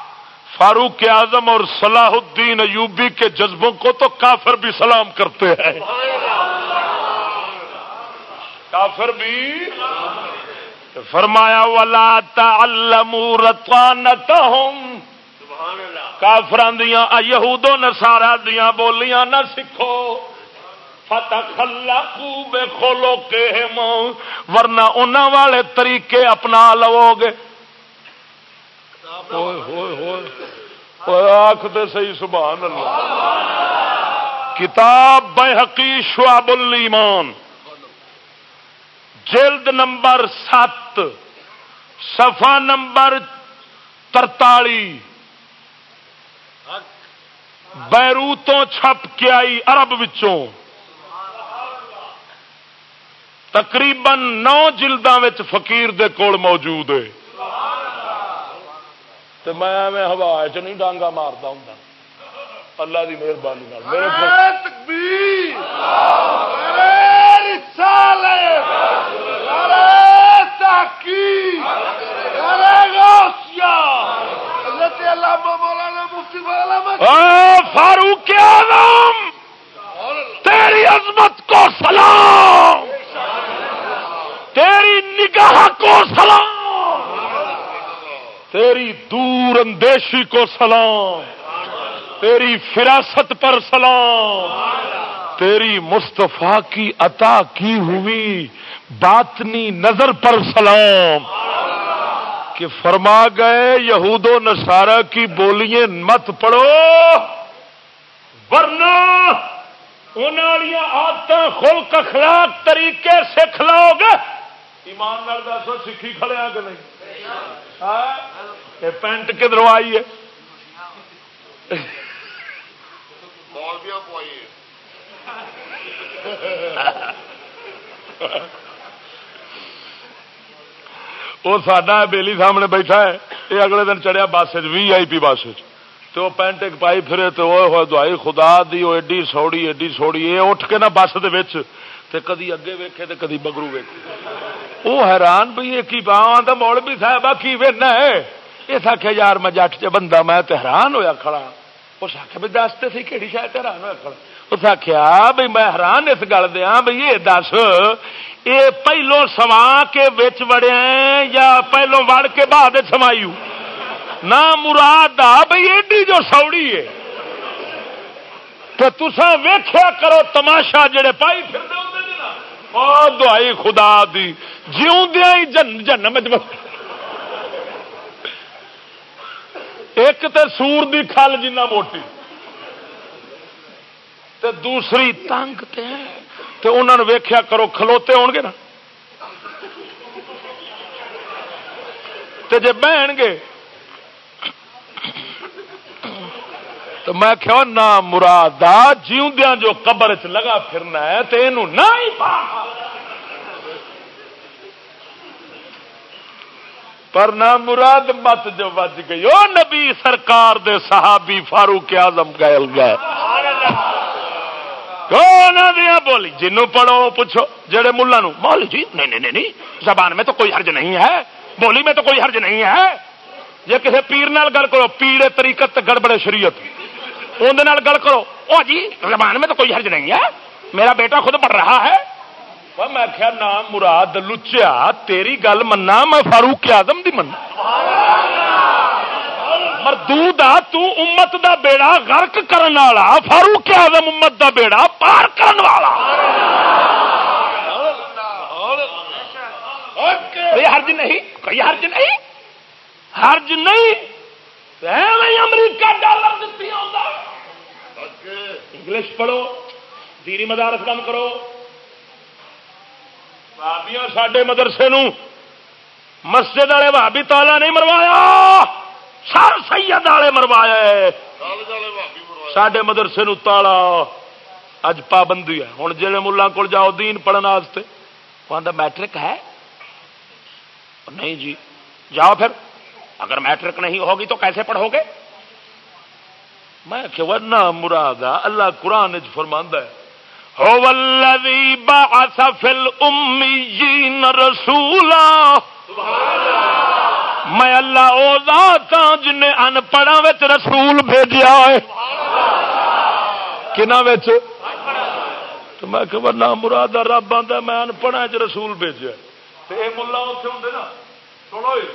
Speaker 3: فاروق اعظم اور صلاح الدین ایوبی کے جذبوں کو تو کافر بھی سلام کرتے ہیں کافر بھی فرمایا والا اللہ کافران نسارا دیا بولیاں نہ سیکھوتو ورنہ والے طریقے اپنا لوگ آخ سبحان اللہ کتاب بحقی شعب الایمان جلد نمبر سات سفا نمبر ترتالی بیرو تو چھپ کے آئی ارب تقریباً نو جلدوں فقیر دے کول موجود ہے تو میں ایویں چ نہیں ڈانگا مارتا ہوں اللہ کی مہربانی مولانا مفتی کیسیا فاروق تیری عظمت کو سلام تیری نگاہ کو
Speaker 1: سلام
Speaker 3: تیری دور اندیشی کو سلام تیری فراست پر سلام تیری مصطفیٰ کی عطا کی ہوئی باطنی نظر پر سلام کہ فرما گئے یہود و نسارا کی بولیے مت پڑھو آدت خلق اخلاق طریقے سے لو گے ایماندار سیکھی کھڑے نہیں ہاں؟ پینٹ کدھر آئی ہے وہ سڈا بیلی سامنے بیٹھا ہے یہ اگلے دن چڑھیا بس وی آئی پی بس تو پینٹ ایک پائی پھرے تو خدا دی وہ ایڈی سوڑی ایڈی سوڑی یہ اٹھ کے نا بس دے کدی اگے ویکے کدی بگرو ویکے وہ حیران بھی ایک مڑ بھی ہے اس آخیا یار میں جٹ چ بندہ میں تو حیران ہوا کھڑا اس سکھ بھی دستے سی کہڑی شاید حیران ہوا کھڑا اس آخیا بھائی میں حیران اس گل دیا ہاں, بھائی یہ دس یہ پہلو سوا کے بچ وڑے یا پہلو وڑ کے بعد سوائی نہ مراد آ بھائی ایڈی جو سوڑی ہے تو تسا ویخیا کرو تماشا جڑے پائی پھر خدا دی جیوں دیا ہی جن جنم سور دی کھل جنہ موٹی تے دوسری تنگ ویخیا کرو کھلوتے ہو گے نا جی بہن گے تو میں نا جو قبر چ لگا پھرنا ہے تو یہ پر نہ مراد مت جو بج گئی او نبی سرکار دے صحابی فاروق آزم گئے گئے بولی بولی جنوں پڑھو پوچھو ملا مول جی جی نہیں نہیں نہیں نہیں نہیں زبان میں میں تو تو کوئی کوئی حرج حرج ہے ہے کسی پیر نال گل کرو طریقت گڑبڑے شریعت اندر گل کرو او جی زبان میں تو کوئی حرج نہیں ہے میرا بیٹا خود پڑھ رہا ہے میں کیا نام مراد لچیا تیری گل منا میں فاروق آدم دی
Speaker 1: منا
Speaker 3: امت دا بیڑا غرق کرن والا فاروق آزم امت دا بیڑا پار کرن کرا حرج نہیں کوئی حرج نہیں حرج نہیں امریکہ ڈالر انگلش پڑھو دینی مدارس کام کرویا سڈے مدرسے نو مسجد والے بھابی تالا نہیں مروایا سر سید والے مروایا سڈے مدرسے نو تالا اج پابندی ہے ہوں جی ملا کول جاؤ دین پڑھنے وہ میٹرک ہے نہیں جی جاؤ پھر اگر میٹرک نہیں ہوگی تو کیسے پڑھو گے میں مراد اللہ قرآن فرماند ہے سبحان اللہ میں اللہ او ذات ہاں جن نے ان پڑھا وچ رسول بھیجیا ہے کنا وچ تو میں کہ نہ مراد رب آندا میں ان پڑھا وچ رسول بھیجیا تے اے مولا اوتھے ہوندے نا سنو جی،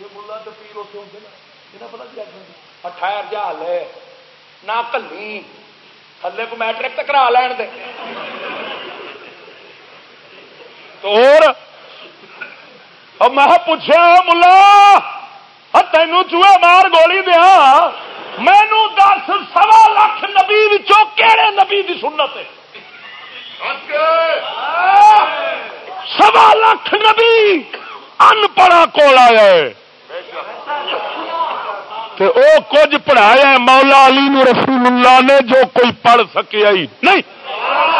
Speaker 3: اے مولا تے پیر اوتھے ہوندے نا کنا پتہ کیا کردا اٹھایا جا لے نہ کلی تھلے کو میٹرک تکرا لین دے تو اور اور میں پوچھا ملا تین گولی دیا مینو دس سوا لاکھ نبی کہڑے نبی سنت سوا لاکھ نبی ان پڑھا کول آیا کچھ پڑھایا مولا علی نو رسول اللہ نے جو کوئی پڑھ سکیا ہی نہیں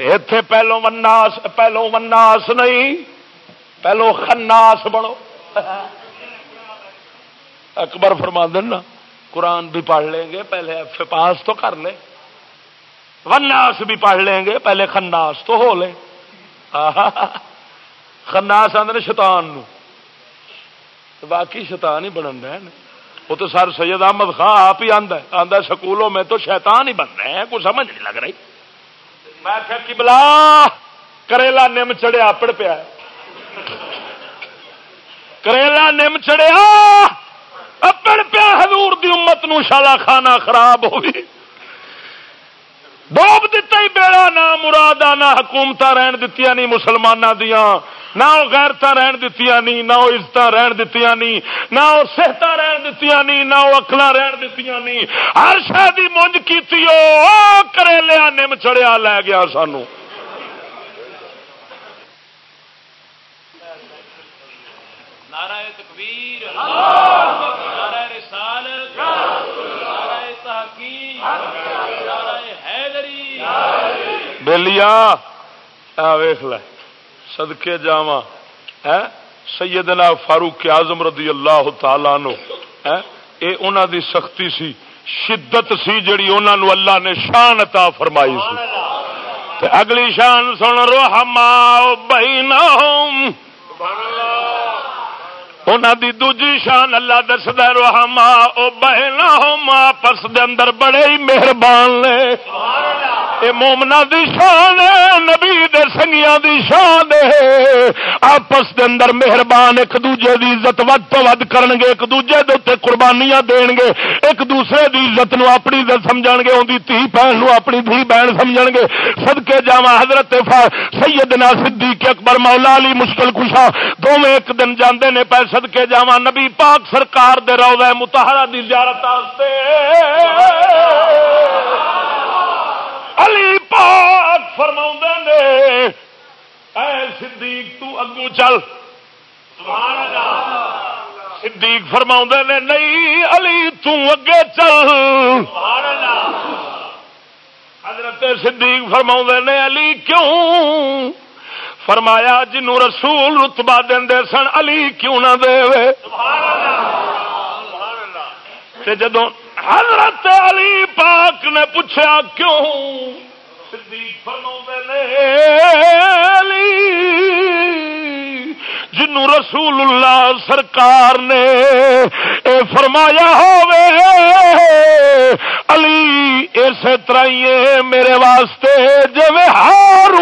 Speaker 3: اتے پہلو مناس پہلو مناس نہیں پہلو خناس بنو اکبر فرما دینا قرآن بھی پڑھ لیں گے پہلے پاس تو کر لیں وناس بھی پڑھ لیں گے پہلے خناس تو ہو لیں خناس آدھے شیتان باقی شیتان ہی بننا ہے وہ تو سر سید احمد خان آپ ہی آدھا آدھا سکولوں میں تو شیطان ہی بن رہے ہیں کوئی سمجھ نہیں لگ رہی میں بلا کریلا نم چڑیا اپڑ پیا کریلا نم چڑیا اپڑ پیا ہزور کی امت خانہ خراب ہوگی ڈوب دتا ہی بیڑا نہ مراد نہ حکومت رہن دیا نہیں مسلمانوں دیا نہ وہ غیرت رہن دیا نہیں نہ وہ عزت رہن دیا نہیں نہ وہ صحت رہن دیا نہیں نہ وہ اکلا رہن دیا نہیں ہر شاید مونج کی کریلیا نم چڑیا لے گیا سانو نارا تقبیر نارا رسال نارا تحقیق نارا بہلیا ویخ ل سدکے جا سیدنا فاروق اعظم رضی اللہ تعالی نو اے انہ دی سختی سی شدت سی جڑی انہوں اللہ نے شان عطا فرمائی سی تے اگلی شان سن روحما بینہم سبحان اللہ انہوں دی دوجی شان اللہ دسد روح ماں وہ بہنا ہو ماں پرس دے اندر بڑے ہی مہربان نے یہ مومنا دی شان نبی دنیا دی شان آپس دے اندر مہربان ایک دوجے دی عزت ود تو ود کر گے ایک دوجے دے اتنے قربانیاں دے گے ایک دوسرے دی عزت نو اپنی عزت سمجھ گے ان کی تھی بہن نو اپنی دھی بہن سمجھ گے سد کے جا حضرت سیدنا صدیق اکبر مولا علی مشکل خوشا دونوں ایک دن جانے نے پیسے سد کے جا نبی پاک سرکار درد ہے متحرا دی زیارت علی پاک فرما تو اگو چل صدیق فرما نے نہیں علی تگے چل حضرت صدیق فرما نے علی کیوں فرمایا جنو رسول رتبا دے دے سن علی کیوں نہ دے حضرت علی پاک نے پوچھا کیوں جنو رسول اللہ سرکار نے اے فرمایا علی اس طرح میرے واسطے جہ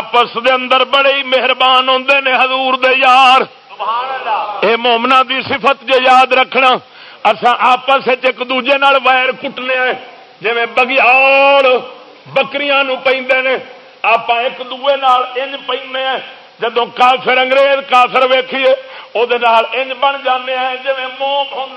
Speaker 3: آپس دے اندر بڑے ہی مہربان ہوندے نے حضور دے یار اے مومنا دی صفت جو یاد رکھنا اصا آپس ایک دوجے نال وائر کٹنے ہیں جی میں بکریاں اور بکری پہ آپ ایک دوے نال انج پہ ہیں جدو کافر انگریز کافر ویخیے وہ بن جانے ہیں جی موم ہوں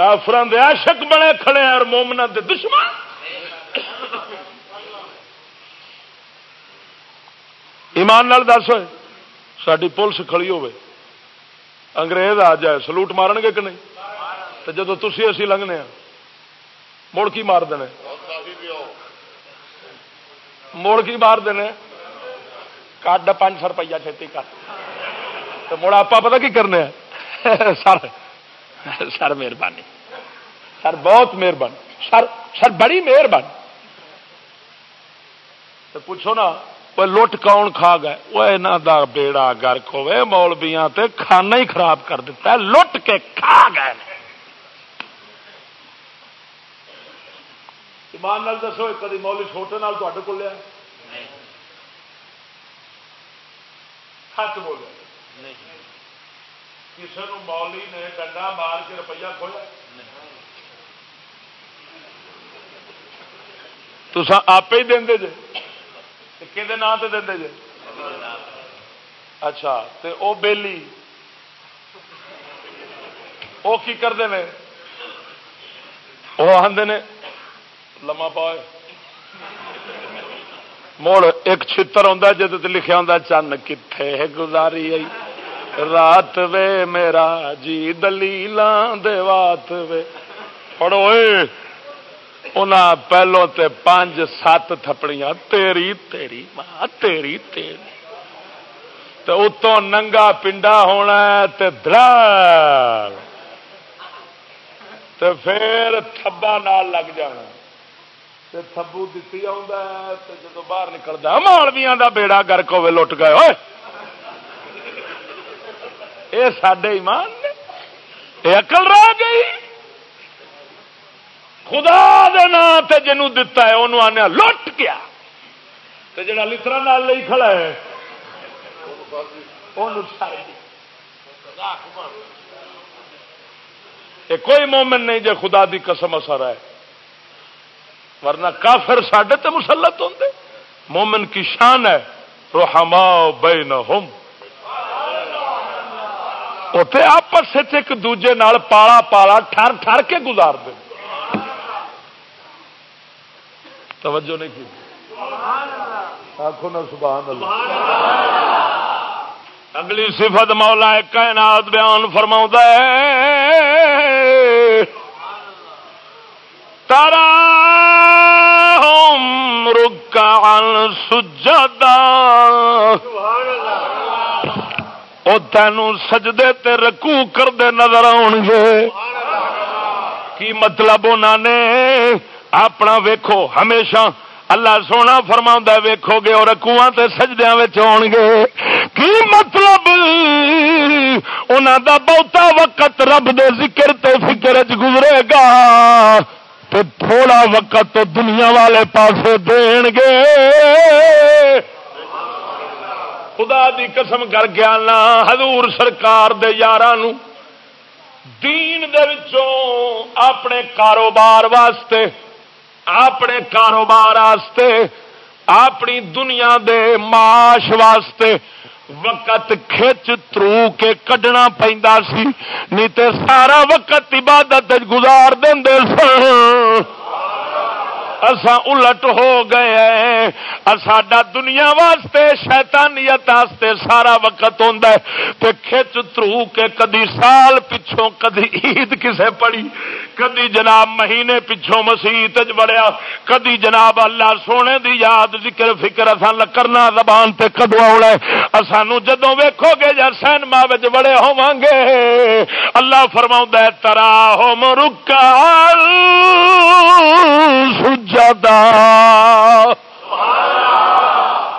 Speaker 3: کافران دے عاشق بنے کھڑے ہیں اور دے دشمن ایمان نال دس ہوئے ساری پولیس کھڑی ایمانے انگریز آ جائے سلوٹ مارن گے کہ نہیں تو جب تھی اسی لنگنے لگنے مڑ کی مار دینے دینے مڑ کی مار دار پانچ سو روپیہ چھتی مڑ آپ کرتا کی کرنے ہیں <laughs> <laughs> سر مہربانی سر بہت مہربان سر سر بڑی مہربانی پوچھو نا وہ وہ لٹ کون کھا گئے یہاں لا بیڑا گرک مولبیاں تے کھانا ہی خراب کر دیتا ہے لٹ کے کھا گئے گیا دسو کدی مولی چھوٹے نال کو لیا نہیں کسی نو مولی نے ڈنڈا مار کے روپیہ رپس آپ ہی دے جے کہ نام سے دے جے اچھا تے او بیلی او کی کرتے ہیں وہ آدھے نے لما پائے مڑ ایک چر لکھا ہوں چن کتنے گزاری آئی رات وے میرا جی دلی لانے پڑو پہلو سات تھپڑیاں تیری تیری تیری تیری ماں ننگا پنڈا ہونا در پھر تھبا نال لگ جانے تھبو دیکھی آ جب باہر نکلتا مالویا کا بیڑا گرک کو لٹ گئے سڈے ایمان یہ اقل گئی خدا نا تے جنوب دتا ہے انہوں آنے لٹ گیا جا لڑا ہے کوئی مومن نہیں جی خدا دی قسم اثر ہے ورنہ کافر سڈے تے مسلط ہوں مومن کی شان ہے روحما بینہم اتنے آپس ایک دوجے نال پالا پالا ٹھر ٹھر کے گزار دے توجہ نہیں کی آخو نا سبحان اللہ اگلی صفت مولا کائنات بیان فرما تارا رکا سجا دان وہ تینوں سجدے تے رکو کرتے نظر آن گے کی مطلب انہوں نے اپنا ویکھو ہمیشہ اللہ سونا فرما ویکھو گے اور سجدیا آن گے کی مطلب انہوں دا بہتا وقت رب دے ذکر تے فکر چ گزرے گا تھوڑا وقت تو دنیا والے پاسے دین گے خدا دی قسم کر گیا نا حضور سرکار دے یارانو دین دے وچوں اپنے کاروبار واسطے واسطے اپنے کاروبار اپنی دنیا دے معاش واسطے وقت کھچ ترو کے کڈنا کھنا سی نہیں سارا وقت عبادت گزار دیندے سن اسا الٹ ہو گئے ہیں ساڈا دنیا واسطے شیطانیت واسطے سارا وقت ہوندا ہے تے کھچ ترو کے کدی سال پچھوں کدی عید کسے پڑی کدی جناب مہینے پچھوں مسیحت بڑیا کدی جناب اللہ سونے دی یاد ذکر فکر اسان لکرنا زبان تے کدو اڑا اسانو جدوں ویکھو گے یا سینما وچ بڑے ہوواں گے اللہ فرماؤں ترا ہو مرکا سجا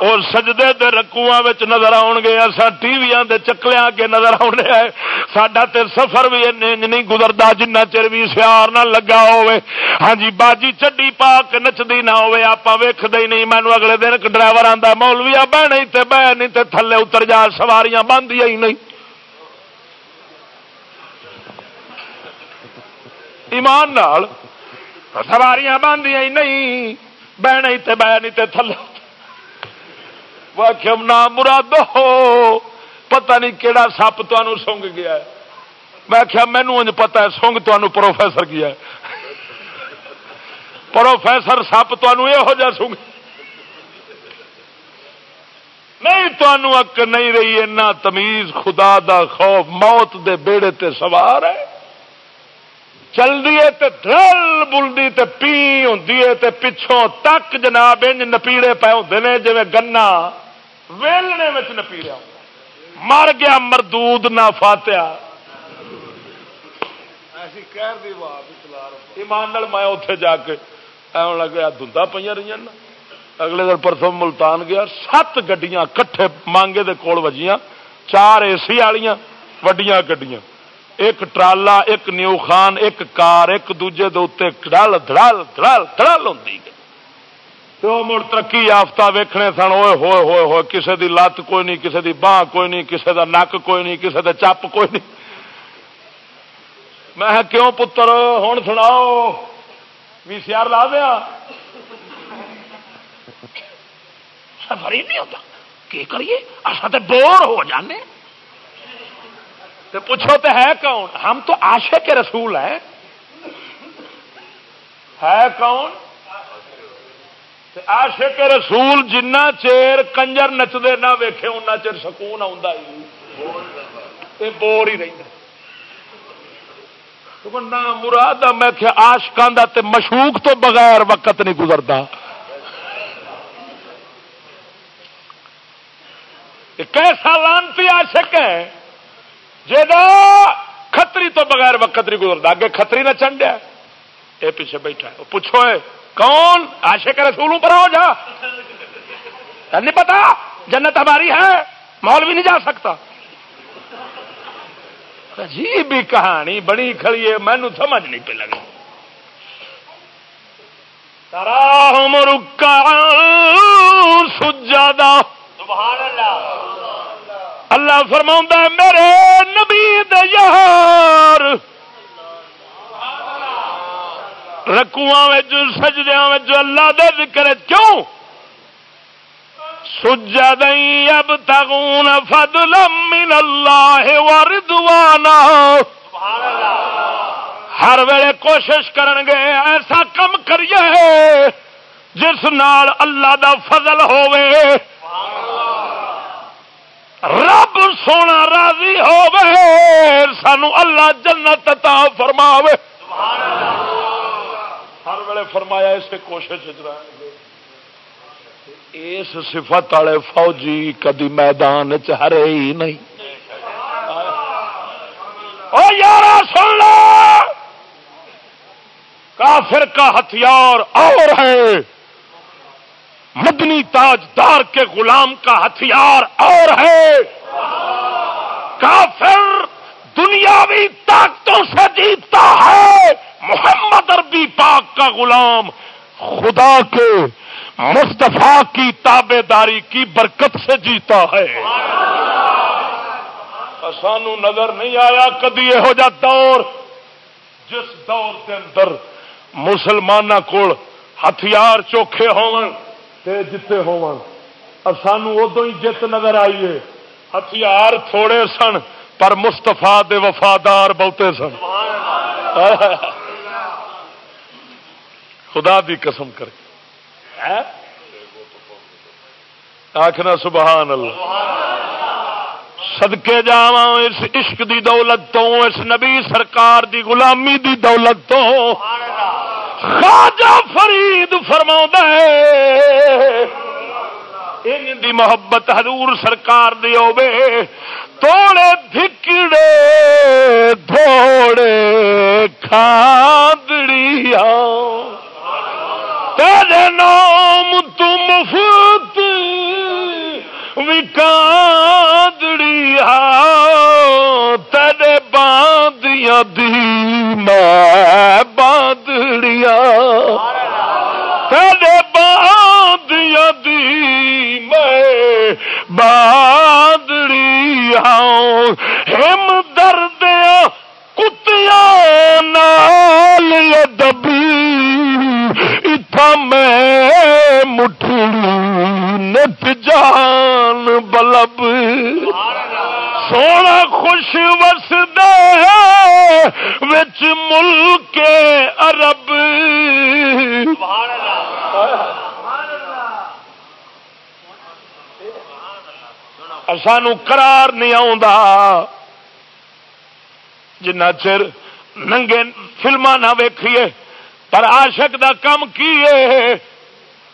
Speaker 3: اور سجدے دے چکل نظر گے اصا ٹی وی کے نظر آنے ساڈا تے سفر بھی بھی نہیں گزرتا جنہ چر سیار نہ لگا ہاں جی باجی چڈی پا نچدی نہ ہوے آپ ویکد ہی نہیں مینو اگلے دن ڈرائیور آول بھی آ تے بہ نہیں تے تھلے اتر جا سواریاں باندیا ہی نہیں ایمان نال سواریاں باندیا ہی نہیں بہن ہی تے بہ نہیں تے تھلے وہ کم مراد ہو پتہ نہیں کہڑا سپ تمہوں سونگ گیا ہے میں کیا مینو انج پتا ہے سونگ تمہوں پروفیسر گیا ہے پروفیسر سپ تمہوں یہو جہ سونگ نہیں تمہوں اک نہیں رہی اتنا تمیز خدا دا خوف موت دے بیڑے تے سوار ہے چلتی ہے چلے دل بلدی تے پی ہوں پچھوں تک جناب انج نپیڑے پے ہوں جیسے گنا ویلنے میں نپیڑیا مر گیا مردود نہ فاتیا ایسی ایمان اتنے جا کے ای گیا دیا رہی اگلے دن پرسوں ملتان گیا سات گڈیاں کٹھے مانگے دے کول وجیاں چار اے سی والیاں وڈیاں گڈیاں ایک ٹرالا ایک نیو خان ایک کار ایک دوجے دیکھتے دڑل دڑل کڑل ہوں مڑ ترقی یافتہ ویکھنے سن ہوئے ہوئے ہوئے ہوئے کسے دی لت کوئی نہیں کسے دی باہ کوئی نہیں کسے دا نک کوئی نہیں کسے دا چپ کوئی نہیں میں کیوں پتر ہوں سناؤ وی سی آر لا دیا سفر ہی نہیں ہوتا کی کریے اصل تو بور ہو جانے تو پوچھو تو ہے کون ہم تو آشے کے رسول ہیں ہے کون آشے کے رسول جنہ چیر کنجر نچتے نہ ان چیر سکون ہی آپ مراد میں آشکان کا مشوق تو بغیر وقت نہیں گزرتا کیسا لانتی آشک ہے ختری تو بغیر نہیں گزرتا اگے کتری نہ چنڈیا یہ پیچھے بیٹھا ہے پوچھو کون آشے کرے سکول پر جا نہیں پتا جنت ہماری ہے مال بھی نہیں جا سکتا عجیب کہانی بڑی کھڑی ہے مینو سمجھ نہیں پی لگا دا اللہ فرما میرے نبی یار سجدیا اللہ دے دہار رکوج سجدر اب تف من اللہ وردوانا ہر ویلے کوشش کرن گے ایسا کم کریے جس نال اللہ دا فضل ہوئے رب سونا راضی سانو اللہ جنت ہر فرمایا اس کوشش اس سفت والے فوجی کدی میدان چرے ہی نہیں یار سن لو کافر کا ہتھیار اور ہے مدنی تاج دار کے غلام کا ہتھیار اور ہے کافر دنیاوی طاقتوں سے جیتتا ہے محمد عربی پاک کا غلام خدا کے مصطفیٰ کی تابے داری کی برکت سے جیتا ہے سانو نظر نہیں آیا کدی یہو جا دور جس دور کے اندر مسلمانوں کو ہتھیار چوکھے ہوں سان ادو ہی جیت نظر آئیے ہتھیار تھوڑے سن پر مستفا دے وفادار بہتے سن خدا دی قسم کر کے سبحان سبحان سدکے جا اس عشق دی دولت تو اس نبی سرکار دی غلامی دی دولت تو خواجہ فرید فرما ہے محبت حضور سرکار دی ہوے توڑے دھکڑے دھوڑے کھاندڑیا تیرے نام تم تیرے باندیاں دی میں نت جان بلب سونا خوش وسد ملک عرب قرار نہیں آ جنا چر ننگے فلما نہ ویکھیے پر عاشق دا کم کیے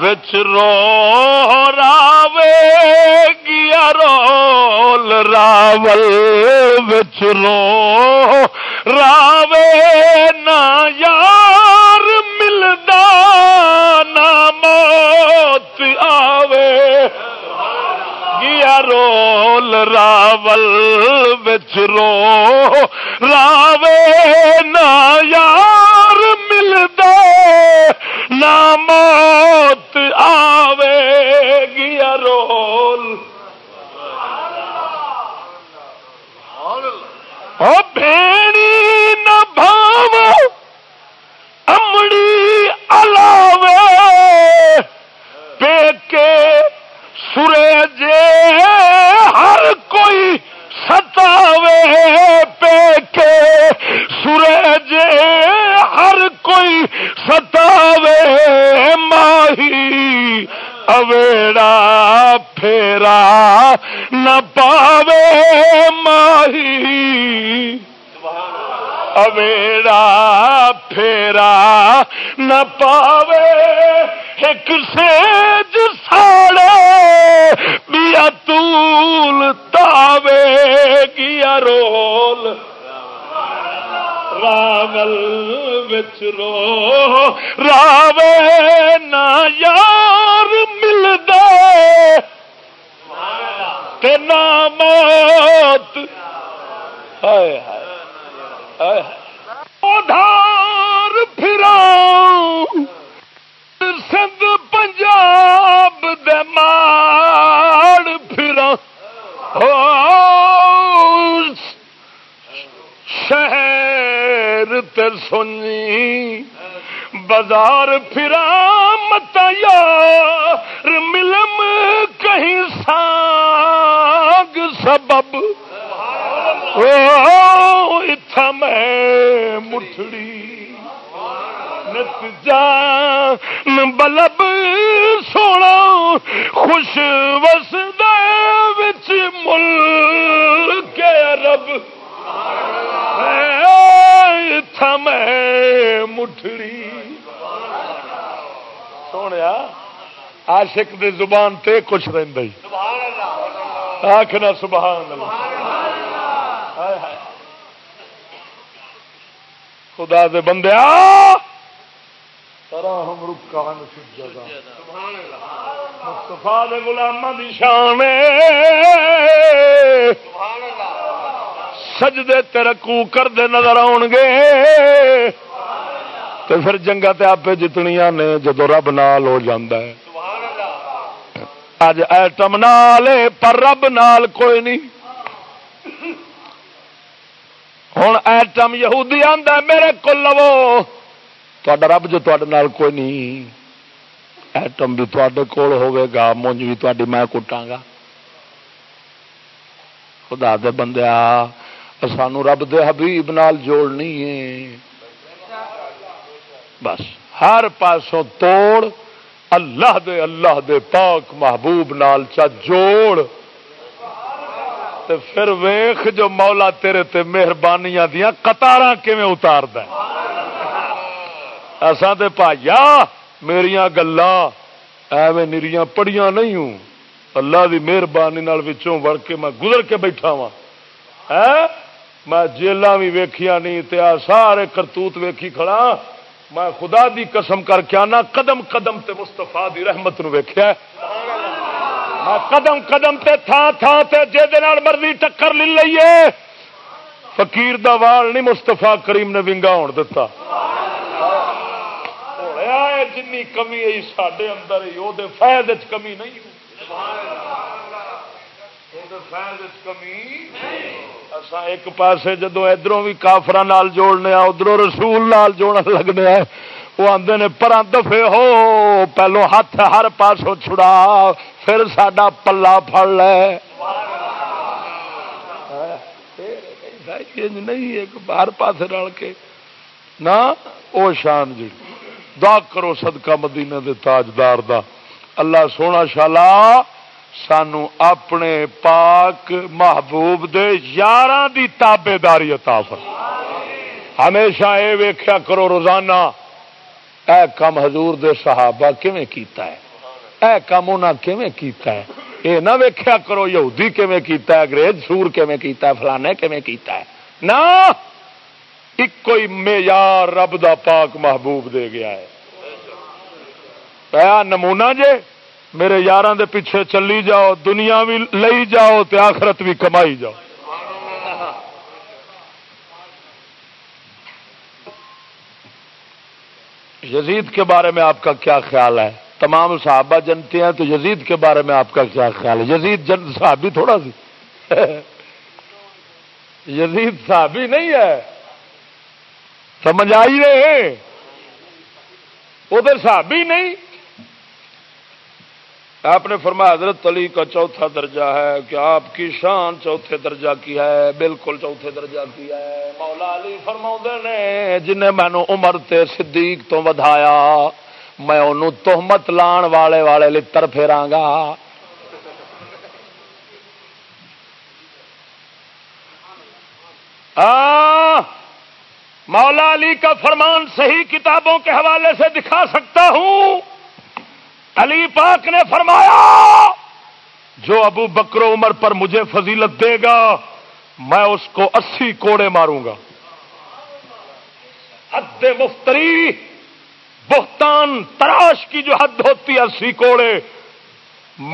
Speaker 3: بچرو راوے رول راول وچ رو راوے راو نار ملد ناموت آوے رول راول بچ رو راوے نا یار ملدا نام آوے گیا رول
Speaker 1: نہ بھاو امڑی علاوے پیکے کے سورج ہر کوئی ستاوے پیکے کے
Speaker 3: سورج ہر کوئی ستاوے ماہی اویڑا پھیرا نہ پاوے ماہی اویڑا پھیرا نہ پاوے ایک سیج ساڑے بیا تاوے گیا رول بچ رو راو نار مل ادھار پھر سندھ پنجاب دم فرو سنی بازار پھرا یار ملم کہیں ساگ سبب اتھا میں مٹھڑی جان بلب سونا خوش بس دل کے ارب تھم مٹھڑی سونے آشک دی زبان تے کچھ رہندا ہی آخنا سبحان اللہ خدا دے بندے طرح ہم رکان سجدہ مصطفیٰ دے غلامہ دی شان سبحان اللہ سجدے سجد تیرو کرتے نظر آن گے تے آپ جنگا جیتنیا نے جدو رب نال ہو ہے جائے ایٹم پر رب نال کوئی نہیں ہوں ایٹم یہودی آد میرے کو لو تو رب جو نال کوئی نہیں ایٹم بھی تے کوے گا مونج بھی تھی میں کٹاں گا خدا دے بندے آ سانو رب دے حبیب نال جوڑنی ہے بس ہر پاسوں توڑ اللہ دے اللہ دے پاک محبوب نال چا جوڑ تے تے پھر ویخ جو مولا تیرے مہربانیاں کتار کیونیں اتار دسا پائیا میری ایویں نریاں پڑیاں نہیں ہوں اللہ دی مہربانی وڑ کے میں گزر کے بیٹھا وا ہاں؟ میں جیل بھی ویخیا نہیں تیا سارے کرتوت ویکھی کھڑا میں خدا دی قسم کر کے آنا قدم قدم تے مستفا دی رحمت نو ویخیا میں قدم قدم تے تھا تھا تے جے دے نال مرضی ٹکر لے لئیے فقیر دا وال نہیں مستفا کریم نے ونگا ہون دتا جن کمی آئی سڈے اندر ہی وہ فائد کمی نہیں ہوئی فائد کمی اسا ایک پاسے جدو ادھروں بھی کافر جوڑنے ادھر رسول نال جوڑ لگنے وہ آدھے نے پر دفے ہو پہلو ہاتھ ہر پاسوں چھڑا پھر سڈا پلا پڑ لے نہیں ایک ہر پاس رل کے نہ شان جی دا کرو صدقہ مدینہ دے تاجدار دا اللہ سونا شالا سانو اپنے پاک محبوب دے یاراں دی تابے داری عطا فر ہمیشہ اے ویکھیا کرو روزانہ اے کم حضور دے صحابہ کیویں کیتا ہے اے کم انہاں کیویں کیتا ہے اے نہ ویکھیا کرو یہودی کیویں کیتا ہے انگریز سور کیویں کیتا ہے فلانے کیویں کیتا ہے نا ایک کوئی معیار رب دا پاک محبوب دے گیا ہے پیا نمونہ جے میرے یار پیچھے چلی جاؤ دنیا بھی جاؤ تے آخرت بھی کمائی جاؤ یزید کے بارے میں آپ کا کیا خیال ہے تمام صحابہ جنتے ہیں تو یزید کے بارے میں آپ کا کیا خیال ہے یزید جن صحابی تھوڑا سی <laughs> یزید صحابی نہیں ہے سمجھ آئی رہے ادھر صحابی نہیں آپ نے فرمایا حضرت علی کا چوتھا درجہ ہے کہ آپ کی شان چوتھے درجہ کی ہے بالکل چوتھے درجہ کی ہے مولا علی فرما نے جنہیں مینو عمر تے صدیق تو ودایا میں انہوں تہمت لان والے والے پھیرا گا مولا علی کا فرمان صحیح کتابوں کے حوالے سے دکھا سکتا ہوں علی پاک نے فرمایا جو ابو بکر عمر پر مجھے فضیلت دے گا میں اس کو اسی کوڑے ماروں گا حد مفتری بہتان تراش کی جو حد ہوتی ہے اسی کوڑے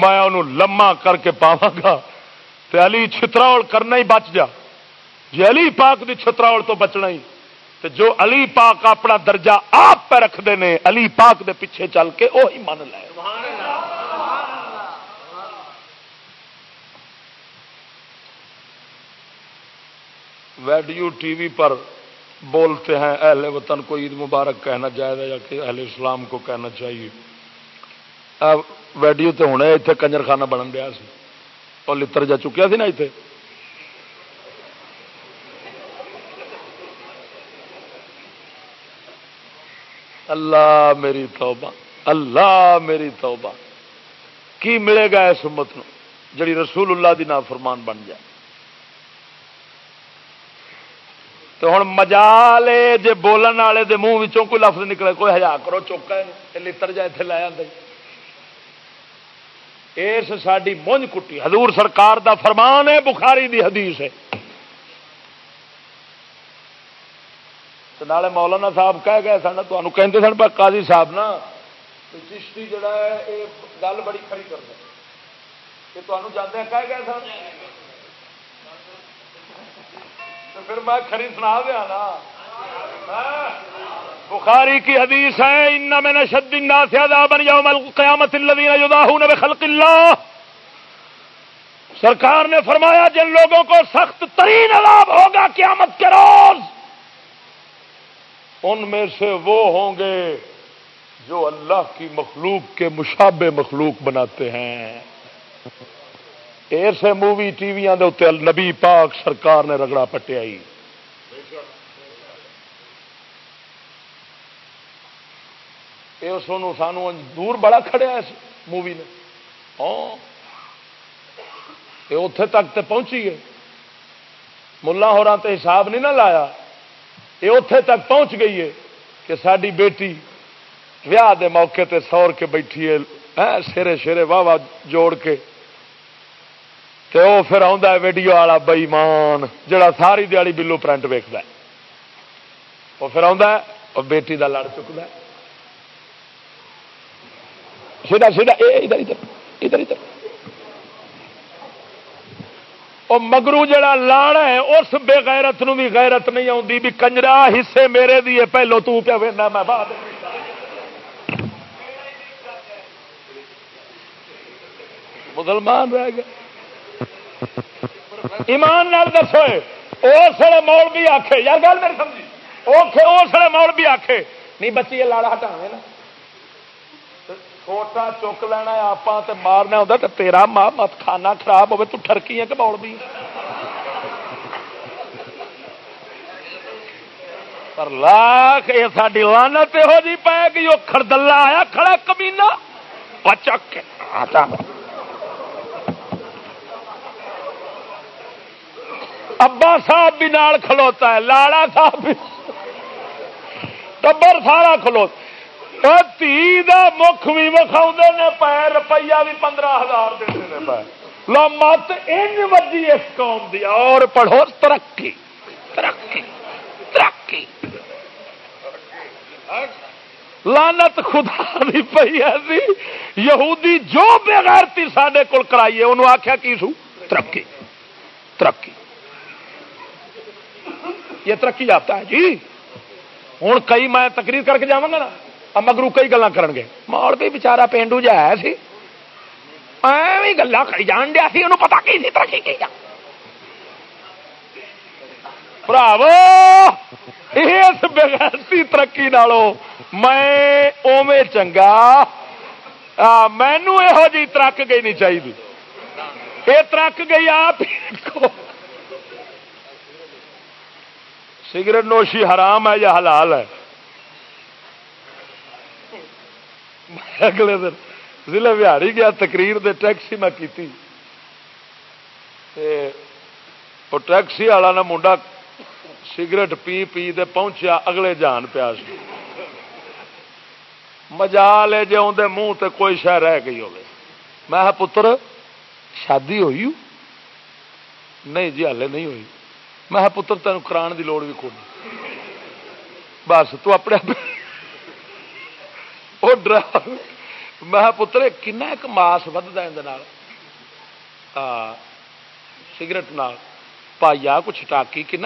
Speaker 3: میں انہوں لما کر کے پاوا گا تو علی چھتراؤ کرنا ہی بچ جا جی علی پاک دی چھتراؤ تو بچنا ہی جو علی پاک اپنا درجہ آپ پہ رکھتے ہیں علی پاک دے پیچھے چل کے وہی من لے ویڈیو ٹی وی پر بولتے ہیں اہل وطن کو عید مبارک کہنا چاہیے یا کہ اہل اسلام کو کہنا چاہیے ویڈیو تو ہونے اتنے کنجر خانہ بنن دیا سی اور لر جا چکیا چکا نا اتنے اللہ میری توبہ اللہ میری توبہ کی ملے گا اس امت نو جڑی رسول اللہ دی نافرمان بن جائے تو ہوں مجالے جی بولن والے منہ وچوں کوئی لفظ نکلے کوئی ہزار کرو چوکا جائے اتنے جا دے اس ساری مونج کٹی حضور سرکار دا فرمان ہے بخاری دی حدیث ہے نالے مولانا صاحب کہہ گئے سن تمہیں کہندے سن پر قاضی صاحب نا چشتی جڑا ہے یہ گل بڑی کھڑی کر کرتا کہ تمہیں جانے کہہ گئے سن تو پھر میں کھڑی سنا دیا نا بخاری کی حدیث ہے ان میں نشد الناس عذابا یوم القیامت الذين يضاهون بخلق اللہ سرکار نے فرمایا جن لوگوں کو سخت ترین عذاب ہوگا قیامت کے روز ان میں سے وہ ہوں گے جو اللہ کی مخلوق کے مشابہ مخلوق بناتے ہیں ایسے مووی ٹی وی اتنے نبی پاک سرکار نے رگڑا پٹیا سانو دور بڑا کھڑے اس مووی نے اتے ہاں۔ تک تو پہنچی گئے ملا ہورا تے حساب نہیں نہ لایا یہ اوت تک پہنچ گئی ہے کہ ساری بیٹی ویاہ دے موقع تے سور کے بیٹھی ہے سیرے شیرے واہ واہ جوڑ کے تے وہ پھر ویڈیو والا بئی جڑا ساری دیا بلو پرنٹ ویکد وہ پھر ہے اور بیٹی دا لڑ سیدھا سیدھا اے ادھر ادھر ادھر ادھر مگرو جڑا لاڑا ہے اس بے غیرت نو بھی غیرت نہیں آتی بھی کنجرا حصے میرے دیے پہلو تو میں بعد مسلمان رہ
Speaker 1: گئے
Speaker 3: ایمان نال دسو اس وغیرہ مول بھی آخے یار گل میری سمجھی اس آئے مول بھی آخے نہیں بچی لاڑا ہٹا چھوٹا چک لینا آپ مارنا ہوتا ماں مت کھانا خراب تو ٹرکی ہے بھی لاکھ یہ ساری لانت یہو جی پہ وہ خردلہ آیا کھڑا پچک ابا صاحب بھی کھلوتا ہے لاڑا صاحب بھی ٹبر سارا کھلوتا مکھ بھی وکھاؤ نے پا روپیہ بھی پندرہ ہزار دیتے مرضی اس قوم دی اور پڑھو ترقی ترقی ترقی لانت خدا دی پی پہ جی۔ یہودی جو بےغیرتی سڈے کول کرائیے انہوں آخیا کی سو ترقی ترقی یہ ترقی جابتا ہے جی ہوں کئی میں تقریر کر کے جا مگرو کئی گلا گے بھی بچارا پینڈو کریں جایا ای سی ترقی کی لو میں چنگا او چھو ترک گئی نہیں چاہیے یہ ترک گئی آپ سگریٹ نوشی حرام ہے یا حلال ہے اگلے دن ضلع بہاری گیا تقریر دے ٹیکسی میں کیتی وہ ٹیکسی والا منڈا سگریٹ پی پی دے پہنچیا اگلے جان پیا مزا لے جے اندر منہ تے کوئی شہ رہ گئی ہوگی میں پتر شادی ہوئی نہیں جی ہلے نہیں ہوئی میں پتر تین کران دی لوڑ بھی کون بس تو اپنے وہ ڈرا میں پتر کن ماس ودتا سگریٹ سگرٹ پائییا کچھ ٹاکی کن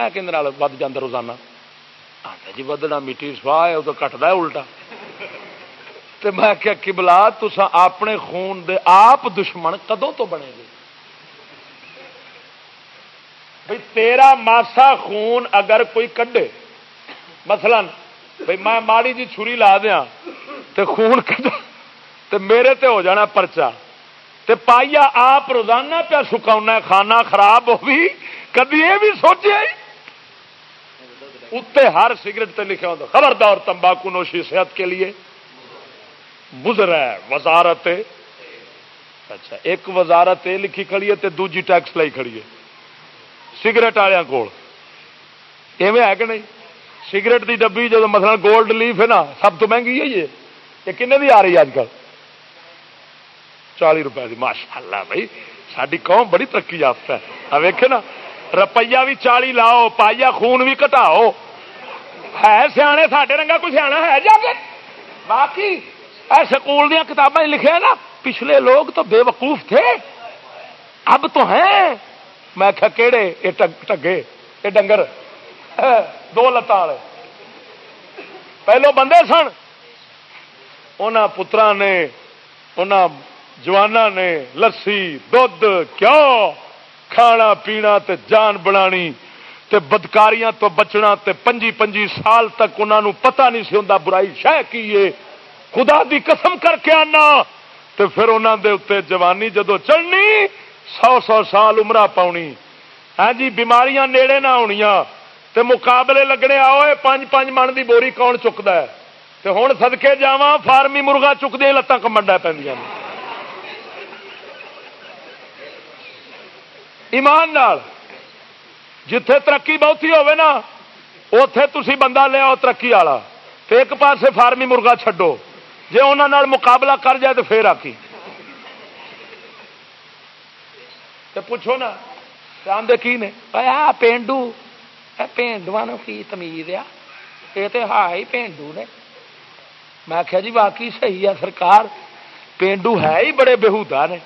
Speaker 3: آتا جی ودنا مٹی سواہ کی بلا تو میں کیا کبلا تسا اپنے خون دے آپ دشمن کدوں تو بنے گے بھائی تیرا ماسا خون اگر کوئی کڈے مثلا بھائی میں ماڑی جی چھری لا دیاں تے خون تے میرے تے ہو جانا پرچا تے پائیا آپ روزانہ پیا سکاؤنا کھانا خراب ہوگی کدی یہ بھی سوچے اتنے ہر سگریٹ تے لکھا خبردار تمباکو نوشی صحت کے لیے ہے وزارت اچھا ایک وزارت یہ لکھی کھڑی ہے دو دوجی ٹیکس لائی کھڑی ہے سگریٹ والوں کو کہ نہیں سگریٹ دی ڈبی جب مثلا گولڈ لیف ہے نا سب تو مہنگی ہے یہ یہ کن آ رہی اچھ چالی روپئے کی ماشاء اللہ بھائی ساری قوم بڑی ترقی یافت ہے ویکے نا روپیہ بھی چالی لاؤ پائیا خون بھی کٹاؤ ہے سیا ساڈے رنگا کوئی سیاح ہے جا کے باقی اے سکول دیا کتابیں لکھے نا پچھلے لوگ تو بے وقوف تھے اب تو ہیں میں کہڑے یہ ٹگے یہ ڈنگر دو لے والے پہلو بندے سن پترا نے جانا نے لسی دھد کیوں کھانا پینا تے جان بنانی تے بدکاریاں تو بچنا تے پنجی پنجی سال تک انہوں پتا نہیں سی ہوں برائی شہ کی خدا دی قسم کر کے آنا تے پھر انہوں دے اتنے جوانی جدو چڑھنی سو سو سال عمرہ پاؤنی ہاں جی بیماریاں نیڑے نہ تے مقابلے لگنے آئے پانچ پانچ من دی بوری کون چکتا ہے تو ہوں سدکے جا فارمی مرغا چک لتان لتاں کمنڈا پمان نال جتھے ترقی بہتی ہوے نا اتے تھی بندہ لیا ترقی والا ایک پاس فارمی مرغا چھو جی انہوں مقابلہ کر جائے تو پھر آکی پوچھو نا آدھے کی نے پینڈو پینڈو کی تمیز آ یہ تو ہی پینڈو نے میں آخیا جی واقعی صحیح ہے سرکار پینڈو ہے ہی بڑے بےحدا نے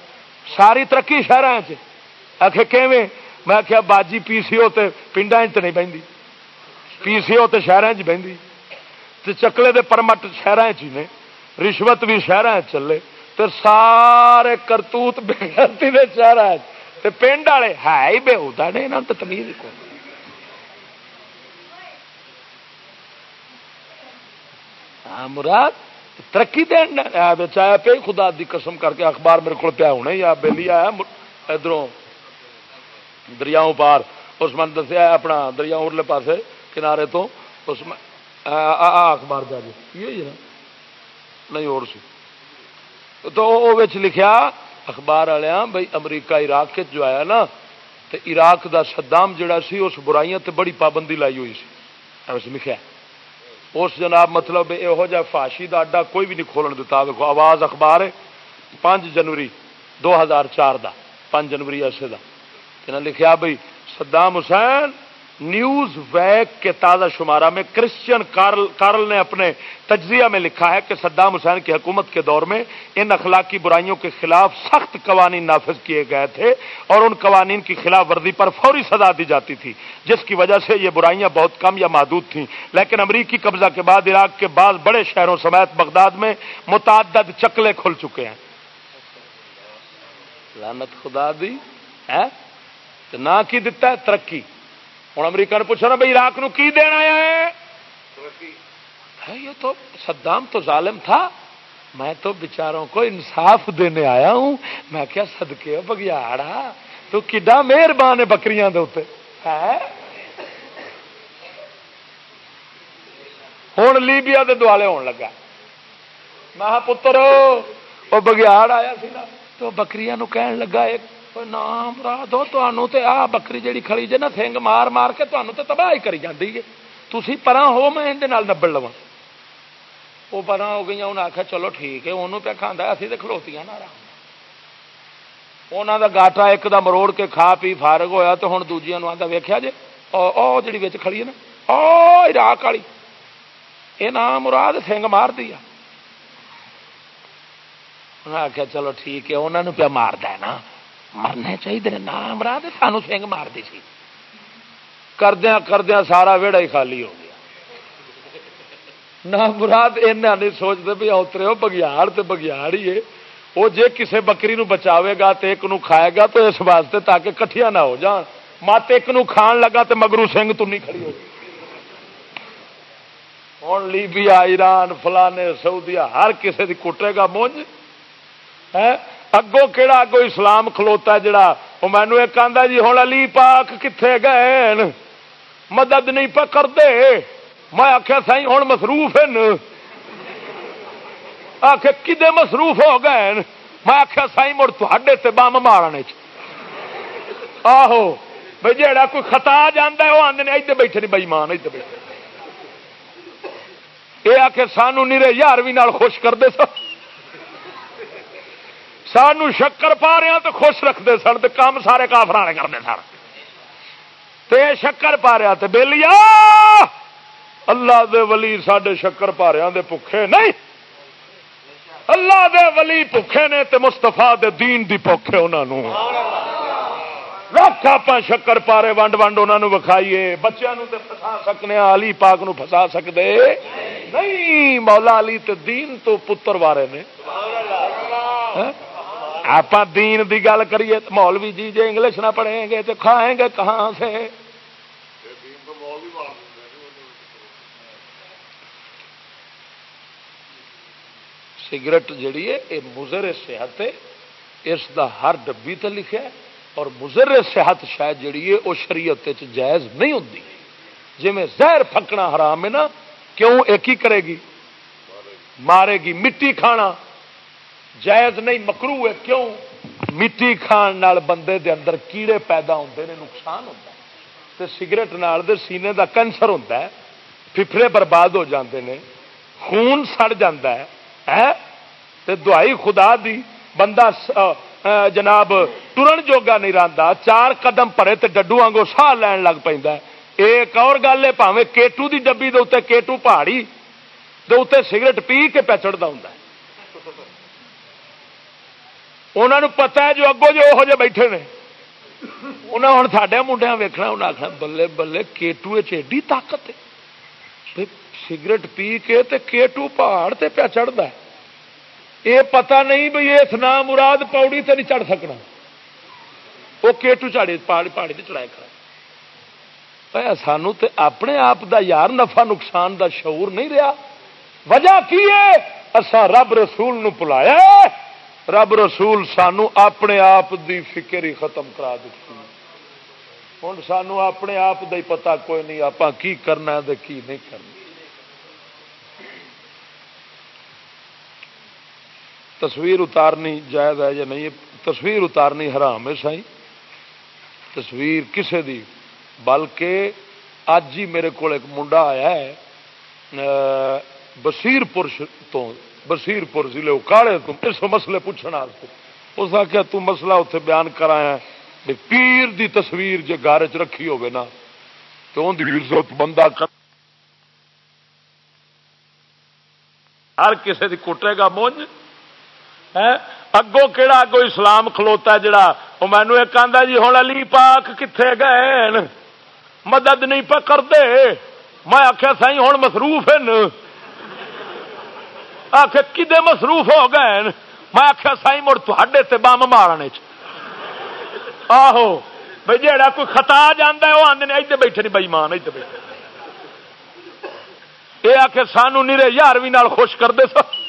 Speaker 3: ساری ترقی شہر کیویں میں آخیا باجی پی سیو تو پنڈا چ نہیں بہتی پی سیو تو شہروں بہن تو چکلے پرمٹ شہر نے رشوت بھی شہر چلے تو سارے کرتوت چہرے پنڈ والے ہے ہی بےحدا نے یہاں تمیز ہاں، مراد ترقی دیا پہ خدا دی قسم کر کے اخبار میرے کو پیا ہونا یا بہلی آیا ادھر دریاؤں پار اس میں دسیا اپنا دریا ارلے پاسے کنارے تو اس اخبار جا جی یہ نہیں اور سی تو وہ لکھا اخبار والا بھائی امریکہ عراق کے جو آیا نا تو عراق دا صدام جڑا سی اس برائیاں تے بڑی پابندی لائی ہوئی سی لکھا اس جناب مطلب یہو جہ فاشی کا اڈا کوئی بھی نہیں کھولن دتا دیکھو آواز اخبار ہے پانچ جنوری دو ہزار چار کا پانچ جنوری ایسے کا سدام حسین نیوز ویک کے تازہ شمارہ میں کرسچن کارل کارل نے اپنے تجزیہ میں لکھا ہے کہ صدام حسین کی حکومت کے دور میں ان اخلاقی برائیوں کے خلاف سخت قوانین نافذ کیے گئے تھے اور ان قوانین کی خلاف ورزی پر فوری سزا دی جاتی تھی جس کی وجہ سے یہ برائیاں بہت کم یا محدود تھیں لیکن امریکی قبضہ کے بعد عراق کے بعض بڑے شہروں سمیت بغداد میں متعدد چکلے کھل چکے ہیں لانت خدا دی نہ کی دیتا ہے ترقی ہوں امریکہ نے پوچھنا بھائی عراق نو کی دینا ہے یہ تو صدام تو ظالم تھا میں تو بیچاروں کو انصاف دینے آیا ہوں میں کیا سدکے بگیاڑا تو کڈا مہربان ہے بکریاں کے ہوں لیبیا کے دوالے ہون لگا میں پتر وہ بگیاڑ آیا سر تو بکریاں کہن لگا ایک نام رو تم تو آ بکری جہی کھڑی جی نا سنگ مار مار کے تے تباہ کری ہے تھی پر ہو میں اندر نبڑ لوا وہ پرا ہو گئی انہیں آخیا چلو ٹھیک ہے انہوں پہ کھانا اے کلوتی نہ گاٹا ایک دم مروڑ کے کھا پی فارغ ہوا تو ہوں دن آتا ویخیا جی او جڑی کھڑی ہے نا والی آئی نام مراد سنگ مار دی آخر چلو ٹھیک ہے وہاں پہ مارد نا مارنے چاہیے کردہ تو بگیاڑ ہی وہ جے کسے بکری نو نو بچاوے گا گا ایک کھائے تو اس واسطے تاکہ کٹھیا نہ ہو جان مت ایک نو کھان لگا تو مگر سنگ تھی ہوں لیبیا ایران فلانے سعودیا ہر کسے دی کٹے گا مونج ہے ہاں؟ اگو کہڑا کوئی اسلام کھلوتا جڑا وہ مینو ایک آدھا جی ہوں علی پاک کتنے گئے مدد نہیں پہ کرتے میں آخیا سائی ہوں مصروف ہیں آخ کدے مصروف ہو گئے میں آخیا سائی مڑ تے بم مارنے آہو بھائی جہا کوئی ختاج آدھا وہ آدھے ادھر بیٹھے نہیں نی مان ادھر بیٹھے یہ آ کے سانو نیری یارویں خوش کرتے سر سانو شکر پا رہے تو خوش رکھتے سن تو کام سارے کافر والے کرتے سن تے شکر پا رہا تو بہلی اللہ دے ولی سڈے شکر پا رہے دے بھکھے نہیں اللہ دے ولی بھکھے نے تے مستفا دے دین دی بھوکھے انہوں رکھ آپ شکر پارے ونڈ ونڈ انہوں وکھائیے بچوں تے فسا سکنے علی پاک نو فسا سکتے نہیں مولا علی تے دین تو پتر وارے نے ہاں؟ آپ دین دی گل کریے مولوی جی جی انگلش نہ پڑھیں گے تو کھائیں گے کہاں سے سگریٹ جیڑی ہے یہ مزرے صحت اس دا ہر ڈبی تے لکھا ہے اور مزر صحت شاید ہے وہ شریعت جائز نہیں ہوں میں زہر پھکنا حرام ہے نا کیوں ایک ہی کرے گی مارے گی مٹی کھانا جائز نہیں مکرو ہے کیوں مٹی کھان نال بندے دے اندر کیڑے پیدا ہوتے ہیں نقصان ہوتا ہے سگریٹ نال دے سینے دا کینسر ہوتا ہے پھپھڑے برباد ہو جاندے ہیں خون سڑ جاتا ہے تے دعائی خدا دی بندہ جناب ترن جوگا نہیں رہتا چار قدم پڑے تو ڈڈو وگوں سا لین لگ پہ ایک اور گل ہے پاوے کیٹو دی ڈبی دے اتنے کےٹو پہاڑی دے اتنے سگرٹ پی کے پچڑتا ہوں انہوں پتا ہے جو اگوں جو بیٹھے نے انہیں ہوں منڈیا ویکنا انہیں آخنا بلے بلے کےٹو طاقت سگریٹ پی کے تے کےٹو پہاڑ تے پیا چڑھتا ہے یہ پتا نہیں بھی تے نہیں چڑھ سکنا وہ کیٹو چاڑی پہاڑی پہاڑی چڑھائے سانو تے اپنے آپ دا یار نفع نقصان دا شعور نہیں رہا وجہ کی ہے اصا رب رسول نو پلایا رب رسول سانو اپنے آپ دی فکر ہی ختم کرا دیتی ہوں سانو اپنے آپ دا ہی پتا کوئی نہیں آپ کی کرنا کی نہیں کرنا تصویر اتارنی جائز ہے یا نہیں تصویر اتارنی حرام ہے سائی تصویر کسے دی بلکہ اج ہی میرے کو منڈا آیا ہے بسیر پورش پور ضلع اکاڑے تم اس مسئلے پوچھنا اس نے مسئلہ اتنے بیان کرا پیر دی تصویر جی گار رکھی ہوگی نا تو کی بندہ کر ہر کسی کٹے گا مونج اگوں کہڑا اگو اسلام کھلوتا جڑا وہ آدھا جی ہوں علی پاک کتنے گئے مدد نہیں پکڑتے میں آخیا سائی ہوں مصروف آخ کدے مصروف ہو گئے میں آخیا سائی مڑ تے بم مارنے آہو بھائی جا کوئی جانا ہے وہ آدھ نے بائی بیٹھے یہ آ کے سانو نیری یارویں خوش کرتے سر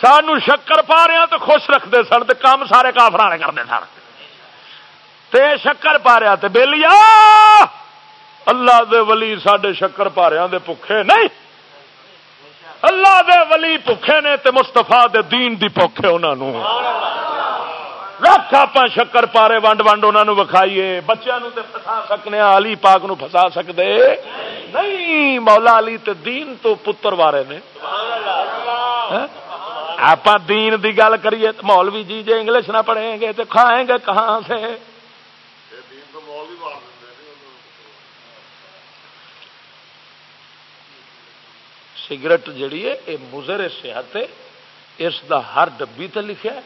Speaker 3: سانو شکر پا رہے تو خوش رکھتے سن تو کام سارے کافرانے سن سر شکر پا رہا تو بہلی ولی سڈے شکر پاریا پے نہیں اللہ دے ولی بھکھے نے تے مستفا دے دین دی بھوکھے انہوں رکھ آپ شکر پارے ونڈ ونڈ انہوں وکھائیے بچوں تے فسا سکنے علی پاک نو فسا سکتے نہیں مولا علی تے دین تو پتر وارے نے ہاں؟ آپ دین دی گل کریے مولوی جی جی انگلش نہ پڑھیں گے تو کھائیں گے کہاں سے سگریٹ جڑی ہے یہ مزرے صحت ہے اس دا ہر ڈبی تے لکھیا ہے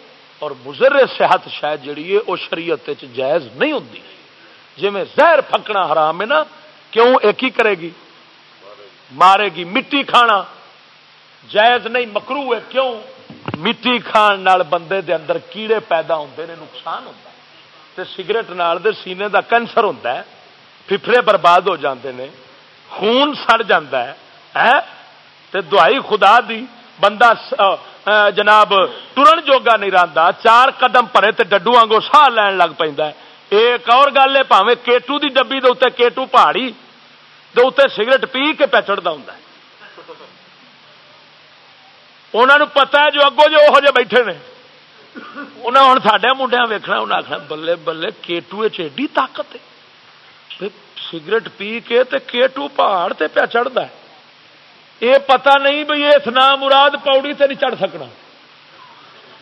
Speaker 3: اور مزرے صحت شاید جڑی ہے وہ شریعت جائز نہیں ہوں جی میں زہر پھکنا حرام ہے نا کیوں ایک ہی کرے گی مارے گی مٹی کھانا جائز نہیں مکرو ہے کیوں مٹی کھان نال بندے دے اندر کیڑے پیدا ہوتے ہیں نقصان ہوتا ہے تے سگریٹ نال دے سینے دا کینسر ہوتا ہے ففرے برباد ہو جاندے نے خون سڑ ہے ہاں؟ تے دعائی خدا دی بندہ جناب ٹرن جوگا نہیں را چار قدم پرے تے ڈڈو آگوں ساہ لین لگ پہ یہ ایک اور گل ہے پاوے کیٹو دی ڈبی دے تو کیٹو پہاڑی دے ان سگریٹ پی کے پہ چڑھتا ہوں پتا ہے جو اگوں جو بیٹھے نے وہاں ہوں ساڈیا منڈیا ویخنا انہیں آخر بلے بلے کےٹو ایڈی طاقت ہے سگریٹ پی کے تے کیٹو پہاڑ تے پہ چڑھتا ہے یہ پتا نہیں بھائی اس نام مراد پاؤڑی تو نہیں چڑھ سکنا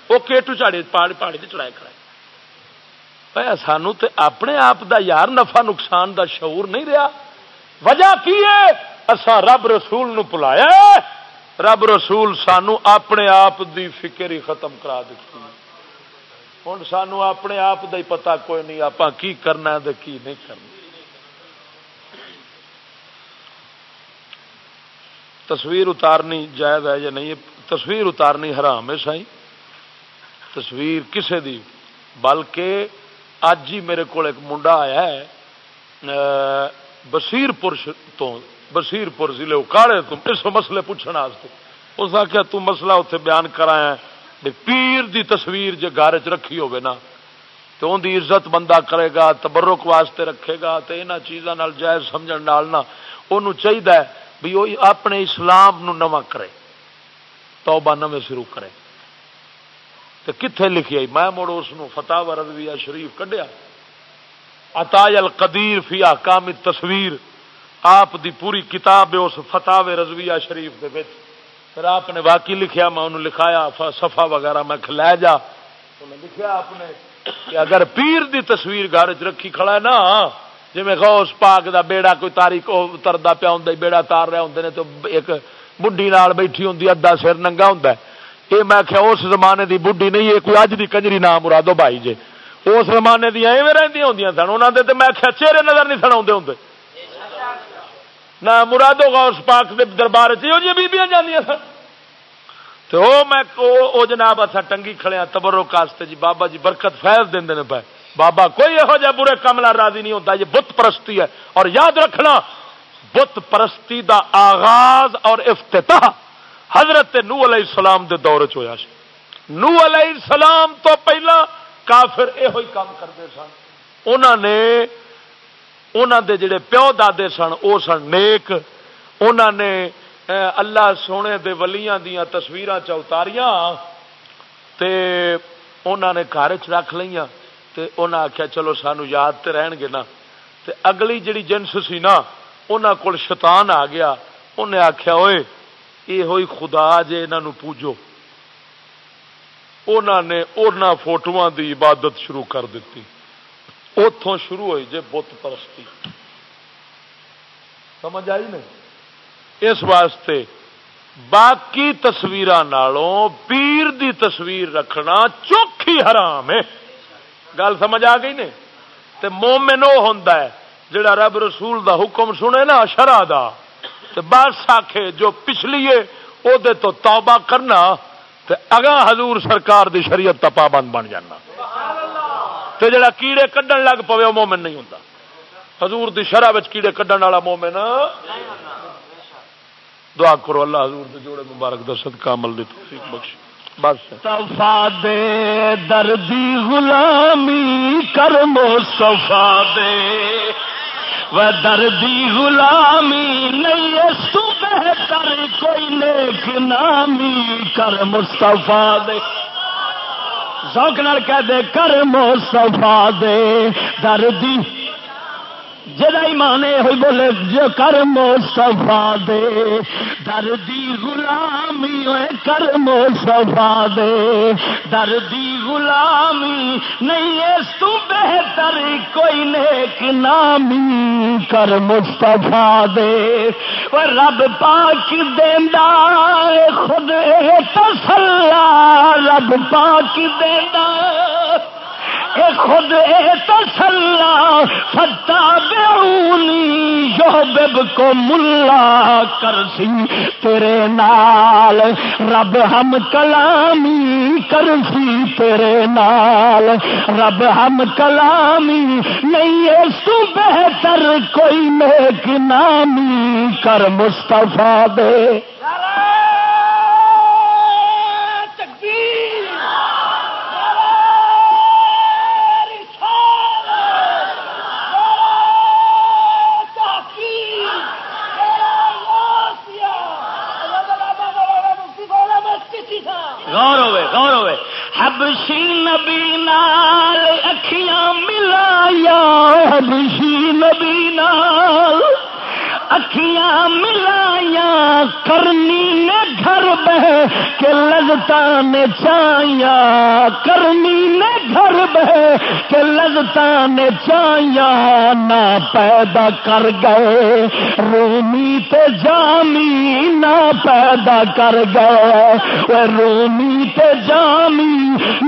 Speaker 3: وہ کیٹو چاڑی پہ پہاڑی چڑھائے کھڑا سانو تے اپنے آپ دا یار نفع نقصان دا شعور نہیں رہا وجہ کی ہے رب رسول نو پلایا رب رسول سانو اپنے آپ دی فکر ہی ختم کرا دیتی ہوں سانو اپنے آپ دا ہی پتا کوئی نہیں آپ کی کرنا ہے کی نہیں کرنا تصویر اتارنی جائز ہے یا نہیں تصویر اتارنی حرام ہے سائی تصویر کسے دی بلکہ اج ہی میرے کو ایک منڈا آیا ہے بصیر پور تو بصیر پور ضلع اکاڑے تم اس مسئلے پوچھنا اس نے مسئلہ اتنے بیان کرایا ہے پیر دی تصویر گھر چ رکھی ہوگی نا تو ان دی عزت بندہ کرے گا تبرک واسطے رکھے گا تو یہاں چیزوں جائز سمجھنے والوں چاہیے بھی وہ اپنے اسلام نواں کرے توبہ نویں شروع کرے تو کتنے لکھی آئی میں مڑ اس فتح رضویہ شریف کھیا فی کام تصویر آپ دی پوری کتاب ہے اس فتح و دے شریف کے آپ نے واقعی لکھیا میں انہوں لکھایا سفا وغیرہ میں کھلایا جا لکھیا آپ نے کہ اگر پیر دی تصویر گھر چ رکھی کھڑا ہے نا جی غوث پاک دا بیڑا کوئی تاریخ پیا ہوں بیڑا تار رہے ہوں نے تو ایک نال بیٹھی ہوں ادا سر ننگا ہوں یہ میں آیا اس زمانے دی بڑھی نہیں کوئی اج دی کنجری نام مرادو بھائی جی اس زمانے دیا ایویں سن میں سننا چہرے نظر نہیں سن آدھے ہوں نہ مرادو غوث پاک دے دربار سے بیبیاں جیسا سن تو میں او جناب اتنا ٹنگی کھڑے ہاں، تبرک واسطے جی بابا جی برکت فہض دے پہ بابا کوئی یہو جہ برے کملا راضی نہیں ہوتا یہ بت پرستی ہے اور یاد رکھنا بت پرستی دا آغاز اور افتتاح حضرت نو علیہ السلام دے دور چ ہوا نو علیہ السلام تو پہلا کافر یہ کام کرتے سن نے دے جڑے پیو دے سن وہ سن نیک نے اللہ سونے دے ولیاں دیا تصویر نے گھر چ رکھ لیاں انہاں آخیا چلو سانو یاد تے رہن گے نا تے اگلی جڑی جنس سی نا انہاں کول شیطان آ گیا انہیں آخیا ہوئے یہ ہوئی خدا جے پوجو جان نے فوٹو دی عبادت شروع کر دیتی اتوں شروع ہوئی جے بت پرستی سمجھ آئی نہیں اس واسطے باقی تصویران پیر دی تصویر رکھنا چوکھی حرام ہے گل سمجھ آ گئی نے تے مومن وہ ہوں جڑا رب رسول دا حکم سنے نا شرا بس آخے جو پچھلی ہے تو توبہ کرنا تے اگاں حضور سرکار دی شریعت پابند بن جانا تے جڑا کیڑے کڈن لگ پوے وہ مومن نہیں ہوں حضور دی شرح کیڑے کڈن والا مومن دعا کرو اللہ حضور دے جوڑے مبارک دست کامل دی توفیق بخش
Speaker 1: صفا دے دردی غلامی کر
Speaker 3: و دردی غلامی نہیں بہتر کوئی نیک نامی کر مستفا دے نال کہہ دے کر مفا دے دردی جر مانے ہوئی بولے جو کرم
Speaker 1: سفا دے دردی غلامی کر مو سفا دے دردی غلامی نہیں تو بہتر کوئی نیک نامی کرم سفا دے وہ رب پاک کی خود تسلا رب پاک کی خود کو ملا کر سی نال رب ہم کلامی کرسی تیرے نال رب ہم کلامی نہیں تو بہتر کوئی نیک نامی کر مصطفیٰ دے غور
Speaker 3: گورو غور گورو حبشی نبی نال اکھیاں
Speaker 1: ملایا حبشی نبی نال اکھیاں ملایا کرنی نے گھر بہ کے لذتا نے چایا کرنی نے گھر بہ کے لذتا نے چایا نہ پیدا کر گئے رومی تے جامی نہ پیدا کر گئے رومی تے جامی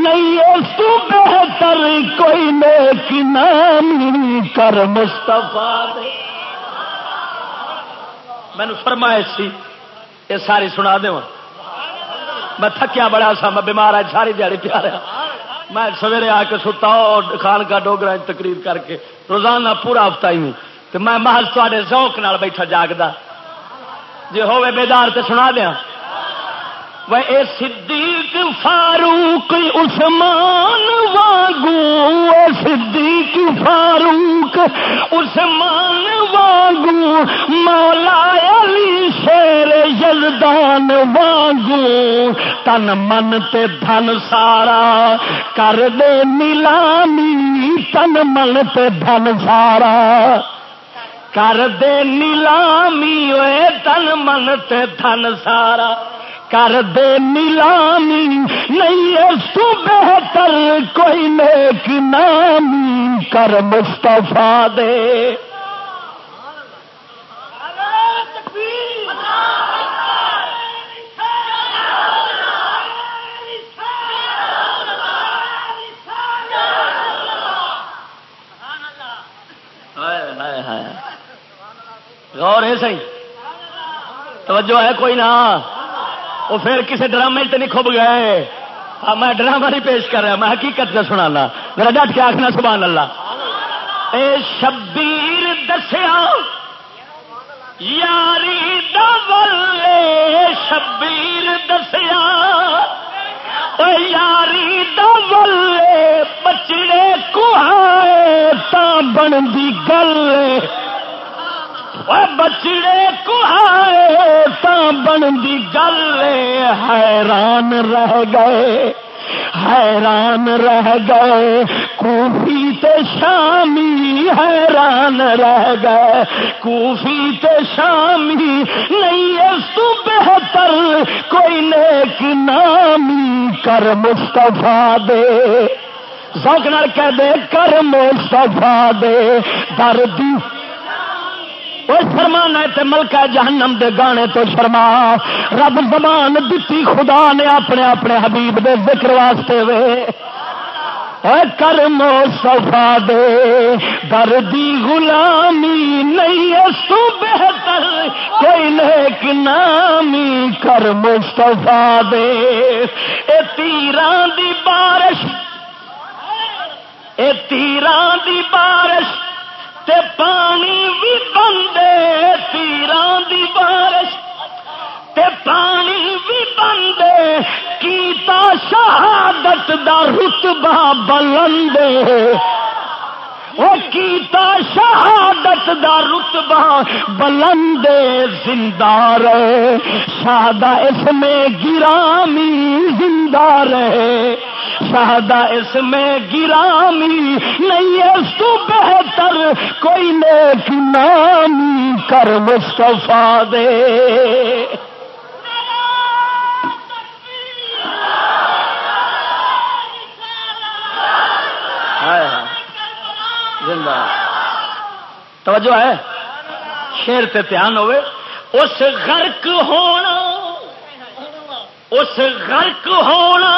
Speaker 1: نہیں اس تو بہتر کوئی نیک نامی کر مصطفیٰ
Speaker 3: دے مینو فرمائش سی یہ ساری سنا دوں میں تھکیا بڑا سا میں بیمار آج ساری دیہی رہا میں سویرے آ کے ستا اور خان کا ڈوگرا تقریر کر کے روزانہ پورا ہفتہ ہی تو میں افتائی بیٹھا جاگتا جی ہوے بیدار تے سنا دیا صدیق فاروق عثمان واگو صدیق
Speaker 1: فاروق عثمان واگو مولا علی شیر یزدان واگو تن من تے دھن سارا کر دے نیلامی تن من تے دھن سارا کر دے نیلامی ہوئے تن من تے دھن سارا کر دے نیلامی اس تو بہتر کوئی نیک نامی کر مستفا دے
Speaker 3: غور ہے صحیح توجہ ہے کوئی نہ وہ پھر کسی ڈرامے نہیں کھب گئے میں ڈرامہ نہیں پیش کر رہا میں حقیقت سے سنانا میرا ڈٹ کے آخنا سبحان اللہ شبیر دسیا یاری
Speaker 1: یاری دلے دلے شبیر دسیا بچڑے کو بن دی گلے بچے بن دی گل حیران رہ گئے حیران رہ گئے تے شامی حیران رہ گئے کوفی تے شامی نہیں اس تو بہتر کوئی نیک نامی کر مستفا دے کہہ دے کر مستفا
Speaker 3: دے دردی اور فرمانا ملکہ جہنم دے گانے تو شرما رب دتی خدا نے اپنے اپنے حبیب
Speaker 1: دے ذکر واسطے وے و صفا دے دردی غلامی نہیں سو بہتر کوئی نیک نامی کرم صفا دے اے تیران دی بارش اے تیران دی بارش تے پانی بھی بندے تیران دی بارش تے پانی بھی بندے کیتا شہادت دا رتبہ بلندے کیتا شہادت دا رتبہ بلند زندہ رہے سادہ اس میں گرامی زندہ رہے سادہ اس میں گرامی نہیں اس تو بہتر کوئی نیک نامی کر مصطفیٰ دے
Speaker 3: دینا توجہ ہے شیر تے دھیان ہوے اس غرق ہونا اس غرق ہونا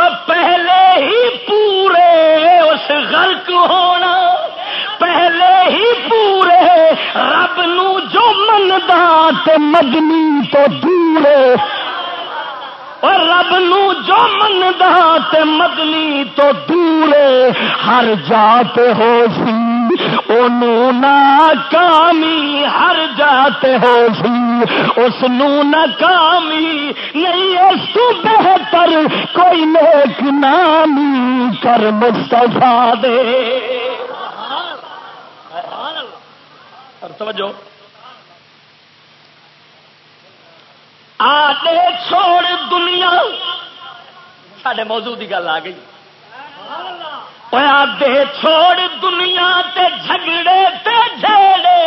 Speaker 1: اور پہلے ہی پورے اس غرق ہونا پہلے ہی پورے رب نو جو مندا تے مدنی تو دورے اور رب نو جو تے مدنی تو دور ہر جات ہو سی ناکامی ہر جات ہو سی اس نہیں اس تو بہتر کوئی نیک نامی کر مستفا دے
Speaker 3: توجہ چھوڑ دنیا ساڈے موضوع کی گل آ گئی
Speaker 1: آگے چھوڑ دنیا تے جھگڑے تے جھگڑے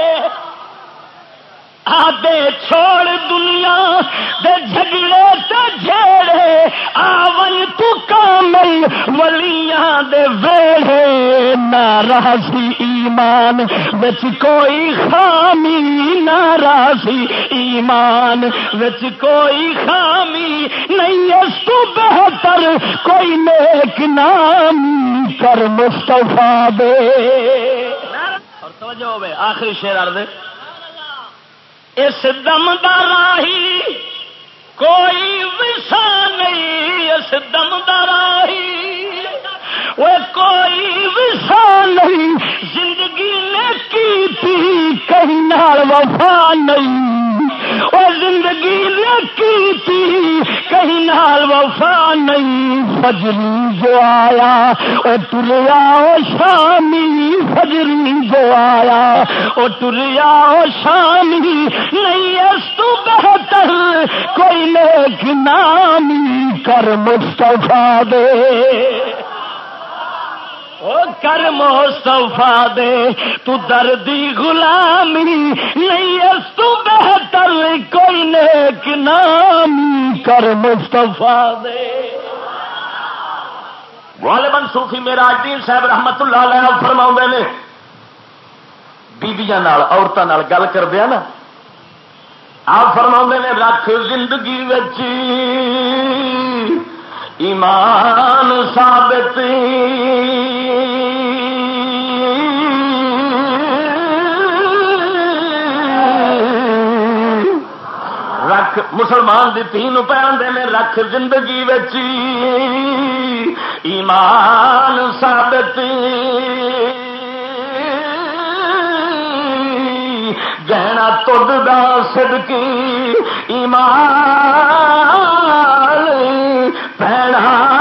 Speaker 1: آدے چھوڑ دنیا دے جھگڑے تے جھیڑے آون تو کامل ولیاں دے ویڑے ناراضی ایمان وچ کوئی خامی ناراضی ایمان وچ کوئی خامی نہیں اس تو بہتر کوئی نیک نام کر مصطفیٰ دے
Speaker 3: اور توجہ ہوئے آخری شیر آردے اس دم سدم راہی کوئی وسا نہیں اس دم دراہی وہ کوئی وسا نہیں
Speaker 1: زندگی نے کی تھی کہیں نال وفا نہیں وہ زندگی نے کی تھی کہیں نال وفا نہیں فجری جو آیا وہ تلیا شامی فجری جو آیا وہ تلیا شامی نہیں اس تو بہتر کوئی لیک نامی کر مصطفیٰ دے
Speaker 3: کر مصطفیٰ دے تو دردی غلامی نہیں اس تو بہتر
Speaker 1: کوئی نیک نامی کر مصطفیٰ دے
Speaker 3: غالبن صوفی میرا دین صاحب رحمت اللہ علیہ فرماؤں نے بیبیاں عورتوں گل کر دیا نا آپ فرما نے رکھ زندگی بچ ایمان ثابت رکھ مسلمان دی تین پیر ہوں نے رکھ زندگی بچ ایمان ثابت جہنا تد دا صدقی ایمان پہنا